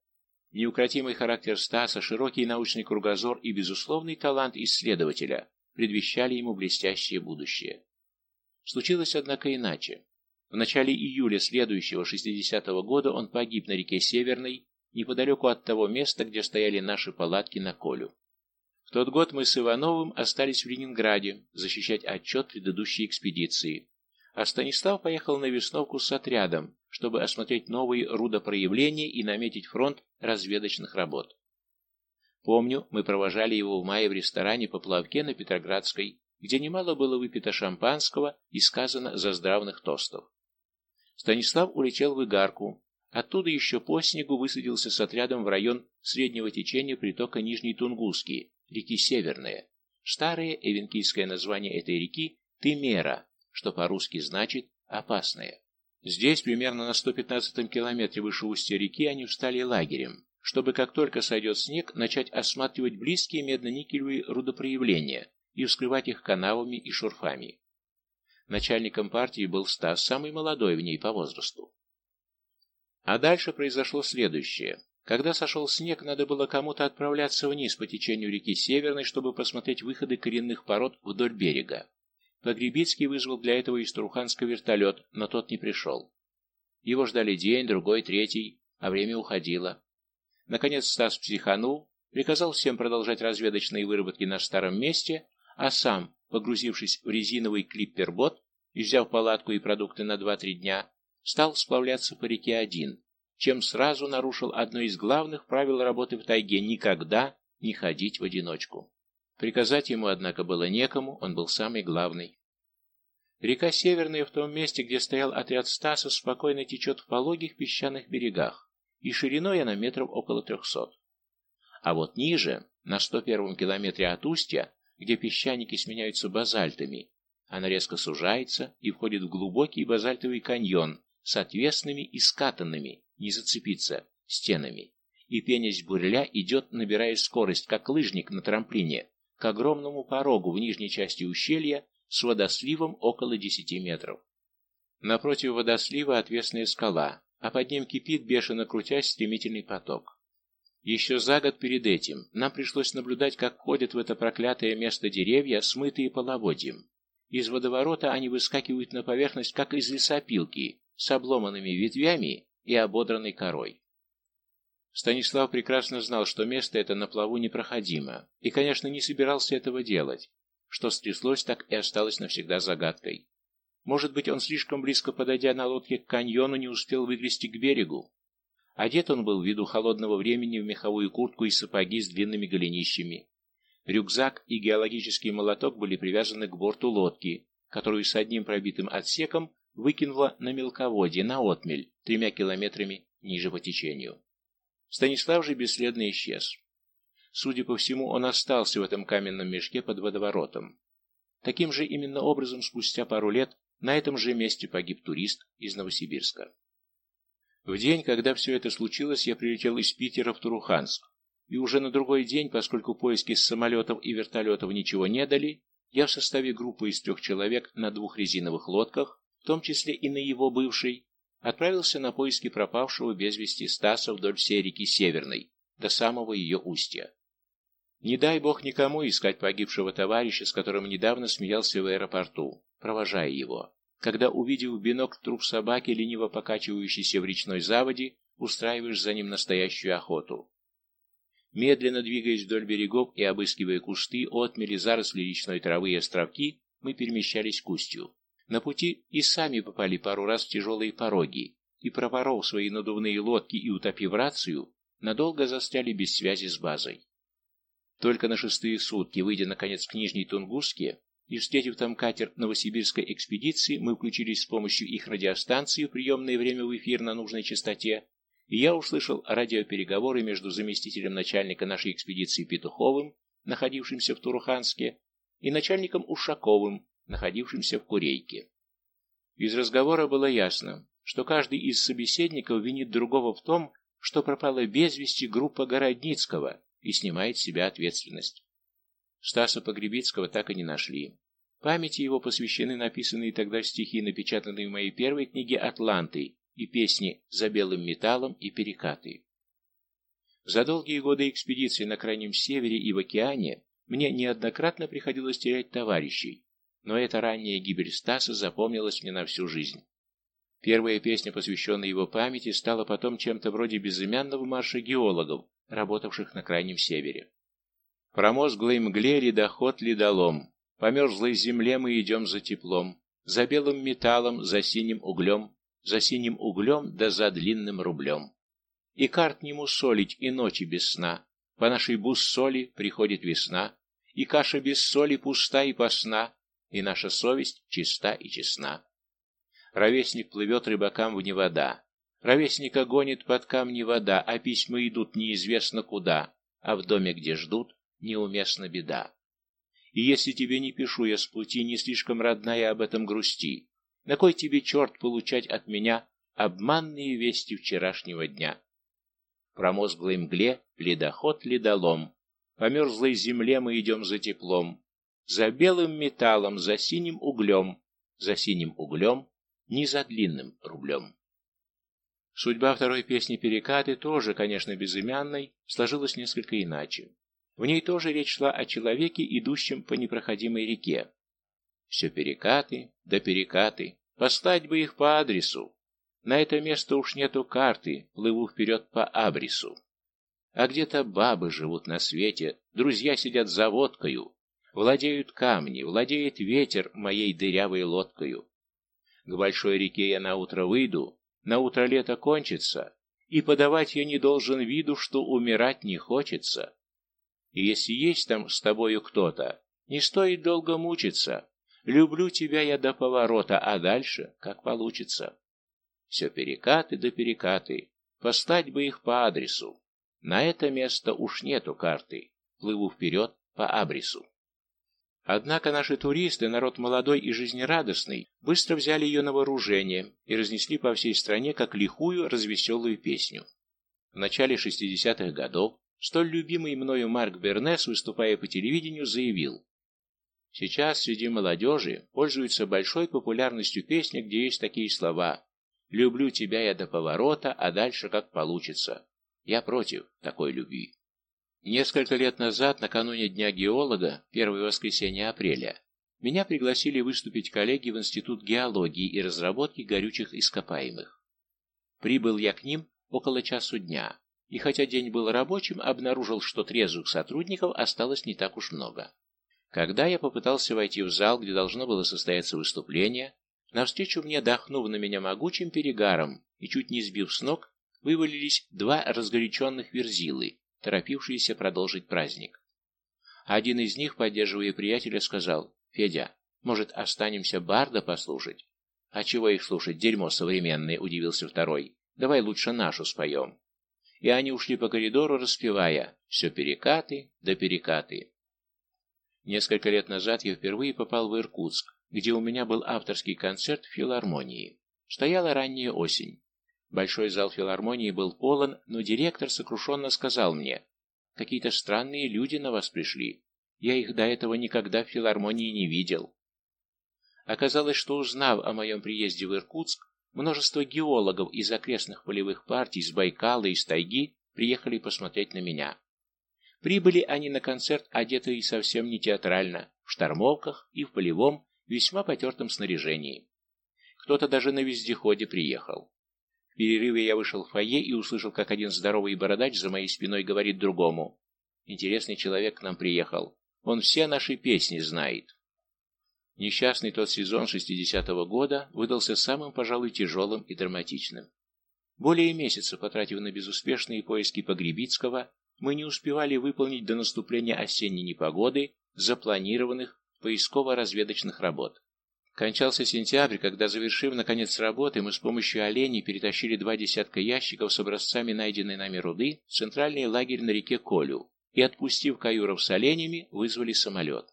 Неукротимый характер Стаса, широкий научный кругозор и безусловный талант исследователя предвещали ему блестящее будущее. Случилось, однако, иначе. В начале июля следующего 60-го года он погиб на реке Северной, неподалеку от того места, где стояли наши палатки на Колю. В тот год мы с Ивановым остались в Ленинграде защищать отчет предыдущей экспедиции, а Станислав поехал на Весновку с отрядом, чтобы осмотреть новые рудопроявления и наметить фронт разведочных работ. Помню, мы провожали его в мае в ресторане по плавке на Петроградской, где немало было выпито шампанского и сказано заздравных тостов. Станислав улетел в Игарку, оттуда еще по снегу высадился с отрядом в район среднего течения притока Нижней Тунгуски, реки Северная. Старое эвенкийское название этой реки – Тымера, что по-русски значит «опасная». Здесь, примерно на 115 километре выше устья реки, они встали лагерем, чтобы как только сойдет снег, начать осматривать близкие медно-никелевые рудопроявления и вскрывать их канавами и шурфами. Начальником партии был Стас, самый молодой в ней по возрасту. А дальше произошло следующее. Когда сошел снег, надо было кому-то отправляться вниз по течению реки Северной, чтобы посмотреть выходы коренных пород вдоль берега. Погребицкий вызвал для этого из Труханска вертолет, но тот не пришел. Его ждали день, другой, третий, а время уходило. Наконец Стас психанул, приказал всем продолжать разведочные выработки на старом месте, а сам, погрузившись в резиновый клиппербот и взяв палатку и продукты на два-три дня, стал сплавляться по реке один, чем сразу нарушил одно из главных правил работы в тайге – никогда не ходить в одиночку. Приказать ему, однако, было некому, он был самый главный. Река Северная в том месте, где стоял отряд Стаса, спокойно течет в пологих песчаных берегах, и шириной она метров около трехсот. А вот ниже, на 101 километре от устья, где песчаники сменяются базальтами, она резко сужается и входит в глубокий базальтовый каньон с отвесными и скатанными, не зацепиться, стенами. И пенясь бурля идет, набирая скорость, как лыжник на трамплине, к огромному порогу в нижней части ущелья с водосливом около десяти метров. Напротив водослива отвесная скала, а под ним кипит, бешено крутясь, стремительный поток. Еще за год перед этим нам пришлось наблюдать, как ходят в это проклятое место деревья, смытые половодьем. Из водоворота они выскакивают на поверхность, как из лесопилки, с обломанными ветвями и ободранной корой. Станислав прекрасно знал, что место это на плаву непроходимо, и, конечно, не собирался этого делать. Что стряслось, так и осталось навсегда загадкой. Может быть, он слишком близко подойдя на лодке к каньону, не успел выгрести к берегу. Одет он был ввиду холодного времени в меховую куртку и сапоги с длинными голенищами. Рюкзак и геологический молоток были привязаны к борту лодки, которую с одним пробитым отсеком выкинула на мелководье, на отмель, тремя километрами ниже по течению. Станислав же бесследно исчез. Судя по всему, он остался в этом каменном мешке под водоворотом. Таким же именно образом спустя пару лет на этом же месте погиб турист из Новосибирска. В день, когда все это случилось, я прилетел из Питера в Туруханск. И уже на другой день, поскольку поиски с самолетов и вертолетов ничего не дали, я в составе группы из трех человек на двух резиновых лодках, в том числе и на его бывшей, отправился на поиски пропавшего без вести Стаса вдоль всей реки Северной, до самого ее устья. Не дай бог никому искать погибшего товарища, с которым недавно смеялся в аэропорту, провожая его. Когда, увидев в бинокль труп собаки, лениво покачивающийся в речной заводе, устраиваешь за ним настоящую охоту. Медленно двигаясь вдоль берегов и обыскивая кусты, отмели, заросли речной травы и островки, мы перемещались к устью. На пути и сами попали пару раз в тяжелые пороги, и, пропоров свои надувные лодки и утопив рацию, надолго застряли без связи с базой. Только на шестые сутки, выйдя наконец к Нижней Тунгуске и встретив там катер новосибирской экспедиции, мы включились с помощью их радиостанции в приемное время в эфир на нужной частоте и я услышал радиопереговоры между заместителем начальника нашей экспедиции Петуховым, находившимся в Туруханске, и начальником Ушаковым, находившимся в Курейке. Из разговора было ясно, что каждый из собеседников винит другого в том, что пропала без вести группа Городницкого и снимает с себя ответственность. Стаса Погребицкого так и не нашли. Памяти его посвящены написанные тогда стихи, напечатанные в моей первой книге «Атланты», и песни «За белым металлом» и «Перекаты». За долгие годы экспедиции на Крайнем Севере и в океане мне неоднократно приходилось терять товарищей, но эта ранняя гибель Стаса запомнилась мне на всю жизнь. Первая песня, посвященная его памяти, стала потом чем-то вроде безымянного марша геологов, работавших на Крайнем Севере. Промозглой мгле ледоход ледолом, по мерзлой земле мы идем за теплом, за белым металлом, за синим углем, за синим углем да за длинным рублем. И карт не мусолить, и ночи без сна. По нашей буссоли приходит весна, и каша без соли пуста и посна, и наша совесть чиста и честна. Ровесник плывет рыбакам в невода, ровесника гонит под камни вода, а письма идут неизвестно куда, а в доме, где ждут, неуместна беда. И если тебе не пишу я с пути, не слишком родная об этом грусти, на кой тебе, черт, получать от меня обманные вести вчерашнего дня? Промозглой мгле ледоход ледолом, по мерзлой земле мы идем за теплом, за белым металлом, за синим углем, за синим углем, не за длинным рублем. Судьба второй песни «Перекаты» тоже, конечно, безымянной, сложилась несколько иначе. В ней тоже речь шла о человеке, идущем по непроходимой реке, все перекаты, да перекаты. Послать бы их по адресу. На это место уж нету карты, плыву вперед по абрису. А где-то бабы живут на свете, друзья сидят за водкою, владеют камни, владеет ветер моей дырявой лодкою. К большой реке я на утро выйду, на утро лето кончится, и подавать я не должен виду, что умирать не хочется. И если есть там с тобою кто-то, не стоит долго мучиться, Люблю тебя я до поворота, а дальше как получится. Все перекаты да перекаты, послать бы их по адресу. На это место уж нету карты, плыву вперед по абрису. Однако наши туристы, народ молодой и жизнерадостный, быстро взяли ее на вооружение и разнесли по всей стране как лихую, развеселую песню. В начале 60-х годов столь любимый мною Марк Бернес, выступая по телевидению, заявил, Сейчас среди молодежи пользуется большой популярностью песня, где есть такие слова «Люблю тебя я до поворота, а дальше как получится». Я против такой любви. Несколько лет назад, накануне Дня геолога, первое воскресенье апреля, меня пригласили выступить коллеги в Институт геологии и разработки горючих ископаемых. Прибыл я к ним около часу дня, и хотя день был рабочим, обнаружил, что трезвых сотрудников осталось не так уж много. Когда я попытался войти в зал, где должно было состояться выступление, навстречу мне, дохнув на меня могучим перегаром и чуть не сбив с ног, вывалились два разгоряченных верзилы, торопившиеся продолжить праздник. Один из них, поддерживая приятеля, сказал, «Федя, может, останемся барда послушать?» «А чего их слушать, дерьмо современное», — удивился второй. «Давай лучше нашу споем». И они ушли по коридору, распевая «Все перекаты да перекаты». Несколько лет назад я впервые попал в Иркутск, где у меня был авторский концерт в филармонии. Стояла ранняя осень. Большой зал филармонии был полон, но директор сокрушенно сказал мне, «Какие-то странные люди на вас пришли. Я их до этого никогда в филармонии не видел». Оказалось, что узнав о моем приезде в Иркутск, множество геологов из окрестных полевых партий с Байкала и с тайги приехали посмотреть на меня. Прибыли они на концерт, одетые совсем не театрально, в штормовках и в полевом, весьма потертом снаряжении. Кто-то даже на вездеходе приехал. В перерыве я вышел в фойе и услышал, как один здоровый бородач за моей спиной говорит другому. Интересный человек к нам приехал. Он все наши песни знает. Несчастный тот сезон 60-го года выдался самым, пожалуй, тяжелым и драматичным. Более месяца, потратив на безуспешные поиски Погребицкого, мы не успевали выполнить до наступления осенней непогоды запланированных поисково-разведочных работ. Кончался сентябрь, когда, завершив, наконец, работы, мы с помощью оленей перетащили два десятка ящиков с образцами найденной нами руды в центральный лагерь на реке Колю и, отпустив каюров с оленями, вызвали самолет.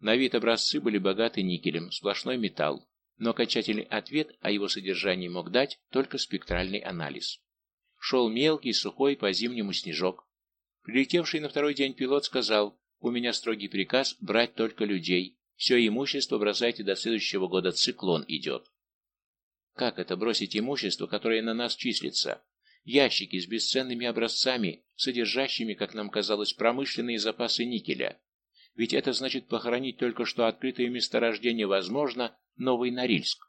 На вид образцы были богаты никелем, сплошной металл, но окончательный ответ о его содержании мог дать только спектральный анализ. Шел мелкий, сухой, по-зимнему снежок. Прилетевший на второй день пилот сказал, «У меня строгий приказ брать только людей, все имущество бросайте до следующего года, циклон идет. Как это бросить имущество, которое на нас числится? Ящики с бесценными образцами, содержащими, как нам казалось, промышленные запасы никеля. Ведь это значит похоронить только что открытое месторождение, возможно, Новый Норильск.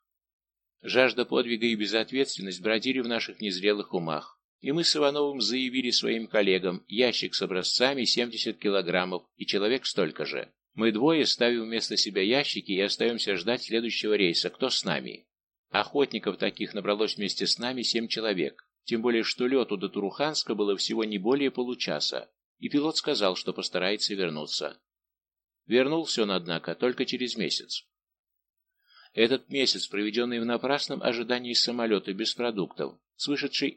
Жажда подвига и безответственность бродили в наших незрелых умах. И мы с Ивановым заявили своим коллегам ящик с образцами 70 килограммов и человек столько же. Мы двое ставим вместо себя ящики и остаемся ждать следующего рейса. Кто с нами? Охотников таких набралось вместе с нами семь человек. Тем более, что лету до Туруханска было всего не более получаса. И пилот сказал, что постарается вернуться. Вернулся он, однако, только через месяц. Этот месяц, проведенный в напрасном ожидании самолета без продуктов, с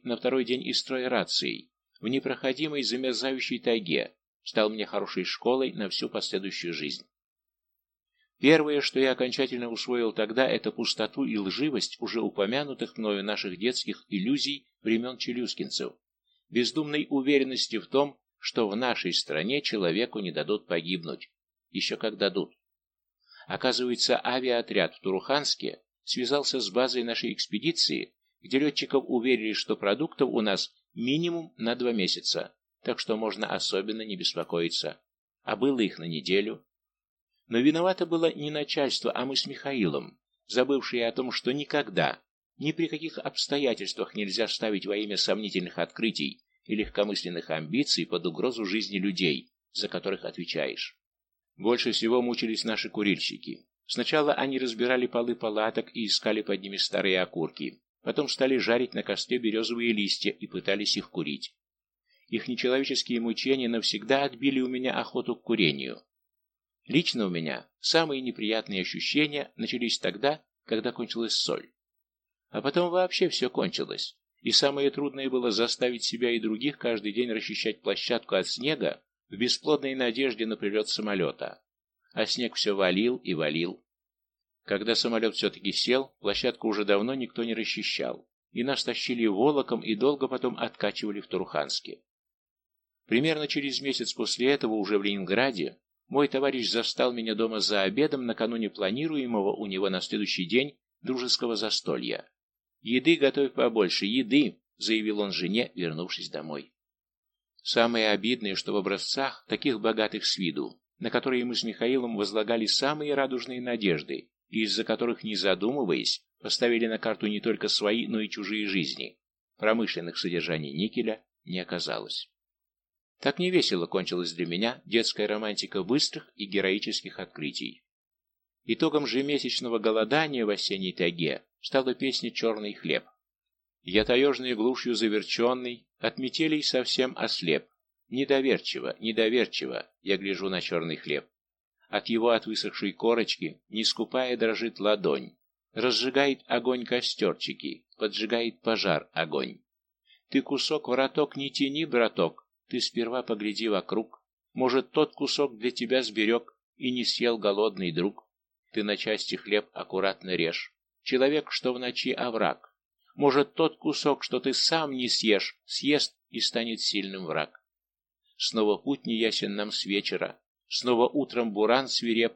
на второй день из строя рацией, в непроходимой замерзающей тайге, стал мне хорошей школой на всю последующую жизнь. Первое, что я окончательно усвоил тогда, это пустоту и лживость уже упомянутых мною наших детских иллюзий времен челюскинцев, бездумной уверенности в том, что в нашей стране человеку не дадут погибнуть, еще как дадут. Оказывается, авиаотряд в Туруханске связался с базой нашей экспедиции, где летчиков уверили, что продуктов у нас минимум на два месяца, так что можно особенно не беспокоиться. А было их на неделю. Но виновато было не начальство, а мы с Михаилом, забывшие о том, что никогда, ни при каких обстоятельствах нельзя ставить во имя сомнительных открытий и легкомысленных амбиций под угрозу жизни людей, за которых отвечаешь. Больше всего мучились наши курильщики. Сначала они разбирали полы палаток и искали под ними старые окурки. Потом стали жарить на костре березовые листья и пытались их курить. Их нечеловеческие мучения навсегда отбили у меня охоту к курению. Лично у меня самые неприятные ощущения начались тогда, когда кончилась соль. А потом вообще все кончилось. И самое трудное было заставить себя и других каждый день расчищать площадку от снега в бесплодной надежде на прилет самолета. а снег все валил и валил. Когда самолет все-таки сел, площадку уже давно никто не расчищал, и нас тащили волоком и долго потом откачивали в Туруханске. Примерно через месяц после этого, уже в Ленинграде, мой товарищ застал меня дома за обедом накануне планируемого у него на следующий день дружеского застолья. «Еды готовь побольше, еды!» — заявил он жене, вернувшись домой. Самое обидное, что в образцах, таких богатых с виду, на которые мы с Михаилом возлагали самые радужные надежды, и из-за которых, не задумываясь, поставили на карту не только свои, но и чужие жизни, промышленных содержаний никеля не оказалось. Так невесело кончилась для меня детская романтика быстрых и героических открытий. Итогом же месячного голодания в осенней тайге стала песня «Черный хлеб». Я таежной глушью заверченный, от метелей совсем ослеп. Недоверчиво, недоверчиво я гляжу на черный хлеб. От его от высохшей корочки, не скупая, дрожит ладонь. Разжигает огонь костерчики, поджигает пожар огонь. Ты кусок вороток не тяни, браток, ты сперва погляди вокруг. Может, тот кусок для тебя сберег и не съел голодный друг. Ты на части хлеб аккуратно режь. Человек, что в ночи овраг. Может, тот кусок, что ты сам не съешь, съест и станет сильным враг. Снова путь неясен нам с вечера, снова утром буран свиреп.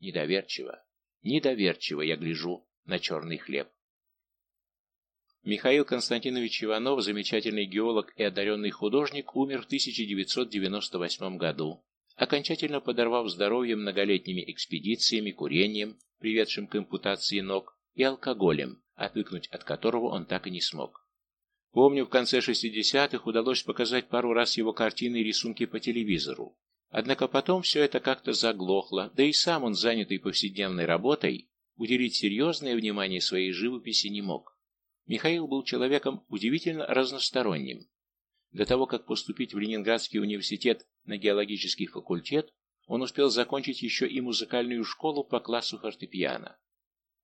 Недоверчиво, недоверчиво я гляжу на черный хлеб. Михаил Константинович Иванов, замечательный геолог и одаренный художник, умер в 1998 году, окончательно подорвав здоровье многолетними экспедициями, курением, приведшим к импутации ног, и алкоголем, отвыкнуть от которого он так и не смог. Помню, в конце 60-х удалось показать пару раз его картины и рисунки по телевизору. Однако потом все это как-то заглохло, да и сам он, занятый повседневной работой, уделить серьезное внимание своей живописи не мог. Михаил был человеком удивительно разносторонним. До того, как поступить в Ленинградский университет на геологический факультет, он успел закончить еще и музыкальную школу по классу фортепиано.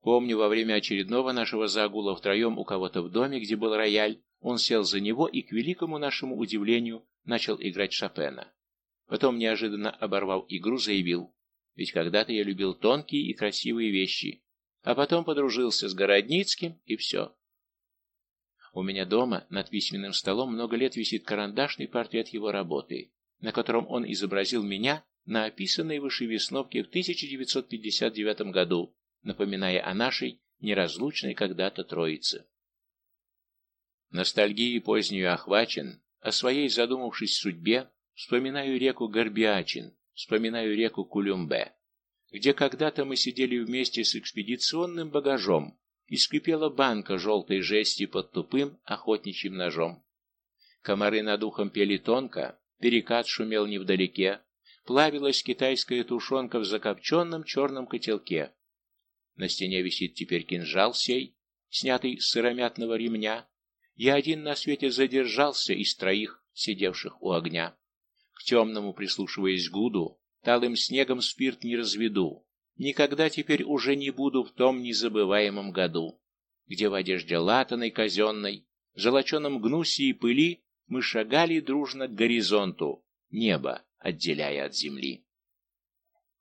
Помню, во время очередного нашего загула втроем у кого-то в доме, где был рояль, он сел за него и, к великому нашему удивлению, начал играть Шопена. Потом, неожиданно оборвав игру, заявил, «Ведь когда-то я любил тонкие и красивые вещи, а потом подружился с Городницким, и все. У меня дома над письменным столом много лет висит карандашный портрет его работы, на котором он изобразил меня на описанной выше Весновке в 1959 году, напоминая о нашей неразлучной когда-то троице. Ностальгией позднюю охвачен, о своей задумавшись судьбе, вспоминаю реку Горбиачин, вспоминаю реку Кулюмбе, где когда-то мы сидели вместе с экспедиционным багажом, и скрипела банка желтой жести под тупым охотничьим ножом. Комары над ухом пели тонко, перекат шумел невдалеке, плавилась китайская тушенка в закопченном черном котелке. На стене висит теперь кинжал сей, снятый с сыромятного ремня. Я один на свете задержался из троих, сидевших у огня. К темному прислушиваясь гуду, талым снегом спирт не разведу, Никогда теперь уже не буду в том незабываемом году, где в одежде латаной казенной, золоченом гнусе и пыли мы шагали дружно к горизонту, небо отделяя от земли.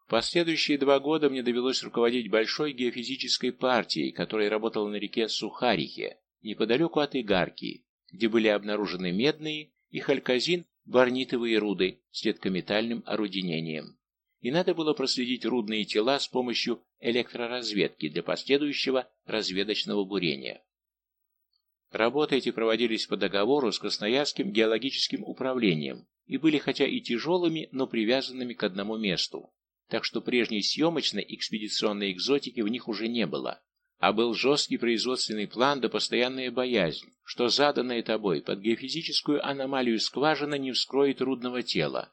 Последующие два года мне довелось руководить большой геофизической партией, которая работала на реке Сухарихе, неподалеку от Игарки, где были обнаружены медные и халькозин барнитовые руды с редкометальным орудинением и надо было проследить рудные тела с помощью электроразведки для последующего разведочного бурения. Работы эти проводились по договору с Красноярским геологическим управлением и были хотя и тяжелыми, но привязанными к одному месту, так что прежней съемочной экспедиционной экзотики в них уже не было, а был жесткий производственный план да постоянная боязнь, что заданная тобой под геофизическую аномалию скважина не вскроет рудного тела,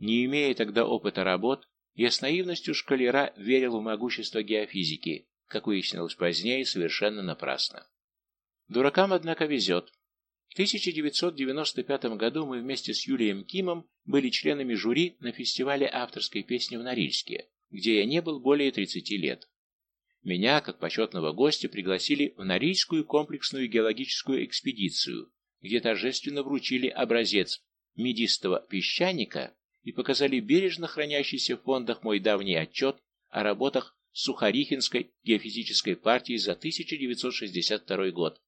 не имея тогда опыта работ, я с наивностью шкалера верил в могущество геофизики, как выяснилось позднее, совершенно напрасно. Дуракам, однако, везет. В 1995 году мы вместе с Юлием Кимом были членами жюри на фестивале авторской песни в Норильске, где я не был более 30 лет. Меня, как почетного гостя, пригласили в Норильскую комплексную геологическую экспедицию, где торжественно вручили образец медистого песчаника и показали бережно хранящийся в фондах мой давний отчет о работах Сухарихинской геофизической партии за 1962 год.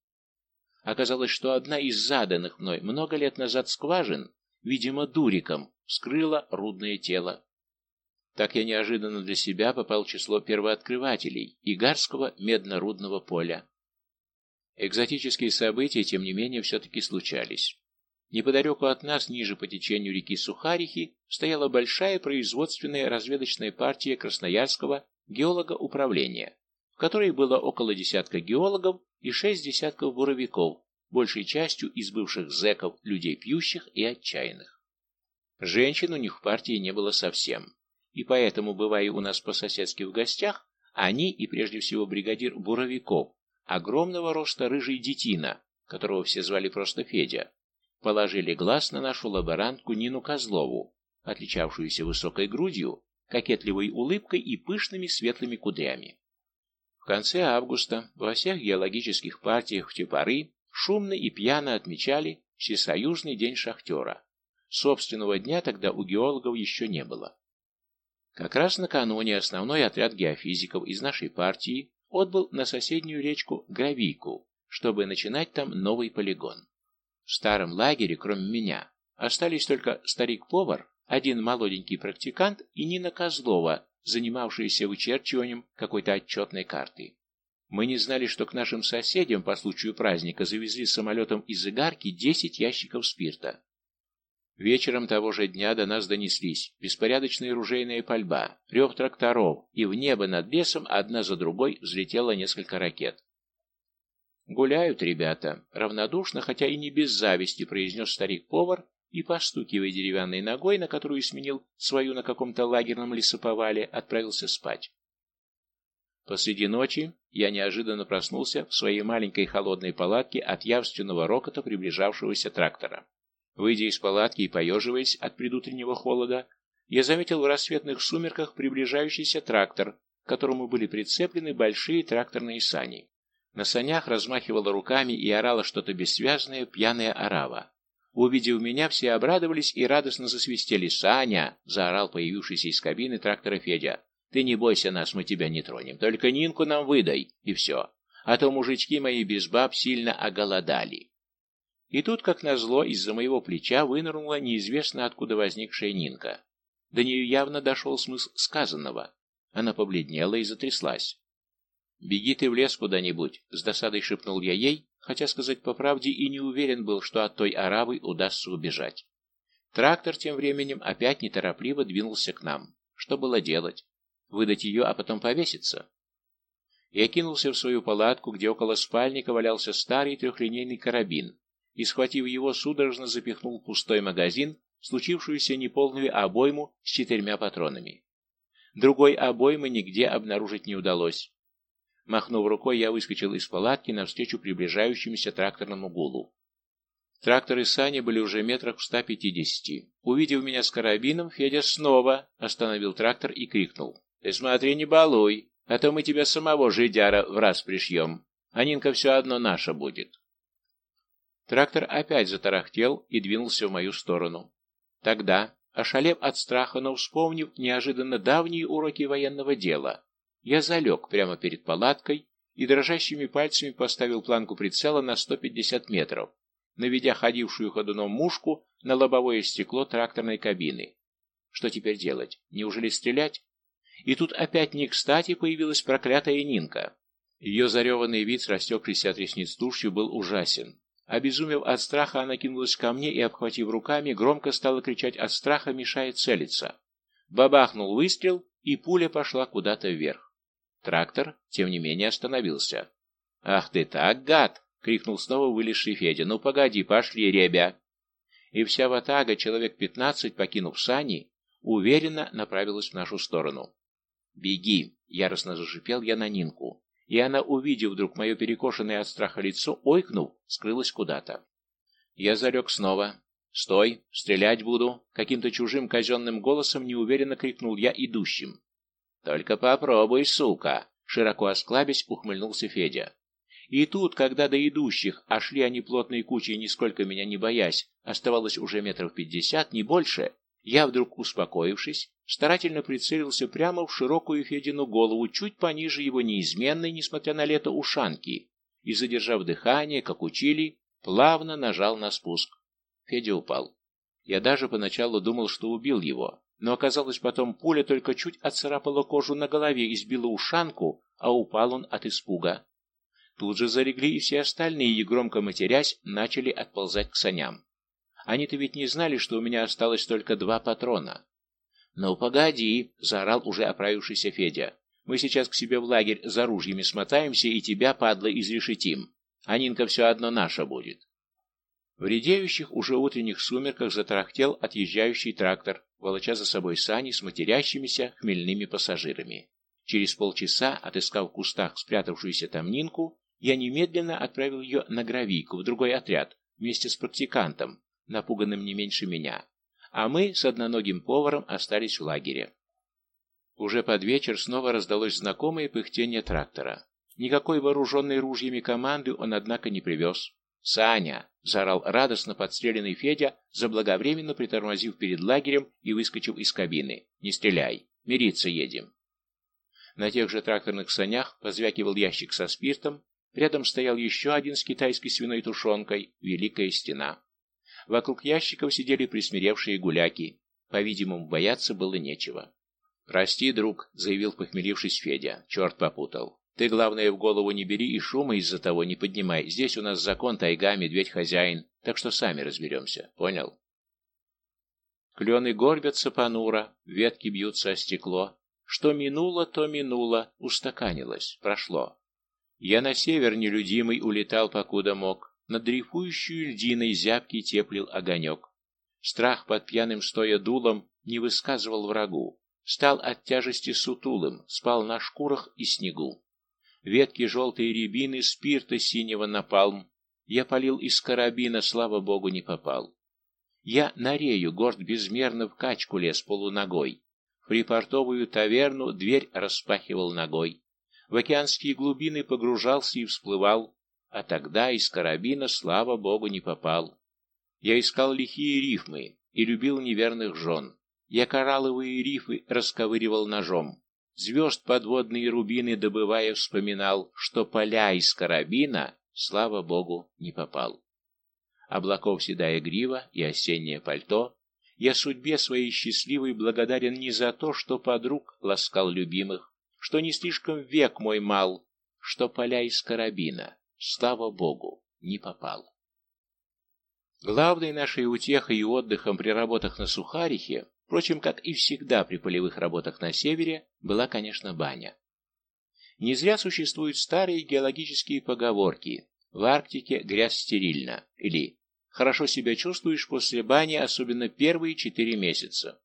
Оказалось, что одна из заданных мной много лет назад скважин, видимо, дуриком, вскрыла рудное тело. Так я неожиданно для себя попал в число первооткрывателей Игарского медно-рудного поля. Экзотические события, тем не менее, все-таки случались. Неподалеку от нас, ниже по течению реки Сухарихи, стояла большая производственная разведочная партия Красноярского геолога-управления, в которой было около десятка геологов и шесть десятков буровиков, большей частью из бывших зэков, людей пьющих и отчаянных. Женщин у них в партии не было совсем, и поэтому, бывая у нас по-соседски в гостях, они, и прежде всего бригадир буровиков, огромного роста рыжий детина, которого все звали просто Федя, положили глаз на нашу лаборантку Нину Козлову, отличавшуюся высокой грудью, кокетливой улыбкой и пышными светлыми кудрями. В конце августа во всех геологических партиях в те поры шумно и пьяно отмечали Всесоюзный день шахтера. Собственного дня тогда у геологов еще не было. Как раз накануне основной отряд геофизиков из нашей партии отбыл на соседнюю речку Гравийку, чтобы начинать там новый полигон. В старом лагере, кроме меня, остались только старик-повар, один молоденький практикант и Нина Козлова, занимавшаяся вычерчиванием какой-то отчетной карты. Мы не знали, что к нашим соседям по случаю праздника завезли самолетом из Игарки 10 ящиков спирта. Вечером того же дня до нас донеслись беспорядочная ружейная пальба, рев тракторов, и в небо над лесом одна за другой взлетело несколько ракет. «Гуляют ребята», — равнодушно, хотя и не без зависти, произнес старик-повар и, постукивая деревянной ногой, на которую сменил свою на каком-то лагерном лесоповале, отправился спать. Посреди ночи я неожиданно проснулся в своей маленькой холодной палатке от явственного рокота приближавшегося трактора. Выйдя из палатки и поеживаясь от предутреннего холода, я заметил в рассветных сумерках приближающийся трактор, к которому были прицеплены большие тракторные сани. На санях размахивала руками и орала что-то бессвязное, пьяная орава. Увидев меня, все обрадовались и радостно засвистели. «Саня!» — заорал появившийся из кабины трактора Федя. «Ты не бойся нас, мы тебя не тронем. Только Нинку нам выдай, и все. А то мужички мои без баб сильно оголодали». И тут, как назло, из-за моего плеча вынырнула неизвестно откуда возникшая Нинка. До нее явно дошел смысл сказанного. Она побледнела и затряслась. «Беги ты в лес куда-нибудь», — с досадой шепнул я ей, хотя сказать по правде и не уверен был, что от той аравы удастся убежать. Трактор тем временем опять неторопливо двинулся к нам. Что было делать? Выдать ее, а потом повеситься? Я кинулся в свою палатку, где около спальника валялся старый трехлинейный карабин, и, схватив его, судорожно запихнул в пустой магазин, случившуюся неполную обойму с четырьмя патронами. Другой обоймы нигде обнаружить не удалось. Махнув рукой, я выскочил из палатки навстречу приближающемуся тракторному гулу. Тракторы сани были уже метрах в 150. Увидев меня с карабином, Федя снова остановил трактор и крикнул. «Ты смотри, не балуй, а то мы тебя самого жидяра в раз пришьем. А Нинка все одно наша будет». Трактор опять затарахтел и двинулся в мою сторону. Тогда, ошалев от страха, но вспомнив неожиданно давние уроки военного дела, я залег прямо перед палаткой и дрожащими пальцами поставил планку прицела на 150 метров, наведя ходившую ходуном мушку на лобовое стекло тракторной кабины. Что теперь делать? Неужели стрелять? И тут опять не кстати появилась проклятая Нинка. Ее зареванный вид, растекшийся от ресниц тушью, был ужасен. Обезумев от страха, она кинулась ко мне и, обхватив руками, громко стала кричать от страха, мешая целиться. Бабахнул выстрел, и пуля пошла куда-то вверх. Трактор, тем не менее, остановился. «Ах ты так, гад!» — крикнул снова вылезший Федя. «Ну погоди, пошли, ребя!» И вся ватага, человек пятнадцать, покинув сани, уверенно направилась в нашу сторону. «Беги!» — яростно зашипел я на Нинку. И она, увидев вдруг мое перекошенное от страха лицо, ойкнув, скрылась куда-то. Я залег снова. «Стой! Стрелять буду!» — каким-то чужим казенным голосом неуверенно крикнул я идущим. «Только попробуй, сука!» Широко осклабясь, ухмыльнулся Федя. И тут, когда до идущих, а шли они плотной кучей, нисколько меня не боясь, оставалось уже метров пятьдесят, не больше, Я вдруг, успокоившись, старательно прицелился прямо в широкую Федину голову, чуть пониже его неизменной, несмотря на лето, ушанки, и, задержав дыхание, как учили, плавно нажал на спуск. Федя упал. Я даже поначалу думал, что убил его, но оказалось потом пуля только чуть отцарапала кожу на голове и сбила ушанку, а упал он от испуга. Тут же зарегли и все остальные, и, громко матерясь, начали отползать к саням. Они-то ведь не знали, что у меня осталось только два патрона. «Ну, погоди!» — заорал уже оправившийся Федя. «Мы сейчас к себе в лагерь за ружьями смотаемся и тебя, падла, изрешетим. А Нинка все одно наша будет». В редеющих уже утренних сумерках затарахтел отъезжающий трактор, волоча за собой сани с матерящимися хмельными пассажирами. Через полчаса, отыскав в кустах спрятавшуюся там Нинку, я немедленно отправил ее на гравийку в другой отряд вместе с практикантом, напуганным не меньше меня, а мы с одноногим поваром остались в лагере. Уже под вечер снова раздалось знакомое пыхтение трактора. Никакой вооруженной ружьями команды он, однако, не привез. «Саня!» — заорал радостно подстреленный Федя, заблаговременно притормозив перед лагерем и выскочив из кабины. «Не стреляй! Мириться едем!» На тех же тракторных санях позвякивал ящик со спиртом, рядом стоял еще один с китайской свиной тушенкой, великая стена. Вокруг ящиков сидели присмиревшие гуляки. По-видимому, бояться было нечего. «Прости, друг», — заявил похмелившись Федя. «Черт попутал. Ты, главное, в голову не бери и шума из-за того не поднимай. Здесь у нас закон, тайга, медведь хозяин, так что сами разберемся. Понял?» Клены горбятся понуро, ветки бьются о стекло. Что минуло, то минуло, устаканилось, прошло. Я на север нелюдимый улетал, покуда мог. Над дрейфующую льдиной зябкий теплил огонек. Страх под пьяным стоя дулом не высказывал врагу. Стал от тяжести сутулым, спал на шкурах и снегу. Ветки желтой рябины, спирта синего напалм. Я полил из карабина, слава богу, не попал. Я на рею, горд безмерно, в качку лез полуногой. В припортовую таверну дверь распахивал ногой. В океанские глубины погружался и всплывал, а тогда из карабина, слава богу, не попал. Я искал лихие рифмы и любил неверных жен. Я коралловые рифы расковыривал ножом. Звезд подводные рубины добывая вспоминал, что поля из карабина, слава богу, не попал. Облаков седая грива и осеннее пальто, я судьбе своей счастливой благодарен не за то, что подруг ласкал любимых, что не слишком век мой мал, что поля из карабина слава богу, не попал. Главной нашей утехой и отдыхом при работах на Сухарихе, впрочем, как и всегда при полевых работах на севере, была, конечно, баня. Не зря существуют старые геологические поговорки «в Арктике грязь стерильна» или «хорошо себя чувствуешь после бани, особенно первые четыре месяца».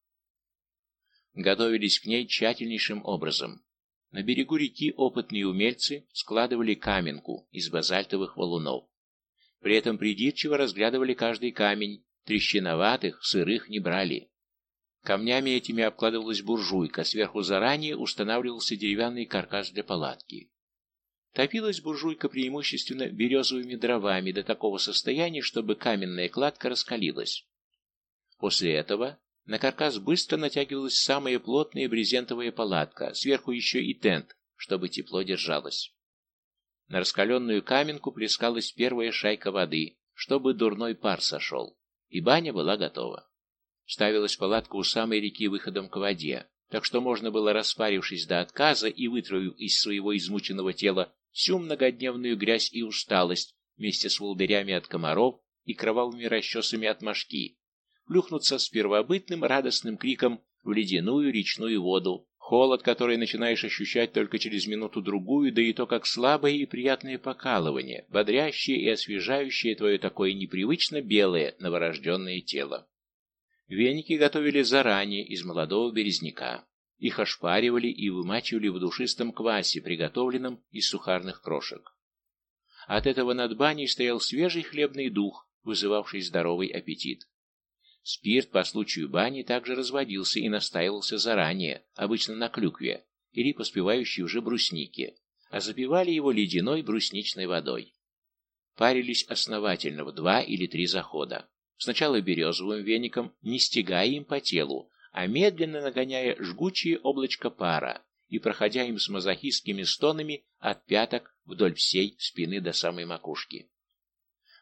Готовились к ней тщательнейшим образом. На берегу реки опытные умельцы складывали каменку из базальтовых валунов. При этом придирчиво разглядывали каждый камень, трещиноватых, сырых не брали. Камнями этими обкладывалась буржуйка, сверху заранее устанавливался деревянный каркас для палатки. Топилась буржуйка преимущественно березовыми дровами до такого состояния, чтобы каменная кладка раскалилась. После этого на каркас быстро натягивалась самая плотная брезентовая палатка, сверху еще и тент, чтобы тепло держалось. На раскаленную каменку плескалась первая шайка воды, чтобы дурной пар сошел, и баня была готова. Ставилась палатка у самой реки выходом к воде, так что можно было, распарившись до отказа и вытравив из своего измученного тела всю многодневную грязь и усталость вместе с волдырями от комаров и кровавыми расчесами от мошки, плюхнуться с первобытным радостным криком в ледяную речную воду, холод, который начинаешь ощущать только через минуту-другую, да и то как слабое и приятное покалывание, бодрящее и освежающее твое такое непривычно белое новорожденное тело. Веники готовили заранее из молодого березняка. Их ошпаривали и вымачивали в душистом квасе, приготовленном из сухарных крошек. От этого над баней стоял свежий хлебный дух, вызывавший здоровый аппетит. Спирт по случаю бани также разводился и настаивался заранее, обычно на клюкве, или поспевающей уже бруснике, а запивали его ледяной брусничной водой. Парились основательно в два или три захода. Сначала березовым веником, не стягая им по телу, а медленно нагоняя жгучие облачко пара и проходя им с мазохистскими стонами от пяток вдоль всей спины до самой макушки.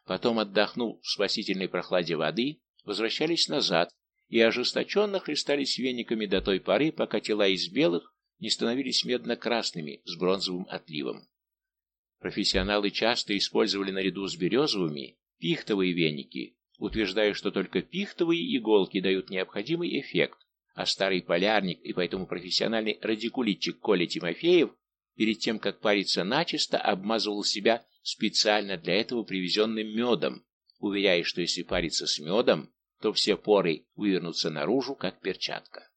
Потом, отдохнув в спасительной прохладе воды, возвращались назад и ожесточенно хлестались вениками до той поры, пока тела из белых не становились медно-красными с бронзовым отливом. Профессионалы часто использовали наряду с березовыми пихтовые веники, утверждая, что только пихтовые иголки дают необходимый эффект, а старый полярник и поэтому профессиональный радикулитчик Коля Тимофеев перед тем, как париться начисто, обмазывал себя специально для этого привезенным медом, уверяя, что если париться с медом, то все поры вывернутся наружу, как перчатка.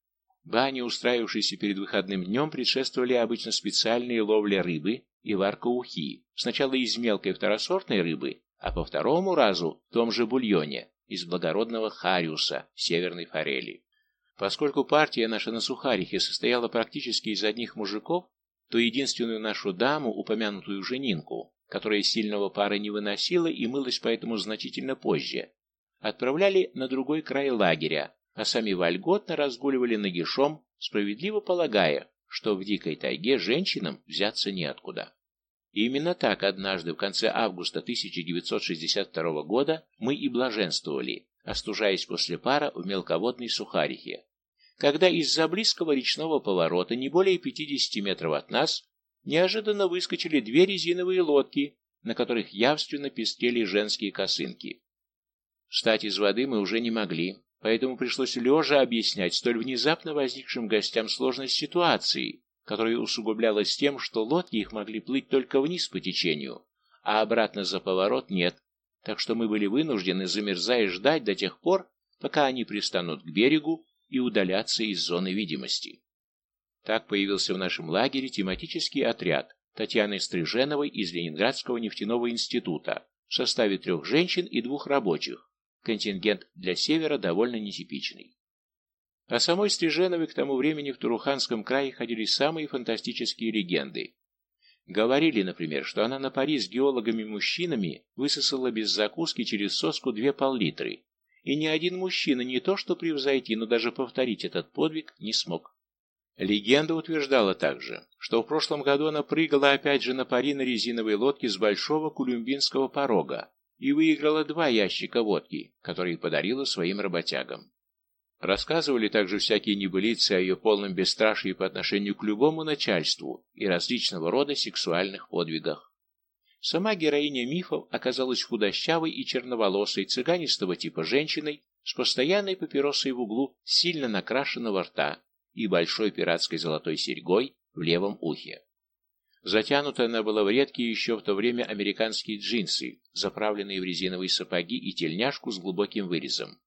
Бани, устраивавшиеся перед выходным днем, предшествовали обычно специальные ловли рыбы и варка ухи, сначала из мелкой второсортной рыбы, а по второму разу в том же бульоне из благородного хариуса, северной форели. Поскольку партия наша на Сухарихе состояла практически из одних мужиков, то единственную нашу даму, упомянутую Женинку, которая сильного пара не выносила и мылась поэтому значительно позже, отправляли на другой край лагеря, а сами вольготно разгуливали нагишом, справедливо полагая, что в дикой тайге женщинам взяться неоткуда. И именно так однажды в конце августа 1962 года мы и блаженствовали, остужаясь после пара в мелководной Сухарихе, когда из-за близкого речного поворота, не более 50 метров от нас, неожиданно выскочили две резиновые лодки, на которых явственно пестели женские косынки. Встать из воды мы уже не могли, поэтому пришлось лежа объяснять столь внезапно возникшим гостям сложность ситуации, которая усугублялась тем, что лодки их могли плыть только вниз по течению, а обратно за поворот нет, так что мы были вынуждены, замерзая, ждать до тех пор, пока они пристанут к берегу и удаляться из зоны видимости. Так появился в нашем лагере тематический отряд Татьяны Стриженовой из Ленинградского нефтяного института в составе трех женщин и двух рабочих. Контингент для севера довольно нетипичный. О самой Стриженовой к тому времени в Туруханском крае ходили самые фантастические легенды. Говорили, например, что она на пари с геологами-мужчинами высосала без закуски через соску две пол-литры, и ни один мужчина не то что превзойти, но даже повторить этот подвиг не смог. Легенда утверждала также, что в прошлом году она прыгала опять же на пари на резиновой лодке с большого кулюмбинского порога и выиграла два ящика водки, которые подарила своим работягам. Рассказывали также всякие небылицы о ее полном бесстрашии по отношению к любому начальству и различного рода сексуальных подвигах. Сама героиня мифов оказалась худощавой и черноволосой, цыганистого типа женщиной, с постоянной папиросой в углу сильно накрашенного рта и большой пиратской золотой серьгой в левом ухе. Затянута она была в редкие еще в то время американские джинсы, заправленные в резиновые сапоги и тельняшку с глубоким вырезом.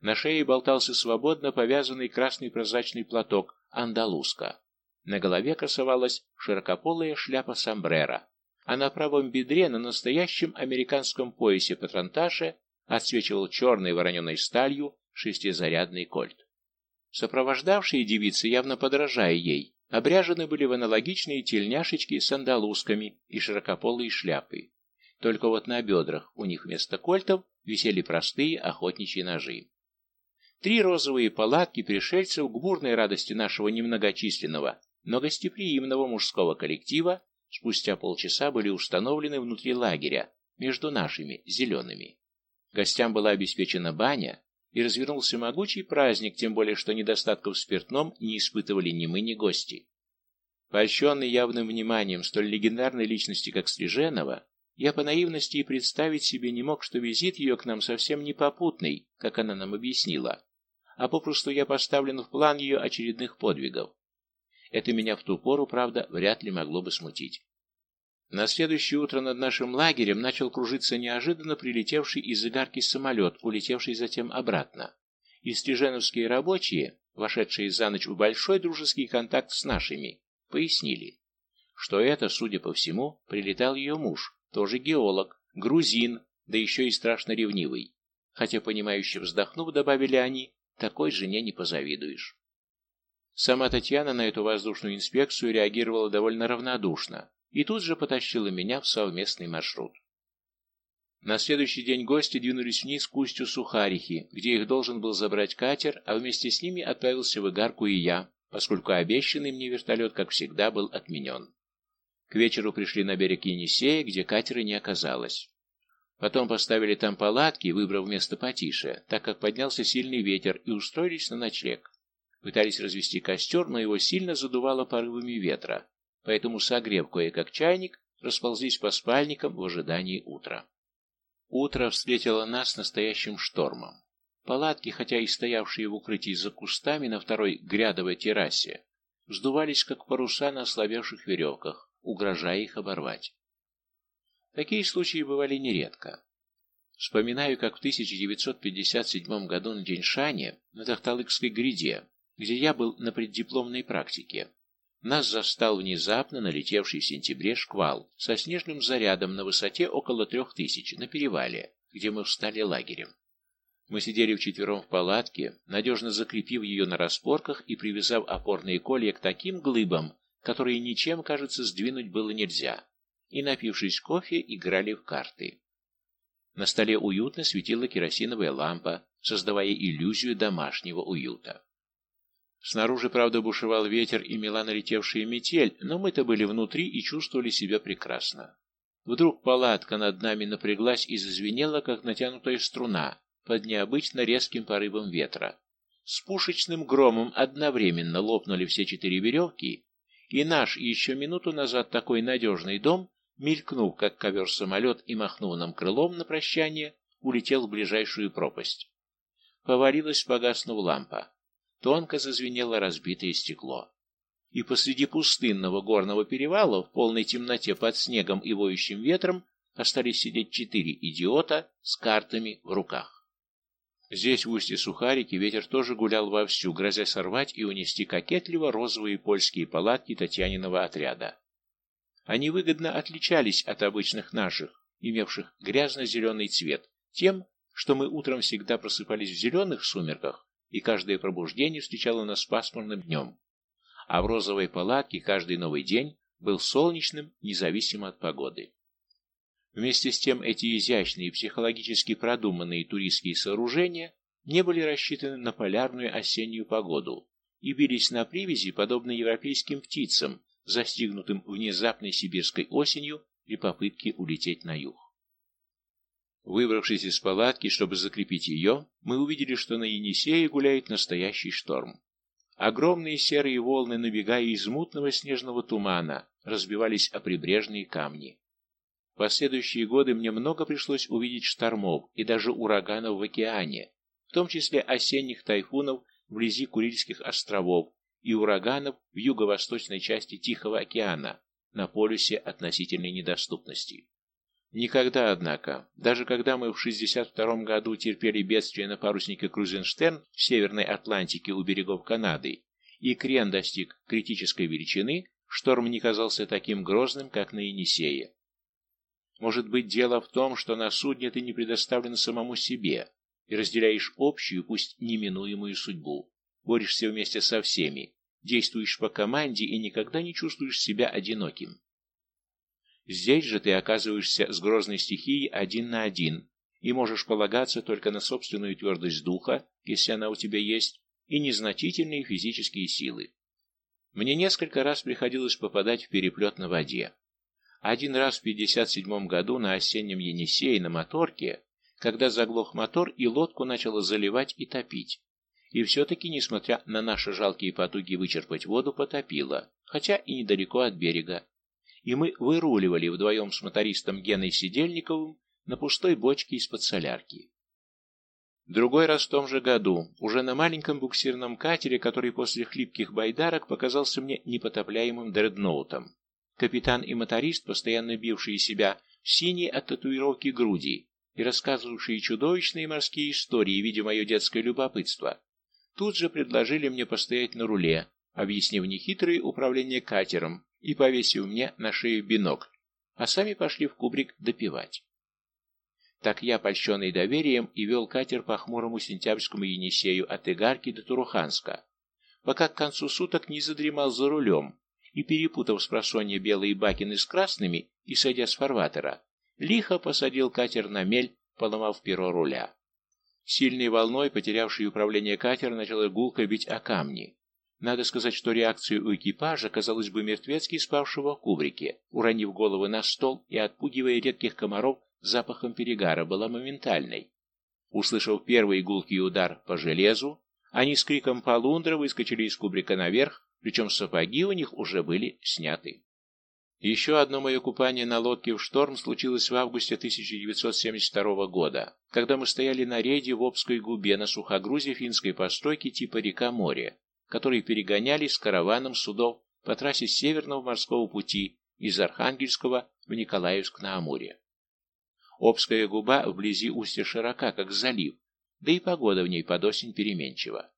На шее болтался свободно повязанный красный прозрачный платок андалузка. На голове красовалась широкополая шляпа сомбрера, а на правом бедре на настоящем американском поясе патронташе отсвечивал черной вороненой сталью шестизарядный кольт. Сопровождавшие девицы, явно подражая ей, обряжены были в аналогичные тельняшечки с андалузками и широкополые шляпы. Только вот на бедрах у них вместо кольтов висели простые охотничьи ножи. Три розовые палатки пришельцев к бурной радости нашего немногочисленного, но гостеприимного мужского коллектива спустя полчаса были установлены внутри лагеря, между нашими, зелеными. Гостям была обеспечена баня, и развернулся могучий праздник, тем более что недостатков в спиртном не испытывали ни мы, ни гости. Поощенный явным вниманием столь легендарной личности, как Стриженова, я по наивности и представить себе не мог, что визит ее к нам совсем не попутный, как она нам объяснила, а попросту я поставлен в план ее очередных подвигов. Это меня в ту пору, правда, вряд ли могло бы смутить. На следующее утро над нашим лагерем начал кружиться неожиданно прилетевший из игарки самолет, улетевший затем обратно. И стриженовские рабочие, вошедшие за ночь в большой дружеский контакт с нашими, пояснили, что это, судя по всему, прилетал ее муж, тоже геолог, грузин, да еще и страшно ревнивый. Хотя, понимающе вздохнув, добавили они, такой жене не позавидуешь. Сама Татьяна на эту воздушную инспекцию реагировала довольно равнодушно и тут же потащила меня в совместный маршрут. На следующий день гости двинулись вниз к устью Сухарихи, где их должен был забрать катер, а вместе с ними отправился в Игарку и я, поскольку обещанный мне вертолет, как всегда, был отменен. К вечеру пришли на берег Енисея, где катера не оказалось. Потом поставили там палатки, выбрав место потише, так как поднялся сильный ветер, и устроились на ночлег. Пытались развести костер, но его сильно задувало порывами ветра, поэтому, согрев кое-как чайник, расползлись по спальникам в ожидании утра. Утро встретило нас настоящим штормом. Палатки, хотя и стоявшие в укрытии за кустами на второй грядовой террасе, вздувались, как паруса на ослабевших веревках, угрожая их оборвать. Такие случаи бывали нередко. Вспоминаю, как в 1957 году на День Шани на Тахталыкской гряде, где я был на преддипломной практике, нас застал внезапно налетевший в сентябре шквал со снежным зарядом на высоте около трех тысяч на перевале, где мы встали лагерем. Мы сидели вчетвером в палатке, надежно закрепив ее на распорках и привязав опорные колья к таким глыбам, которые ничем, кажется, сдвинуть было нельзя и, напившись кофе, играли в карты. На столе уютно светила керосиновая лампа, создавая иллюзию домашнего уюта. Снаружи, правда, бушевал ветер и мела налетевшая метель, но мы-то были внутри и чувствовали себя прекрасно. Вдруг палатка над нами напряглась и зазвенела, как натянутая струна, под необычно резким порывом ветра. С пушечным громом одновременно лопнули все четыре веревки, и наш еще минуту назад такой надежный дом мелькнув, как ковер-самолет, и махнув нам крылом на прощание, улетел в ближайшую пропасть. Повалилась, погаснув лампа. Тонко зазвенело разбитое стекло. И посреди пустынного горного перевала, в полной темноте под снегом и воющим ветром, остались сидеть четыре идиота с картами в руках. Здесь, в устье Сухарики, ветер тоже гулял вовсю, грозя сорвать и унести кокетливо розовые польские палатки Татьяниного отряда. Они выгодно отличались от обычных наших, имевших грязно-зеленый цвет, тем, что мы утром всегда просыпались в зеленых сумерках, и каждое пробуждение встречало нас пасмурным днем. А в розовой палатке каждый новый день был солнечным, независимо от погоды. Вместе с тем эти изящные психологически продуманные туристские сооружения не были рассчитаны на полярную осеннюю погоду и бились на привязи, подобно европейским птицам, застигнутым внезапной сибирской осенью при попытке улететь на юг. Выбравшись из палатки, чтобы закрепить ее, мы увидели, что на Енисее гуляет настоящий шторм. Огромные серые волны, набегая из мутного снежного тумана, разбивались о прибрежные камни. В последующие годы мне много пришлось увидеть штормов и даже ураганов в океане, в том числе осенних тайфунов вблизи Курильских островов и ураганов в юго-восточной части Тихого океана на полюсе относительной недоступности. Никогда, однако, даже когда мы в 62 году терпели бедствие на паруснике Крузенштерн в Северной Атлантике у берегов Канады, и крен достиг критической величины, шторм не казался таким грозным, как на Енисее. Может быть, дело в том, что на судне ты не предоставлен самому себе и разделяешь общую, пусть неминуемую судьбу борешься вместе со всеми, действуешь по команде и никогда не чувствуешь себя одиноким. Здесь же ты оказываешься с грозной стихией один на один и можешь полагаться только на собственную твердость духа, если она у тебя есть, и незначительные физические силы. Мне несколько раз приходилось попадать в переплет на воде. Один раз в 57 году на осеннем Енисее на моторке, когда заглох мотор и лодку начало заливать и топить. И все-таки, несмотря на наши жалкие потуги вычерпать воду, потопило, хотя и недалеко от берега. И мы выруливали вдвоем с мотористом Геной Сидельниковым на пустой бочке из-под солярки. Другой раз в том же году, уже на маленьком буксирном катере, который после хлипких байдарок показался мне непотопляемым дредноутом. Капитан и моторист, постоянно бившие себя в синей от татуировки груди и рассказывавшие чудовищные морские истории, видя мое детское любопытство, Тут же предложили мне постоять на руле, объяснив нехитрое управление катером и повесив мне на шею бинокль, а сами пошли в кубрик допивать. Так я, польщенный доверием, и вел катер по хмурому сентябрьскому Енисею от Игарки до Туруханска, пока к концу суток не задремал за рулем и, перепутав с просонья белые бакины с красными и сойдя с фарватера, лихо посадил катер на мель, поломав перо руля. Сильной волной, потерявшей управление катер, начала гулко бить о камни. Надо сказать, что реакция у экипажа, казалось бы, мертвецки спавшего в кубрике, уронив головы на стол и отпугивая редких комаров запахом перегара, была моментальной. Услышав первый гулкий удар по железу, они с криком «Полундра» выскочили из кубрика наверх, причем сапоги у них уже были сняты. Еще одно мое купание на лодке в шторм случилось в августе 1972 года, когда мы стояли на рейде в Обской губе на сухогрузе финской постройки типа река-море, которые перегонялись с караваном судов по трассе Северного морского пути из Архангельского в Николаевск на Амуре. Обская губа вблизи устья широка, как залив, да и погода в ней под осень переменчива.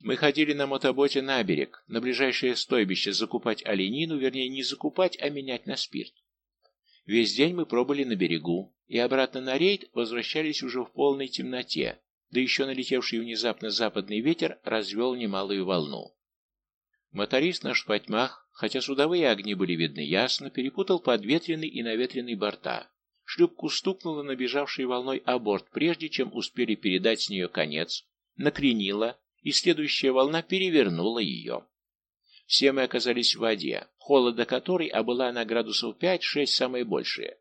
Мы ходили на мотоботе на берег, на ближайшее стойбище закупать оленину, вернее, не закупать, а менять на спирт. Весь день мы пробыли на берегу, и обратно на рейд возвращались уже в полной темноте, да еще налетевший внезапно западный ветер развел немалую волну. Моторист наш в потьмах, хотя судовые огни были видны ясно, перепутал подветренный и наветренный борта. Шлюпку стукнуло набежавшей волной о борт, прежде чем успели передать с нее конец, накренило, и следующая волна перевернула ее. Все мы оказались в воде, холода которой, а была она градусов 5-6 самое большее.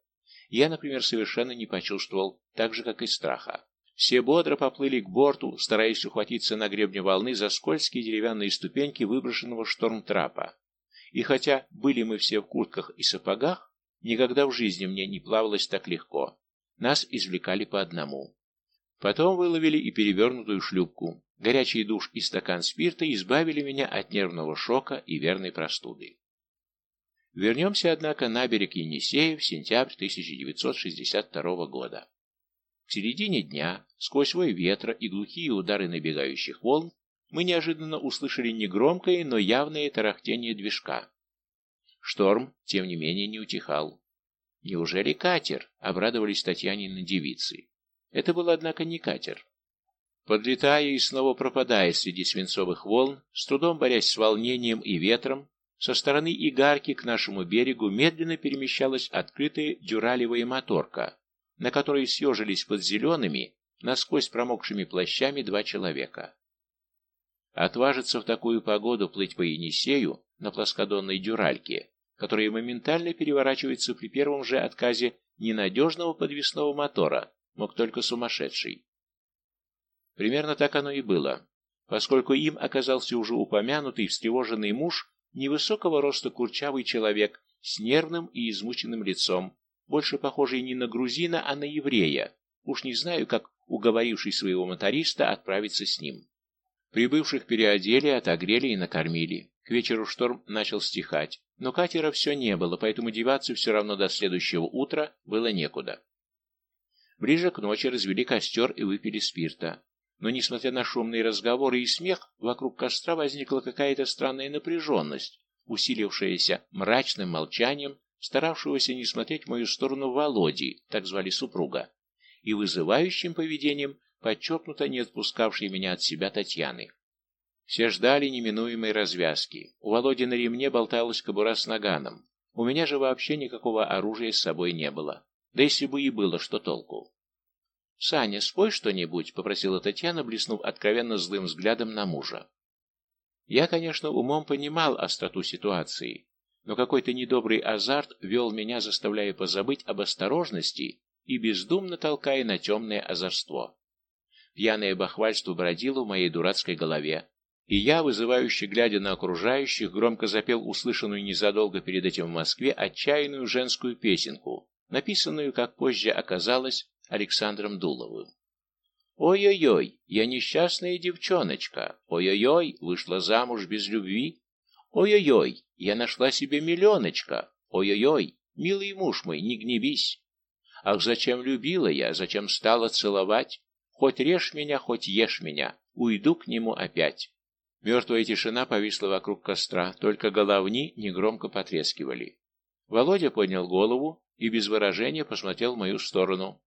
Я, например, совершенно не почувствовал, так же, как и страха. Все бодро поплыли к борту, стараясь ухватиться на гребне волны за скользкие деревянные ступеньки выброшенного шторм-трапа. И хотя были мы все в куртках и сапогах, никогда в жизни мне не плавалось так легко. Нас извлекали по одному. Потом выловили и перевернутую шлюпку. Горячий душ и стакан спирта избавили меня от нервного шока и верной простуды. Вернемся, однако, на берег Енисея в сентябрь 1962 года. В середине дня, сквозь вой ветра и глухие удары набегающих волн, мы неожиданно услышали негромкое, но явное тарахтение движка. Шторм, тем не менее, не утихал. «Неужели катер?» — обрадовались Татьянины девицы. Это был, однако, не катер. Подлетая и снова пропадая среди свинцовых волн, с трудом борясь с волнением и ветром, со стороны Игарки к нашему берегу медленно перемещалась открытая дюралевая моторка, на которой съежились под зелеными, насквозь промокшими плащами два человека. Отважиться в такую погоду плыть по Енисею на плоскодонной дюральке, которая моментально переворачивается при первом же отказе ненадежного подвесного мотора, мог только сумасшедший. Примерно так оно и было, поскольку им оказался уже упомянутый встревоженный муж, невысокого роста курчавый человек с нервным и измученным лицом, больше похожий не на грузина, а на еврея, уж не знаю, как уговоривший своего моториста отправиться с ним. Прибывших переодели, отогрели и накормили. К вечеру шторм начал стихать, но катера все не было, поэтому деваться все равно до следующего утра было некуда. Ближе к ночи развели костер и выпили спирта. Но, несмотря на шумные разговоры и смех, вокруг костра возникла какая-то странная напряженность, усилившаяся мрачным молчанием, старавшегося не смотреть в мою сторону Володи, так звали супруга, и вызывающим поведением, подчеркнуто не отпускавшей меня от себя Татьяны. Все ждали неминуемой развязки. У Володи на ремне болталась кобура с наганом. У меня же вообще никакого оружия с собой не было. Да если бы и было, что толку? «Саня, спой что-нибудь», — попросила Татьяна, блеснув откровенно злым взглядом на мужа. Я, конечно, умом понимал остроту ситуации, но какой-то недобрый азарт вел меня, заставляя позабыть об осторожности и бездумно толкая на темное озорство. Пьяное бахвальство бродило в моей дурацкой голове, и я, вызывающе глядя на окружающих, громко запел услышанную незадолго перед этим в Москве отчаянную женскую песенку, написанную, как позже оказалось, Александром Дуловым. Ой-ой-ой, я несчастная девчоночка. Ой-ой-ой, вышла замуж без любви. Ой-ой-ой, я нашла себе миллионочка. Ой-ой-ой, милый муж мой, не гневись. Ах, зачем любила я, зачем стала целовать? Хоть режь меня, хоть ешь меня, уйду к нему опять. Мертвая тишина повисла вокруг костра, только головни негромко потрескивали. Володя поднял голову, и без выражения посмотрел в мою сторону.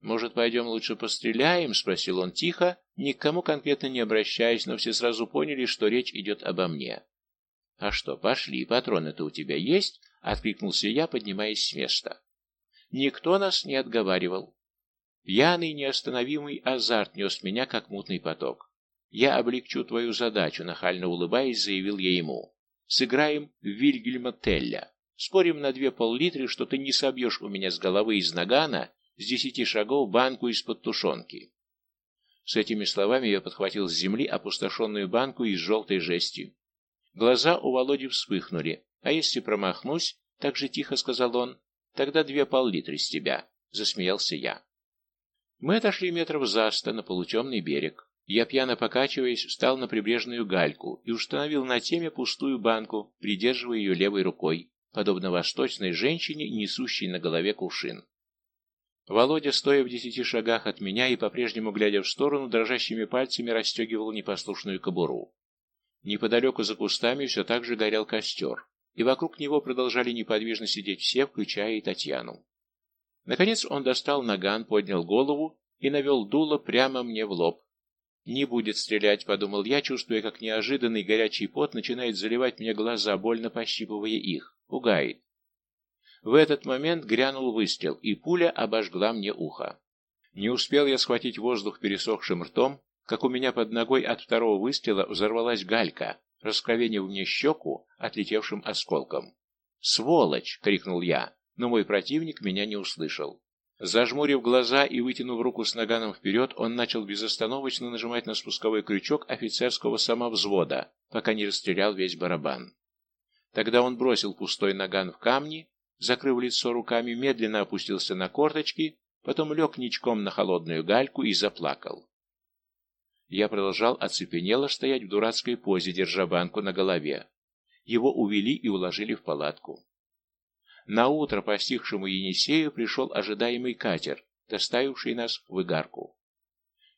«Может, пойдем лучше постреляем?» — спросил он тихо, ни к кому конкретно не обращаясь, но все сразу поняли, что речь идет обо мне. «А что, пошли, патроны-то у тебя есть?» — откликнулся я, поднимаясь с места. Никто нас не отговаривал. Пьяный неостановимый азарт нес меня, как мутный поток. «Я облегчу твою задачу», — нахально улыбаясь, заявил я ему. «Сыграем в Вильгельма Телля. Спорим на две пол-литры, что ты не собьешь у меня с головы из нагана с десяти шагов банку из-под тушенки». С этими словами я подхватил с земли опустошенную банку из желтой жести. Глаза у Володи вспыхнули. «А если промахнусь?» — так же тихо сказал он. «Тогда две пол-литра с тебя», — засмеялся я. Мы отошли метров за сто на полутемный берег. Я, пьяно покачиваясь, встал на прибрежную гальку и установил на теме пустую банку, придерживая ее левой рукой, подобно восточной женщине, несущей на голове кувшин. Володя, стоя в десяти шагах от меня и по-прежнему глядя в сторону, дрожащими пальцами расстегивал непослушную кобуру. Неподалеку за кустами все так же горел костер, и вокруг него продолжали неподвижно сидеть все, включая и Татьяну. Наконец он достал наган, поднял голову и навел дуло прямо мне в лоб, «Не будет стрелять», — подумал я, чувствуя, как неожиданный горячий пот начинает заливать мне глаза, больно пощипывая их. Пугает. В этот момент грянул выстрел, и пуля обожгла мне ухо. Не успел я схватить воздух пересохшим ртом, как у меня под ногой от второго выстрела взорвалась галька, раскровенив мне щеку отлетевшим осколком. «Сволочь!» — крикнул я, но мой противник меня не услышал. Зажмурив глаза и вытянув руку с наганом вперед, он начал безостановочно нажимать на спусковой крючок офицерского самовзвода, пока не расстрелял весь барабан. Тогда он бросил пустой наган в камни, закрыв лицо руками, медленно опустился на корточки, потом лег ничком на холодную гальку и заплакал. Я продолжал оцепенело стоять в дурацкой позе, держа банку на голове. Его увели и уложили в палатку. На утро постигшему Енисею пришел ожидаемый катер, доставивший нас в Игарку.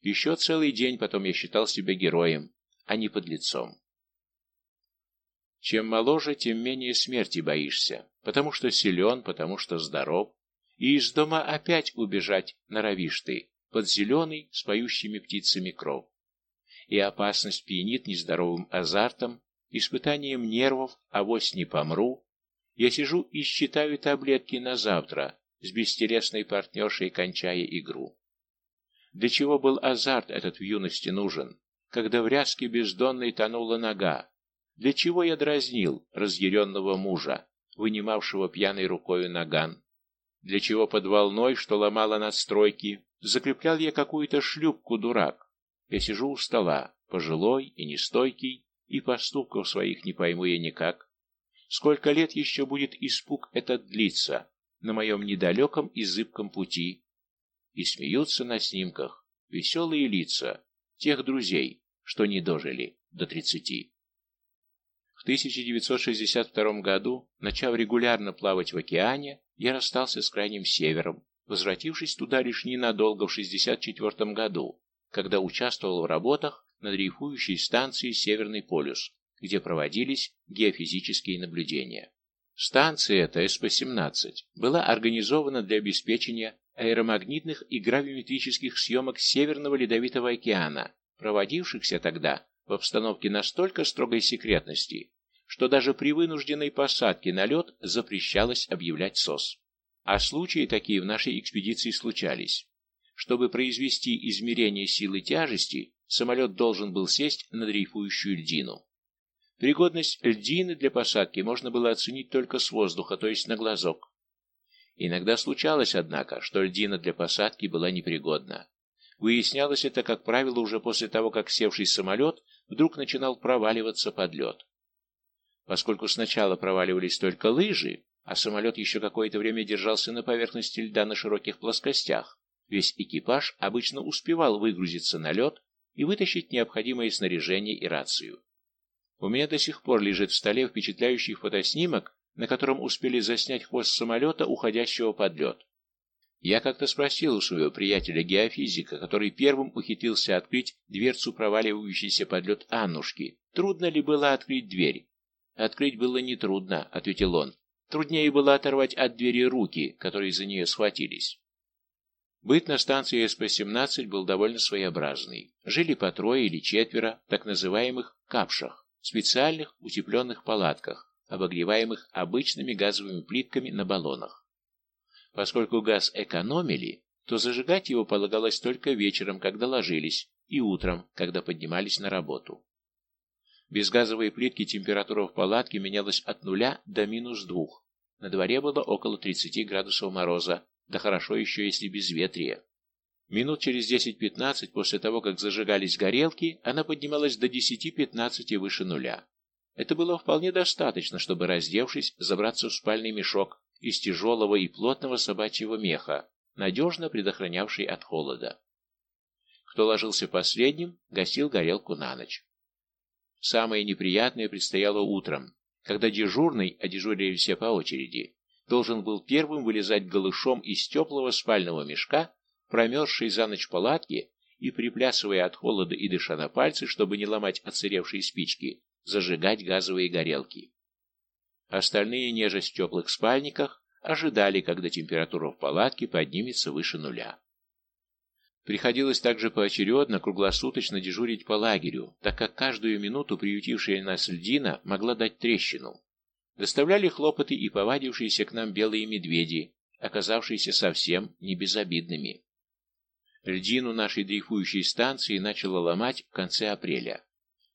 Еще целый день потом я считал себя героем, а не подлецом. Чем моложе, тем менее смерти боишься, потому что силен, потому что здоров, и из дома опять убежать норовишь ты, под зеленый с поющими птицами кров. И опасность пьянит нездоровым азартом, испытанием нервов, авось не помру, я сижу и считаю таблетки на завтра, с бестересной партнершей кончая игру. Для чего был азарт этот в юности нужен, когда в ряске бездонной тонула нога? Для чего я дразнил разъяренного мужа, вынимавшего пьяной рукою наган? Для чего под волной, что ломала надстройки, закреплял я какую-то шлюпку, дурак? Я сижу у стола, пожилой и нестойкий, и поступков своих не пойму я никак. Сколько лет еще будет испуг этот длиться на моем недалеком и зыбком пути? И смеются на снимках веселые лица тех друзей, что не дожили до тридцати. В 1962 году, начав регулярно плавать в океане, я расстался с Крайним Севером, возвратившись туда лишь ненадолго в 1964 году, когда участвовал в работах на дрейфующей станции «Северный полюс», где проводились геофизические наблюдения. Станция эта СП-17 была организована для обеспечения аэромагнитных и гравиметрических съемок Северного Ледовитого океана, проводившихся тогда в обстановке настолько строгой секретности, что даже при вынужденной посадке на лед запрещалось объявлять СОС. А случаи такие в нашей экспедиции случались. Чтобы произвести измерение силы тяжести, самолет должен был сесть на дрейфующую льдину. Пригодность льдины для посадки можно было оценить только с воздуха, то есть на глазок. Иногда случалось, однако, что льдина для посадки была непригодна. Выяснялось это, как правило, уже после того, как севший самолет вдруг начинал проваливаться под лед. Поскольку сначала проваливались только лыжи, а самолет еще какое-то время держался на поверхности льда на широких плоскостях, весь экипаж обычно успевал выгрузиться на лед и вытащить необходимое снаряжение и рацию. У меня до сих пор лежит в столе впечатляющий фотоснимок, на котором успели заснять хвост самолета, уходящего под лед. Я как-то спросил у своего приятеля-геофизика, который первым ухитрился открыть дверцу проваливающейся под лед Аннушки, трудно ли было открыть дверь. «Открыть было нетрудно», — ответил он. «Труднее было оторвать от двери руки, которые за нее схватились». Быт на станции СП-17 был довольно своеобразный. Жили по трое или четверо, так называемых «капшах» специальных утепленных палатках, обогреваемых обычными газовыми плитками на баллонах. Поскольку газ экономили, то зажигать его полагалось только вечером, когда ложились, и утром, когда поднимались на работу. Без газовой плитки температура в палатке менялась от нуля до минус двух. На дворе было около 30 градусов мороза, да хорошо еще, если без ветрия. Минут через 10-15 после того, как зажигались горелки, она поднималась до 10-15 выше нуля. Это было вполне достаточно, чтобы, раздевшись, забраться в спальный мешок из тяжелого и плотного собачьего меха, надежно предохранявший от холода. Кто ложился последним, гасил горелку на ночь. Самое неприятное предстояло утром, когда дежурный, а дежурили все по очереди, должен был первым вылезать голышом из теплого спального мешка, промерзшей за ночь палатки, и, приплясывая от холода и дыша на пальцы, чтобы не ломать оцаревшие спички, зажигать газовые горелки. Остальные, нежесть в теплых спальниках, ожидали, когда температура в палатке поднимется выше нуля. Приходилось также поочередно круглосуточно дежурить по лагерю, так как каждую минуту приютившая нас льдина могла дать трещину. Доставляли хлопоты и повадившиеся к нам белые медведи, оказавшиеся совсем не безобидными. Льдину нашей дрейфующей станции начало ломать в конце апреля.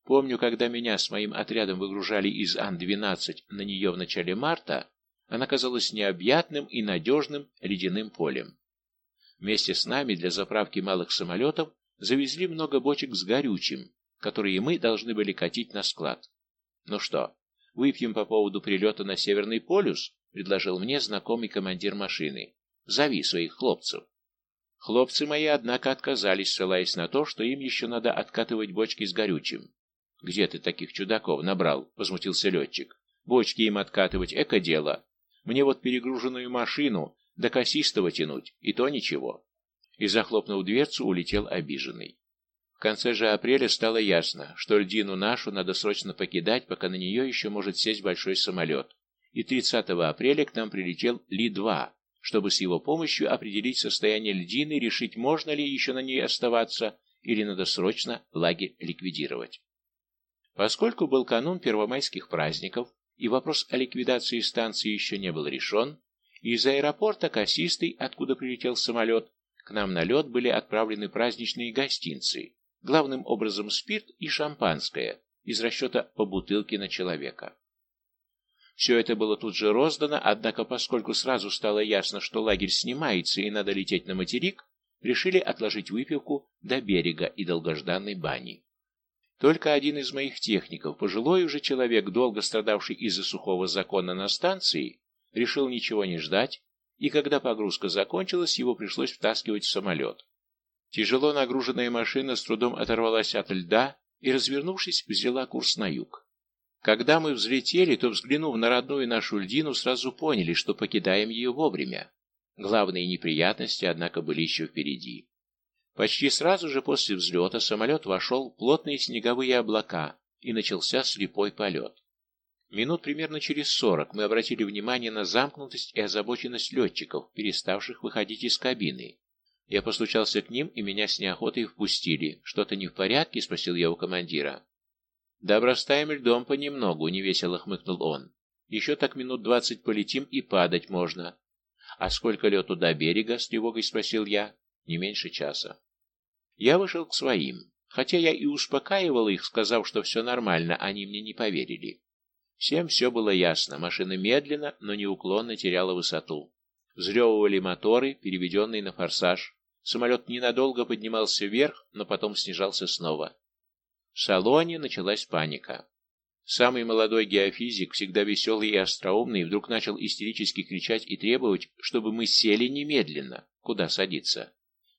Помню, когда меня с моим отрядом выгружали из Ан-12 на нее в начале марта, она казалась необъятным и надежным ледяным полем. Вместе с нами для заправки малых самолетов завезли много бочек с горючим, которые мы должны были катить на склад. «Ну что, выпьем по поводу прилета на Северный полюс?» — предложил мне знакомый командир машины. «Зови своих хлопцев». Хлопцы мои, однако, отказались, ссылаясь на то, что им еще надо откатывать бочки с горючим. «Где ты таких чудаков набрал?» — возмутился летчик. «Бочки им откатывать — эко дело. Мне вот перегруженную машину до косистого тянуть, и то ничего». И, захлопнув дверцу, улетел обиженный. В конце же апреля стало ясно, что льдину нашу надо срочно покидать, пока на нее еще может сесть большой самолет. И 30 апреля к нам прилетел Ли-2, чтобы с его помощью определить состояние льдины решить, можно ли еще на ней оставаться, или надо срочно лагерь ликвидировать. Поскольку был канун первомайских праздников, и вопрос о ликвидации станции еще не был решен, из аэропорта Косистый, откуда прилетел самолет, к нам на лед были отправлены праздничные гостинцы, главным образом спирт и шампанское, из расчета по бутылке на человека. Все это было тут же роздано, однако поскольку сразу стало ясно, что лагерь снимается и надо лететь на материк, решили отложить выпивку до берега и долгожданной бани. Только один из моих техников, пожилой уже человек, долго страдавший из-за сухого закона на станции, решил ничего не ждать, и когда погрузка закончилась, его пришлось втаскивать в самолет. Тяжело нагруженная машина с трудом оторвалась от льда и, развернувшись, взяла курс на юг. Когда мы взлетели, то, взглянув на родную нашу льдину, сразу поняли, что покидаем ее вовремя. Главные неприятности, однако, были еще впереди. Почти сразу же после взлета самолет вошел в плотные снеговые облака, и начался слепой полет. Минут примерно через сорок мы обратили внимание на замкнутость и озабоченность летчиков, переставших выходить из кабины. Я постучался к ним, и меня с неохотой впустили. «Что-то не в порядке?» — спросил я у командира. «Да обрастаем льдом понемногу», — невесело хмыкнул он. «Еще так минут двадцать полетим, и падать можно». «А сколько лету до берега?» — с тревогой спросил я. «Не меньше часа». Я вышел к своим. Хотя я и успокаивал их, сказав, что все нормально, они мне не поверили. Всем все было ясно. Машина медленно, но неуклонно теряла высоту. Взрёвывали моторы, переведенные на форсаж. Самолет ненадолго поднимался вверх, но потом снижался снова. В салоне началась паника. Самый молодой геофизик, всегда веселый и остроумный, вдруг начал истерически кричать и требовать, чтобы мы сели немедленно. Куда садиться?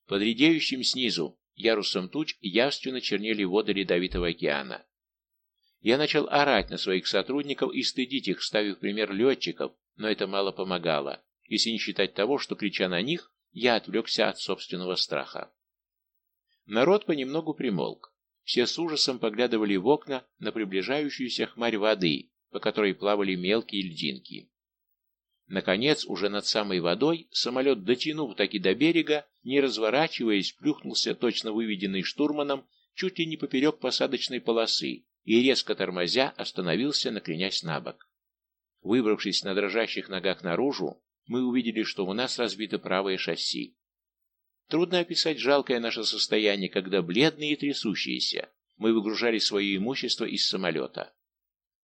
Под редеющим снизу, ярусом туч явственно чернели воды Ледовитого океана. Я начал орать на своих сотрудников и стыдить их, ставив пример летчиков, но это мало помогало, если не считать того, что, крича на них, я отвлекся от собственного страха. Народ понемногу примолк. Все с ужасом поглядывали в окна на приближающуюся хмарь воды, по которой плавали мелкие льдинки. Наконец, уже над самой водой, самолет, дотянув таки до берега, не разворачиваясь, плюхнулся точно выведенный штурманом чуть ли не поперек посадочной полосы и, резко тормозя, остановился, накренясь на бок. Выбравшись на дрожащих ногах наружу, мы увидели, что у нас разбито правое шасси. Трудно описать жалкое наше состояние, когда бледные и трясущиеся мы выгружали свое имущество из самолета.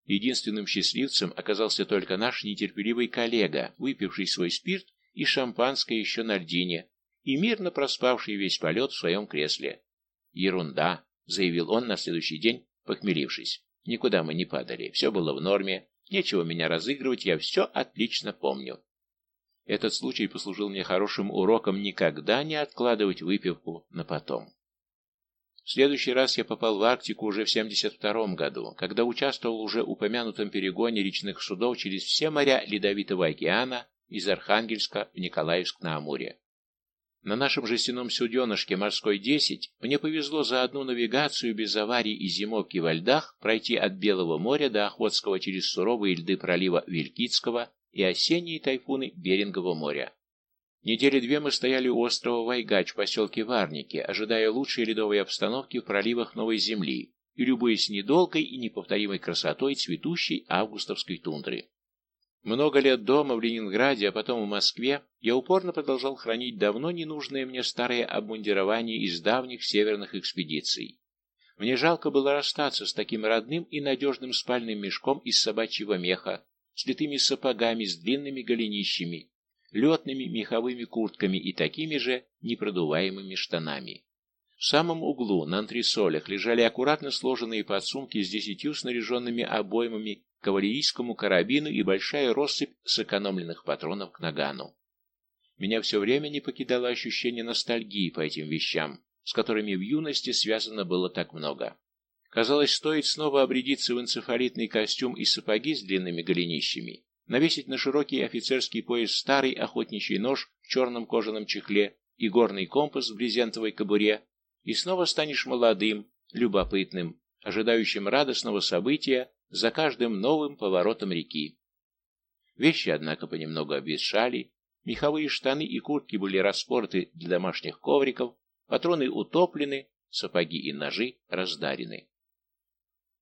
Единственным счастливцем оказался только наш нетерпеливый коллега, выпивший свой спирт и шампанское еще на льдине, и мирно проспавший весь полет в своем кресле. «Ерунда», — заявил он на следующий день, похмелившись. «Никуда мы не падали, все было в норме, нечего меня разыгрывать, я все отлично помню». Этот случай послужил мне хорошим уроком никогда не откладывать выпивку на потом. В следующий раз я попал в Арктику уже в 72 году, когда участвовал уже упомянутом перегоне речных судов через все моря Ледовитого океана из Архангельска в Николаевск на Амуре. На нашем жестяном суденышке «Морской-10» мне повезло за одну навигацию без аварий и зимовки во льдах пройти от Белого моря до Охотского через суровые льды пролива Вилькицкого и осенние тайфуны Берингового моря. Недели две мы стояли у острова Вайгач в поселке Варники, ожидая лучшей ледовой обстановки в проливах Новой Земли и любуясь недолгой и неповторимой красотой цветущей августовской тундры. Много лет дома в Ленинграде, а потом в Москве, я упорно продолжал хранить давно ненужное мне старое обмундирование из давних северных экспедиций. Мне жалко было расстаться с таким родным и надежным спальным мешком из собачьего меха, с литыми сапогами с длинными голенищами, летными меховыми куртками и такими же непродуваемыми штанами. В самом углу на антресолях лежали аккуратно сложенные подсумки с десятью снаряженными обоймами кавалерийскому карабину и большая россыпь сэкономленных патронов к нагану. Меня все время не покидало ощущение ностальгии по этим вещам, с которыми в юности связано было так много. Казалось, стоит снова обрядиться в энцефалитный костюм и сапоги с длинными голенищами, навесить на широкий офицерский пояс старый охотничий нож в черном кожаном чехле и горный компас в брезентовой кобуре, и снова станешь молодым, любопытным, ожидающим радостного события за каждым новым поворотом реки. Вещи, однако, понемногу обветшали, меховые штаны и куртки были распорты для домашних ковриков, патроны утоплены, сапоги и ножи раздарены.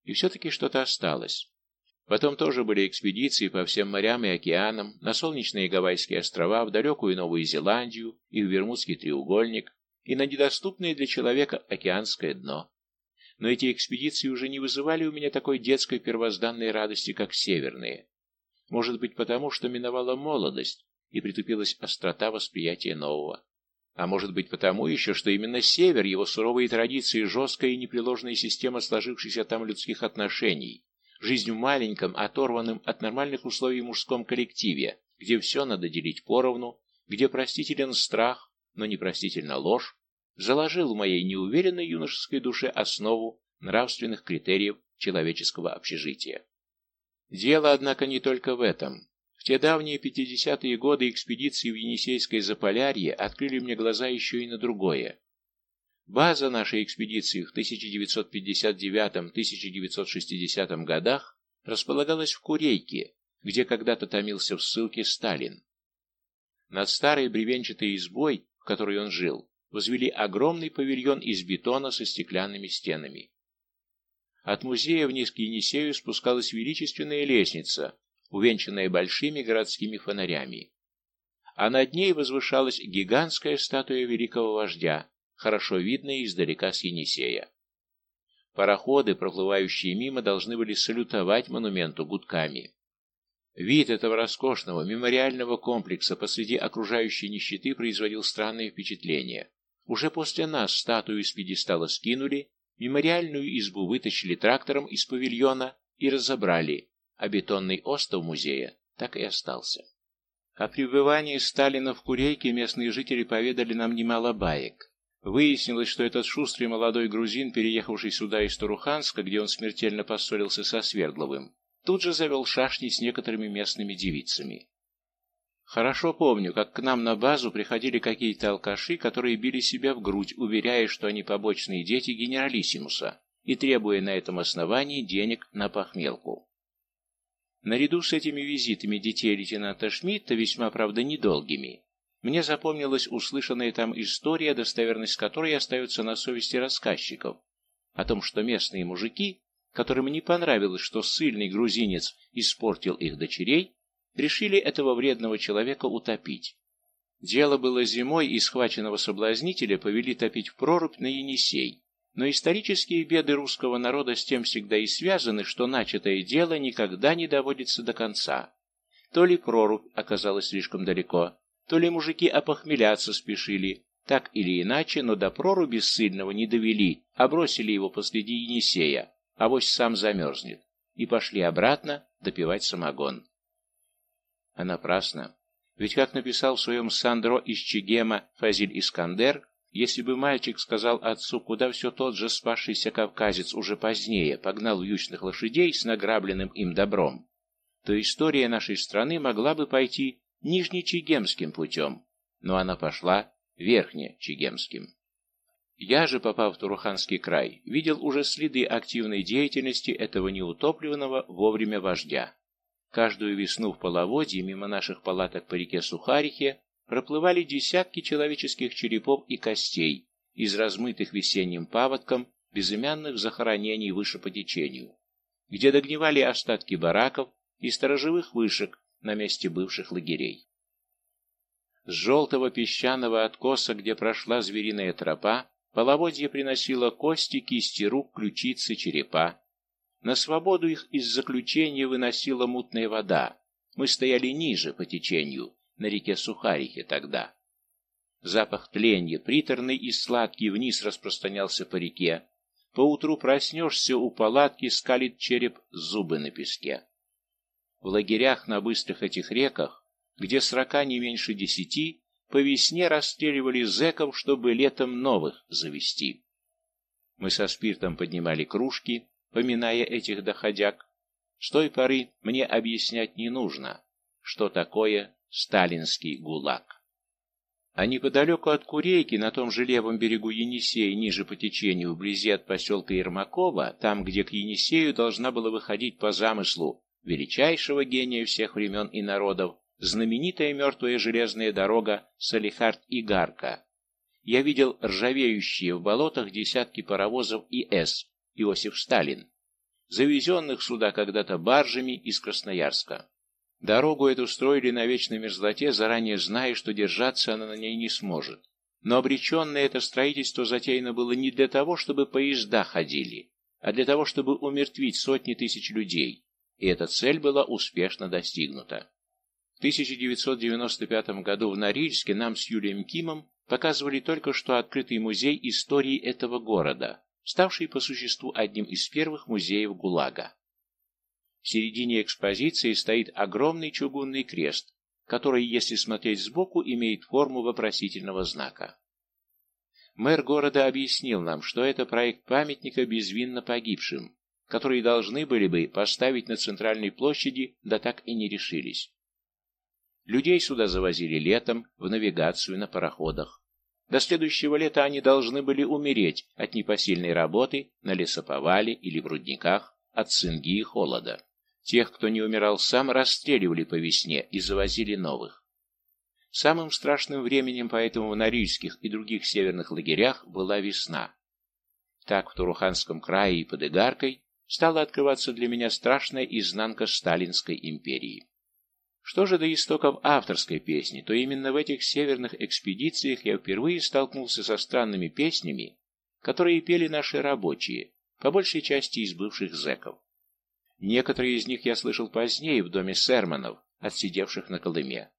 И все-таки что-то осталось. Потом тоже были экспедиции по всем морям и океанам, на солнечные Гавайские острова, в далекую Новую Зеландию и в Бермудский треугольник, и на недоступное для человека океанское дно но эти экспедиции уже не вызывали у меня такой детской первозданной радости, как северные. Может быть, потому что миновала молодость и притупилась острота восприятия нового. А может быть, потому еще, что именно север, его суровые традиции, жесткая и непреложная система сложившихся там людских отношений, жизнь в маленьком, оторванном от нормальных условий мужском коллективе, где все надо делить поровну, где простителен страх, но непростительна ложь, заложил в моей неуверенной юношеской душе основу нравственных критериев человеческого общежития. Дело, однако, не только в этом. В те давние 50-е годы экспедиции в Енисейское Заполярье открыли мне глаза еще и на другое. База нашей экспедиции в 1959-1960 годах располагалась в Курейке, где когда-то томился в ссылке Сталин. Над старой бревенчатой избой, в которой он жил, возвели огромный павильон из бетона со стеклянными стенами. От музея вниз к Енисею спускалась величественная лестница, увенчанная большими городскими фонарями. А над ней возвышалась гигантская статуя великого вождя, хорошо видная издалека с Енисея. Пароходы, проплывающие мимо, должны были салютовать монументу гудками. Вид этого роскошного мемориального комплекса посреди окружающей нищеты производил странное впечатление. Уже после нас статую из пьедестала скинули, мемориальную избу вытащили трактором из павильона и разобрали, а бетонный остов музея так и остался. О пребывании Сталина в Курейке местные жители поведали нам немало баек. Выяснилось, что этот шустрый молодой грузин, переехавший сюда из Туруханска, где он смертельно поссорился со Свердловым, тут же завел шашни с некоторыми местными девицами. Хорошо помню, как к нам на базу приходили какие-то алкаши, которые били себя в грудь, уверяя, что они побочные дети генералиссимуса, и требуя на этом основании денег на похмелку. Наряду с этими визитами детей лейтенанта Шмидта, весьма, правда, недолгими, мне запомнилась услышанная там история, достоверность которой остается на совести рассказчиков, о том, что местные мужики, которым не понравилось, что сильный грузинец испортил их дочерей, решили этого вредного человека утопить. Дело было зимой, и схваченного соблазнителя повели топить в прорубь на Енисей. Но исторические беды русского народа с тем всегда и связаны, что начатое дело никогда не доводится до конца. То ли прорубь оказалась слишком далеко, то ли мужики опохмеляться спешили, так или иначе, но до проруби ссыльного не довели, а бросили его посреди Енисея, авось сам замерзнет, и пошли обратно допивать самогон. А напрасно. Ведь, как написал в своем Сандро из Чегема Фазиль Искандер, если бы мальчик сказал отцу, куда все тот же спасшийся кавказец уже позднее погнал вьючных лошадей с награбленным им добром, то история нашей страны могла бы пойти нижнечегемским путем, но она пошла верхнечегемским. Я же, попав в Туруханский край, видел уже следы активной деятельности этого неутопленного вовремя вождя. Каждую весну в половодье мимо наших палаток по реке Сухарихе проплывали десятки человеческих черепов и костей из размытых весенним паводком безымянных захоронений выше по течению, где догнивали остатки бараков и сторожевых вышек на месте бывших лагерей. С желтого песчаного откоса, где прошла звериная тропа, половодье приносило кости, кисти рук, ключицы, черепа, на свободу их из заключения выносила мутная вода. Мы стояли ниже по течению, на реке Сухарихе тогда. Запах тленья, приторный и сладкий, вниз распространялся по реке. Поутру проснешься у палатки, скалит череп зубы на песке. В лагерях на быстрых этих реках, где срока не меньше десяти, по весне расстреливали зэков, чтобы летом новых завести. Мы со спиртом поднимали кружки, поминая этих доходяг, с той поры мне объяснять не нужно, что такое сталинский гулаг. А неподалеку от Курейки, на том же левом берегу Енисея, ниже по течению, вблизи от поселка Ермакова, там, где к Енисею должна была выходить по замыслу величайшего гения всех времен и народов, знаменитая мертвая железная дорога Салихард-Игарка. Я видел ржавеющие в болотах десятки паровозов ИС, Иосиф Сталин, завезенных сюда когда-то баржами из Красноярска. Дорогу эту строили на вечной мерзлоте, заранее зная, что держаться она на ней не сможет. Но обреченное это строительство затеяно было не для того, чтобы поезда ходили, а для того, чтобы умертвить сотни тысяч людей, и эта цель была успешно достигнута. В 1995 году в Норильске нам с Юлием Кимом показывали только что открытый музей истории этого города, ставший по существу одним из первых музеев ГУЛАГа. В середине экспозиции стоит огромный чугунный крест, который, если смотреть сбоку, имеет форму вопросительного знака. Мэр города объяснил нам, что это проект памятника безвинно погибшим, который должны были бы поставить на центральной площади, да так и не решились. Людей сюда завозили летом, в навигацию на пароходах. До следующего лета они должны были умереть от непосильной работы на лесоповале или в рудниках, от цинги и холода. Тех, кто не умирал сам, расстреливали по весне и завозили новых. Самым страшным временем поэтому в Норильских и других северных лагерях была весна. Так в Туруханском крае и под Игаркой стала открываться для меня страшная изнанка Сталинской империи. Что же до истоков авторской песни, то именно в этих северных экспедициях я впервые столкнулся со странными песнями, которые пели наши рабочие, по большей части из бывших зэков. Некоторые из них я слышал позднее в доме Серманов, отсидевших на Колыме.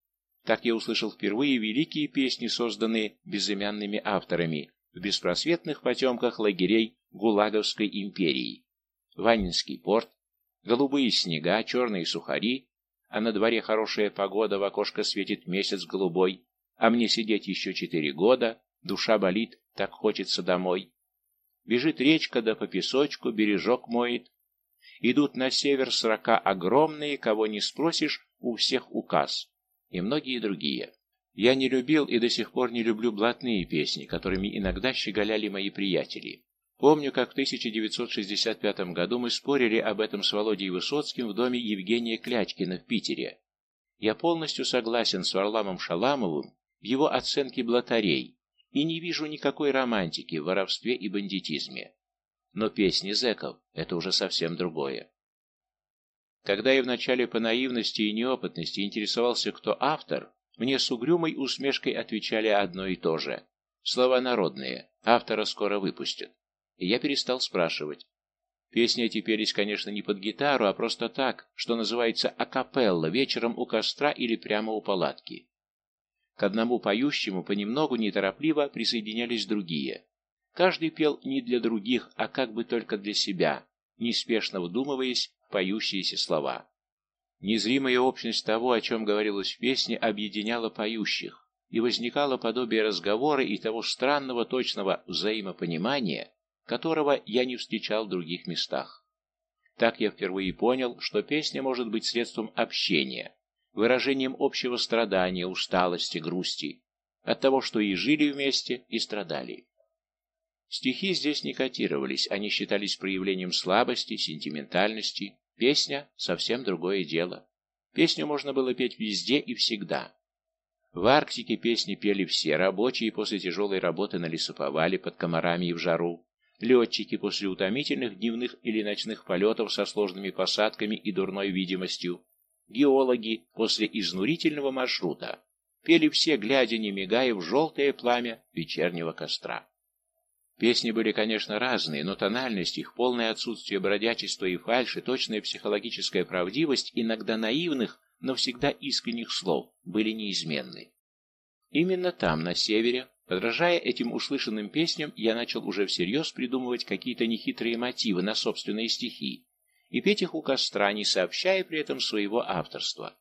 Так я услышал впервые великие песни, созданные безымянными авторами в беспросветных потемках лагерей Гулаговской империи. Ванинский порт, голубые снега, черные сухари, а на дворе хорошая погода, в окошко светит месяц голубой, а мне сидеть еще четыре года, душа болит, так хочется домой. Бежит речка, да по песочку бережок моет. Идут на север срока огромные, кого не спросишь, у всех указ. И многие другие. Я не любил и до сих пор не люблю блатные песни, которыми иногда щеголяли мои приятели. Помню, как в 1965 году мы спорили об этом с Володей Высоцким в доме Евгения Клячкина в Питере. Я полностью согласен с Варламом Шаламовым в его оценке блатарей и не вижу никакой романтики в воровстве и бандитизме. Но песни зэков – это уже совсем другое. Когда я вначале по наивности и неопытности интересовался, кто автор, мне с угрюмой усмешкой отвечали одно и то же. Слова народные, автора скоро выпустят. И я перестал спрашивать. Песни эти пелись, конечно, не под гитару, а просто так, что называется акапелла, вечером у костра или прямо у палатки. К одному поющему понемногу неторопливо присоединялись другие. Каждый пел не для других, а как бы только для себя, неспешно вдумываясь в поющиеся слова. Незримая общность того, о чем говорилось в песне, объединяла поющих, и возникало подобие разговора и того странного точного взаимопонимания, которого я не встречал в других местах. Так я впервые понял, что песня может быть средством общения, выражением общего страдания, усталости, грусти, от того, что и жили вместе, и страдали. Стихи здесь не котировались, они считались проявлением слабости, сентиментальности. Песня — совсем другое дело. Песню можно было петь везде и всегда. В Арктике песни пели все, рабочие после тяжелой работы на лесоповале под комарами и в жару, летчики после утомительных дневных или ночных полетов со сложными посадками и дурной видимостью, геологи после изнурительного маршрута. Пели все, глядя, не мигая, в желтое пламя вечернего костра. Песни были, конечно, разные, но тональность их, полное отсутствие бродячества и фальши, точная психологическая правдивость иногда наивных, но всегда искренних слов были неизменны. Именно там, на севере, подражая этим услышанным песням, я начал уже всерьез придумывать какие-то нехитрые мотивы на собственные стихи и петь их у костра, не сообщая при этом своего авторства.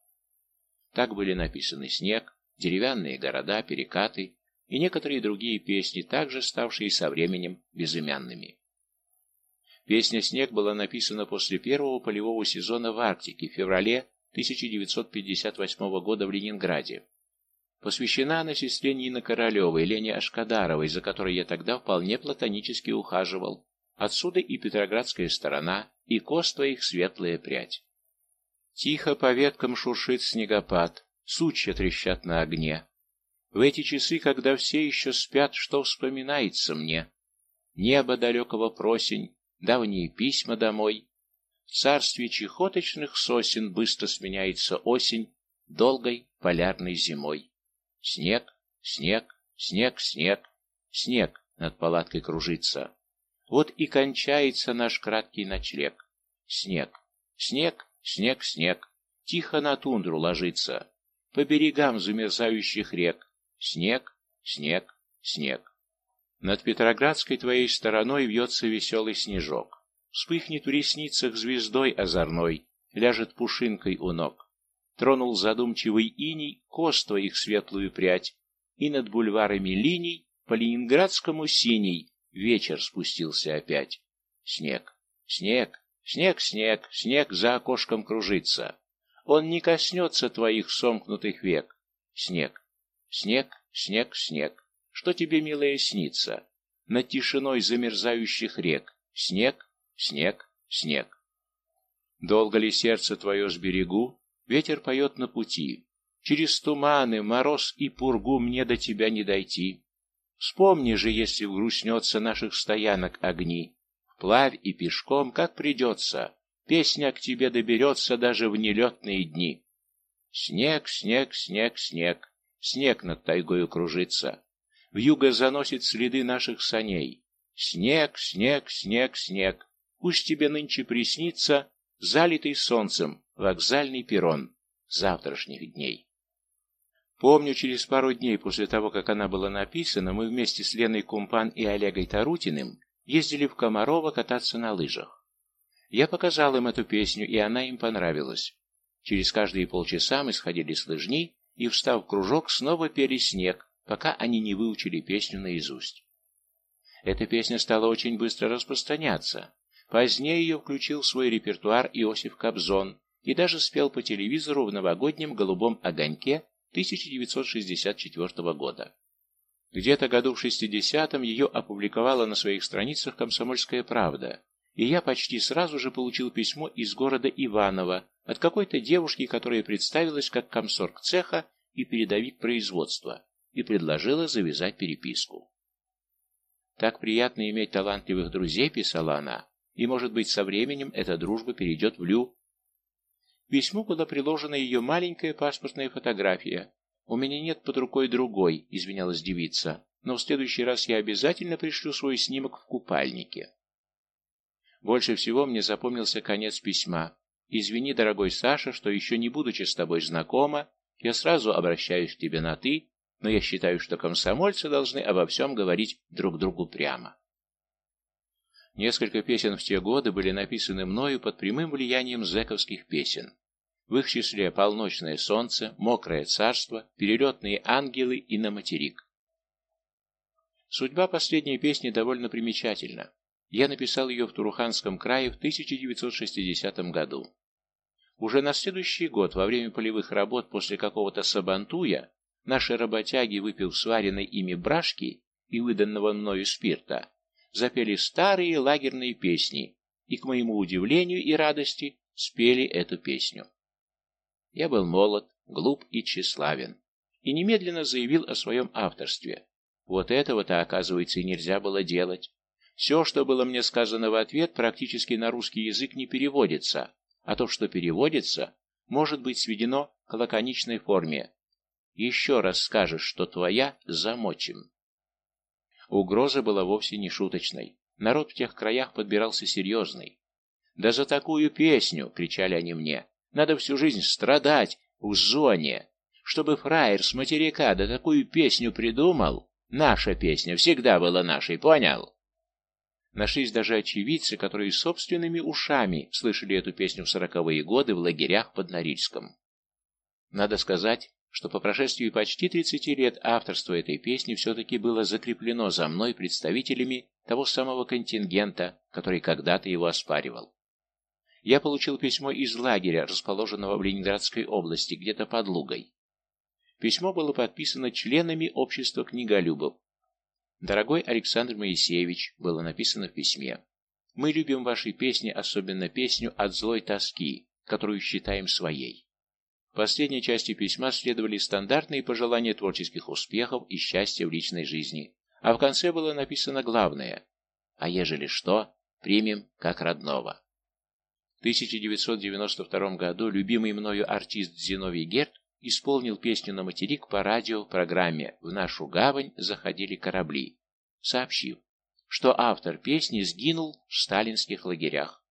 Так были написаны «Снег», «Деревянные города», «Перекаты», и некоторые другие песни, также ставшие со временем безымянными. Песня «Снег» была написана после первого полевого сезона в Арктике в феврале 1958 года в Ленинграде. Посвящена она сестре Нины Королевой, Лене Ашкадаровой, за которой я тогда вполне платонически ухаживал. Отсюда и Петроградская сторона, и коства их светлая прядь. Тихо по веткам шуршит снегопад, сучья трещат на огне. В эти часы, когда все еще спят, что вспоминается мне? Небо далекого просень, давние письма домой. В царстве чехоточных сосен быстро сменяется осень долгой полярной зимой. Снег, снег, снег, снег, снег над палаткой кружится. Вот и кончается наш краткий ночлег. Снег, снег, снег, снег, тихо на тундру ложится, по берегам замерзающих рек, Снег, снег, снег. Над Петроградской твоей стороной вьется веселый снежок. Вспыхнет в ресницах звездой озорной, ляжет пушинкой у ног. Тронул задумчивый иней кост твоих светлую прядь, и над бульварами линий по ленинградскому синий вечер спустился опять. Снег, снег, снег, снег, снег за окошком кружится. Он не коснется твоих сомкнутых век. Снег, Снег, снег, снег. Что тебе, милая, снится? Над тишиной замерзающих рек. Снег, снег, снег. Долго ли сердце твое сберегу? Ветер поет на пути. Через туманы, мороз и пургу мне до тебя не дойти. Вспомни же, если грустнется наших стоянок огни. Вплавь и пешком, как придется, Песня к тебе доберется даже в нелетные дни. Снег, снег, снег, снег. Снег над тайгою кружится. Вьюга заносит следы наших саней. Снег, снег, снег, снег. Пусть тебе нынче приснится залитый солнцем вокзальный перрон завтрашних дней. Помню, через пару дней после того, как она была написана, мы вместе с Леной Кумпан и Олегой Тарутиным ездили в Комарово кататься на лыжах. Я показал им эту песню, и она им понравилась. Через каждые полчаса мы сходили с лыжней и, встав в кружок, снова пели «Снег», пока они не выучили песню наизусть. Эта песня стала очень быстро распространяться. Позднее ее включил в свой репертуар Иосиф Кобзон и даже спел по телевизору в новогоднем «Голубом огоньке» 1964 года. Где-то году в 60-м ее опубликовала на своих страницах «Комсомольская правда», и я почти сразу же получил письмо из города Иваново от какой-то девушки, которая представилась как комсорг цеха и передовик производства, и предложила завязать переписку. «Так приятно иметь талантливых друзей», — писала она, «и, может быть, со временем эта дружба перейдет в лю...» Письму была приложена ее маленькая паспортная фотография. «У меня нет под рукой другой», — извинялась девица, «но в следующий раз я обязательно пришлю свой снимок в купальнике». Больше всего мне запомнился конец письма. «Извини, дорогой Саша, что еще не будучи с тобой знакома, я сразу обращаюсь к тебе на «ты», но я считаю, что комсомольцы должны обо всем говорить друг другу прямо». Несколько песен в те годы были написаны мною под прямым влиянием зэковских песен. В их числе «Полночное солнце», «Мокрое царство», «Перелетные ангелы» и «На материк». Судьба последней песни довольно примечательна. Я написал ее в Туруханском крае в 1960 году. Уже на следующий год, во время полевых работ после какого-то сабантуя, наши работяги, выпив сваренной ими брашки и выданного мною спирта, запели старые лагерные песни и, к моему удивлению и радости, спели эту песню. Я был молод, глуп и тщеславен, и немедленно заявил о своем авторстве. Вот этого-то, оказывается, и нельзя было делать. Все, что было мне сказано в ответ, практически на русский язык не переводится, а то, что переводится, может быть сведено к лаконичной форме. Еще раз скажешь, что твоя, замочим. Угроза была вовсе не шуточной. Народ в тех краях подбирался серьезный. «Да за такую песню!» — кричали они мне. «Надо всю жизнь страдать в зоне! Чтобы фраер с материка да такую песню придумал! Наша песня всегда была нашей, понял?» Нашлись даже очевидцы, которые собственными ушами слышали эту песню в сороковые годы в лагерях под Норильском. Надо сказать, что по прошествии почти 30 лет авторство этой песни все-таки было закреплено за мной представителями того самого контингента, который когда-то его оспаривал. Я получил письмо из лагеря, расположенного в Ленинградской области, где-то под Лугой. Письмо было подписано членами общества книголюбов. «Дорогой Александр Моисеевич», было написано в письме, «мы любим ваши песни, особенно песню «От злой тоски», которую считаем своей. В последней части письма следовали стандартные пожелания творческих успехов и счастья в личной жизни, а в конце было написано главное «А ежели что, примем как родного». В 1992 году любимый мною артист Зиновий Герт исполнил песню на материк по радио в программе «В нашу гавань заходили корабли», сообщив, что автор песни сгинул в сталинских лагерях.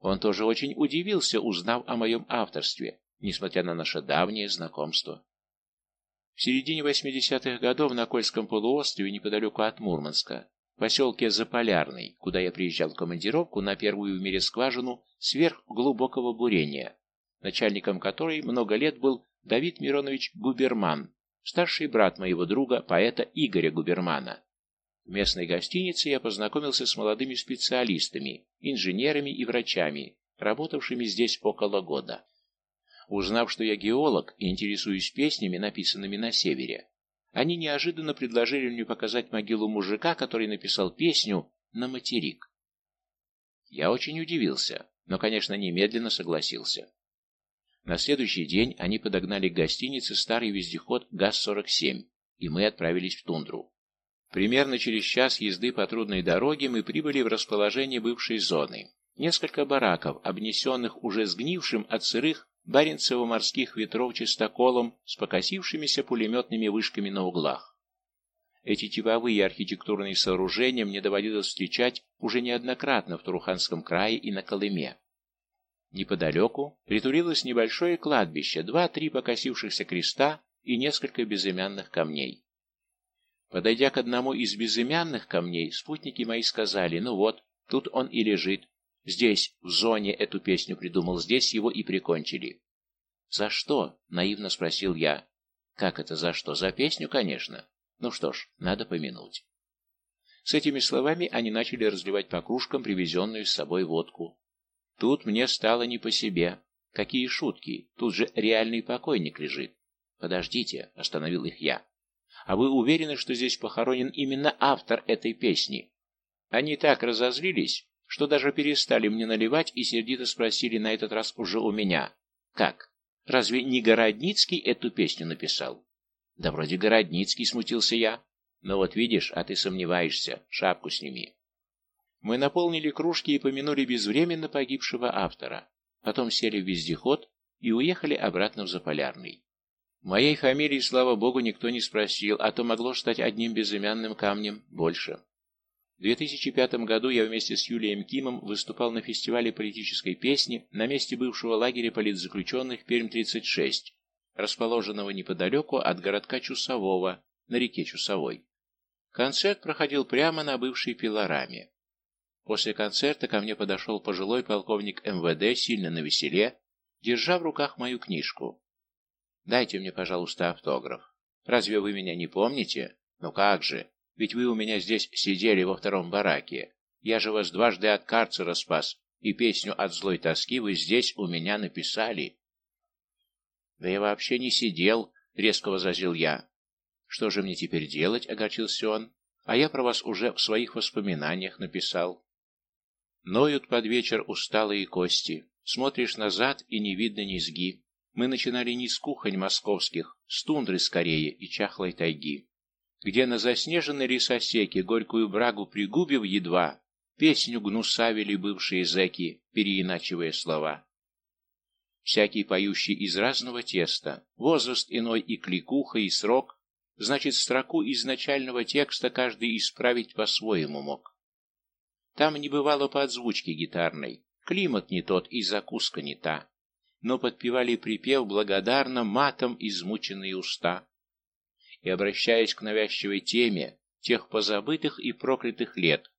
Он тоже очень удивился, узнав о моем авторстве, несмотря на наше давнее знакомство. В середине 80-х годов на Кольском полуострове, неподалеку от Мурманска, в поселке Заполярный, куда я приезжал в командировку на первую в мире скважину сверхглубокого бурения, начальником которой много лет был Давид Миронович Губерман, старший брат моего друга, поэта Игоря Губермана. В местной гостинице я познакомился с молодыми специалистами, инженерами и врачами, работавшими здесь около года. Узнав, что я геолог и интересуюсь песнями, написанными на севере, они неожиданно предложили мне показать могилу мужика, который написал песню на материк. Я очень удивился, но, конечно, немедленно согласился. На следующий день они подогнали к гостинице старый вездеход ГАЗ-47, и мы отправились в тундру. Примерно через час езды по трудной дороге мы прибыли в расположение бывшей зоны. Несколько бараков, обнесенных уже сгнившим от сырых баренцево-морских ветров чистоколом с покосившимися пулеметными вышками на углах. Эти типовые архитектурные сооружения мне доводилось встречать уже неоднократно в Туруханском крае и на Колыме. Неподалеку притулилось небольшое кладбище, два-три покосившихся креста и несколько безымянных камней. Подойдя к одному из безымянных камней, спутники мои сказали, ну вот, тут он и лежит, Здесь, в зоне, эту песню придумал, здесь его и прикончили. «За что?» — наивно спросил я. «Как это за что? За песню, конечно. Ну что ж, надо помянуть». С этими словами они начали разливать по кружкам привезенную с собой водку. Тут мне стало не по себе. Какие шутки, тут же реальный покойник лежит. «Подождите», — остановил их я. «А вы уверены, что здесь похоронен именно автор этой песни?» Они так разозлились, что даже перестали мне наливать и сердито спросили на этот раз уже у меня. «Как? Разве не Городницкий эту песню написал?» «Да вроде Городницкий», — смутился я. «Но вот видишь, а ты сомневаешься. Шапку сними». Мы наполнили кружки и помянули безвременно погибшего автора. потом сели в вездеход и уехали обратно в Заполярный. Моей фамилии, слава богу, никто не спросил, а то могло стать одним безымянным камнем больше. В 2005 году я вместе с Юлием Кимом выступал на фестивале политической песни на месте бывшего лагеря политзаключенных Пермь-36, расположенного неподалеку от городка Чусового, на реке Чусовой. Концерт проходил прямо на бывшей пилораме. После концерта ко мне подошел пожилой полковник МВД, сильно навеселе, держа в руках мою книжку. «Дайте мне, пожалуйста, автограф. Разве вы меня не помните? Ну как же, ведь вы у меня здесь сидели во втором бараке. Я же вас дважды от карцера спас, и песню от злой тоски вы здесь у меня написали». «Да я вообще не сидел», — резко возразил я. «Что же мне теперь делать?» — огорчился он. «А я про вас уже в своих воспоминаниях написал». Ноют под вечер усталые кости. Смотришь назад, и не видно низги. Мы начинали не с кухонь московских, с тундры скорее и чахлой тайги, где на заснеженной рисосеке горькую брагу пригубив едва, песню гнусавили бывшие зэки, переиначивая слова. Всякий поющий из разного теста, возраст иной и кликуха, и срок, значит, строку изначального текста каждый исправить по-своему мог. Там не бывало по озвучке гитарной, климат не тот и закуска не та, но подпевали припев благодарно матом измученные уста. И, обращаясь к навязчивой теме тех позабытых и проклятых лет,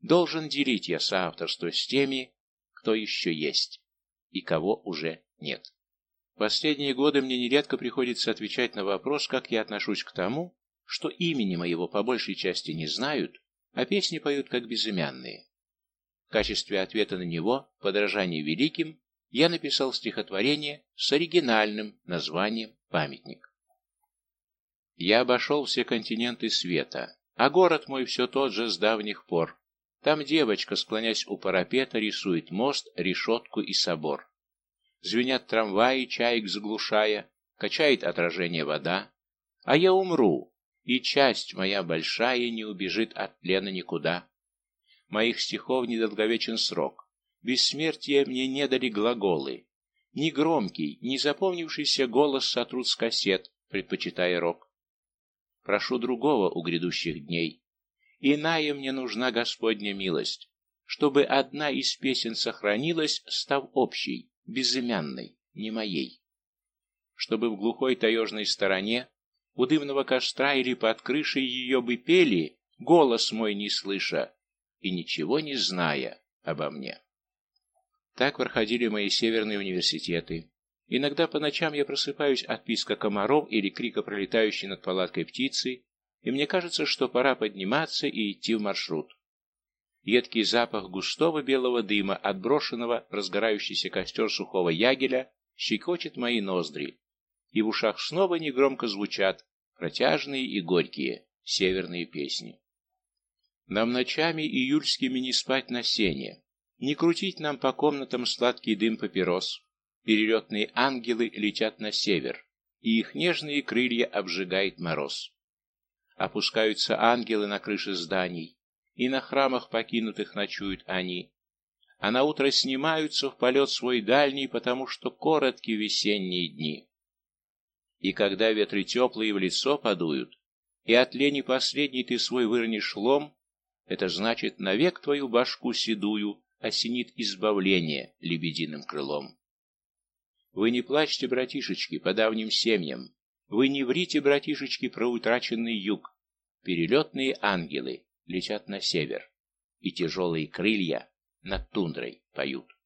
должен делить я соавторство с теми, кто еще есть и кого уже нет. Последние годы мне нередко приходится отвечать на вопрос, как я отношусь к тому, что имени моего по большей части не знают, а песни поют как безымянные. В качестве ответа на него, подражание великим, я написал стихотворение с оригинальным названием «Памятник». Я обошел все континенты света, а город мой все тот же с давних пор. Там девочка, склонясь у парапета, рисует мост, решетку и собор. Звенят трамваи, чаек заглушая, качает отражение вода. А я умру, и часть моя большая не убежит от плена никуда. Моих стихов недолговечен срок. Бессмертие мне не дали глаголы. Ни громкий, ни запомнившийся голос сотрут с кассет, предпочитая рок. Прошу другого у грядущих дней. Иная мне нужна Господня милость, чтобы одна из песен сохранилась, став общей, безымянной, не моей. Чтобы в глухой таежной стороне, у дымного костра или под крышей ее бы пели, голос мой не слыша и ничего не зная обо мне. Так проходили мои северные университеты. Иногда по ночам я просыпаюсь от писка комаров или крика пролетающей над палаткой птицы, и мне кажется, что пора подниматься и идти в маршрут. Едкий запах густого белого дыма, отброшенного в разгорающийся костер сухого ягеля, щекочет мои ноздри, и в ушах снова негромко звучат протяжные и горькие северные песни. Нам ночами июльскими не спать на сене, не крутить нам по комнатам сладкий дым папирос. Перелетные ангелы летят на север, и их нежные крылья обжигает мороз. Опускаются ангелы на крыши зданий, и на храмах покинутых ночуют они, а на утро снимаются в полет свой дальний, потому что короткие весенние дни. И когда ветры теплые в лицо подуют, и от лени последний ты свой выронишь лом, это значит, навек твою башку седую осенит избавление лебединым крылом. Вы не плачьте, братишечки, по давним семьям, вы не врите, братишечки, про утраченный юг. Перелетные ангелы летят на север, и тяжелые крылья над тундрой поют.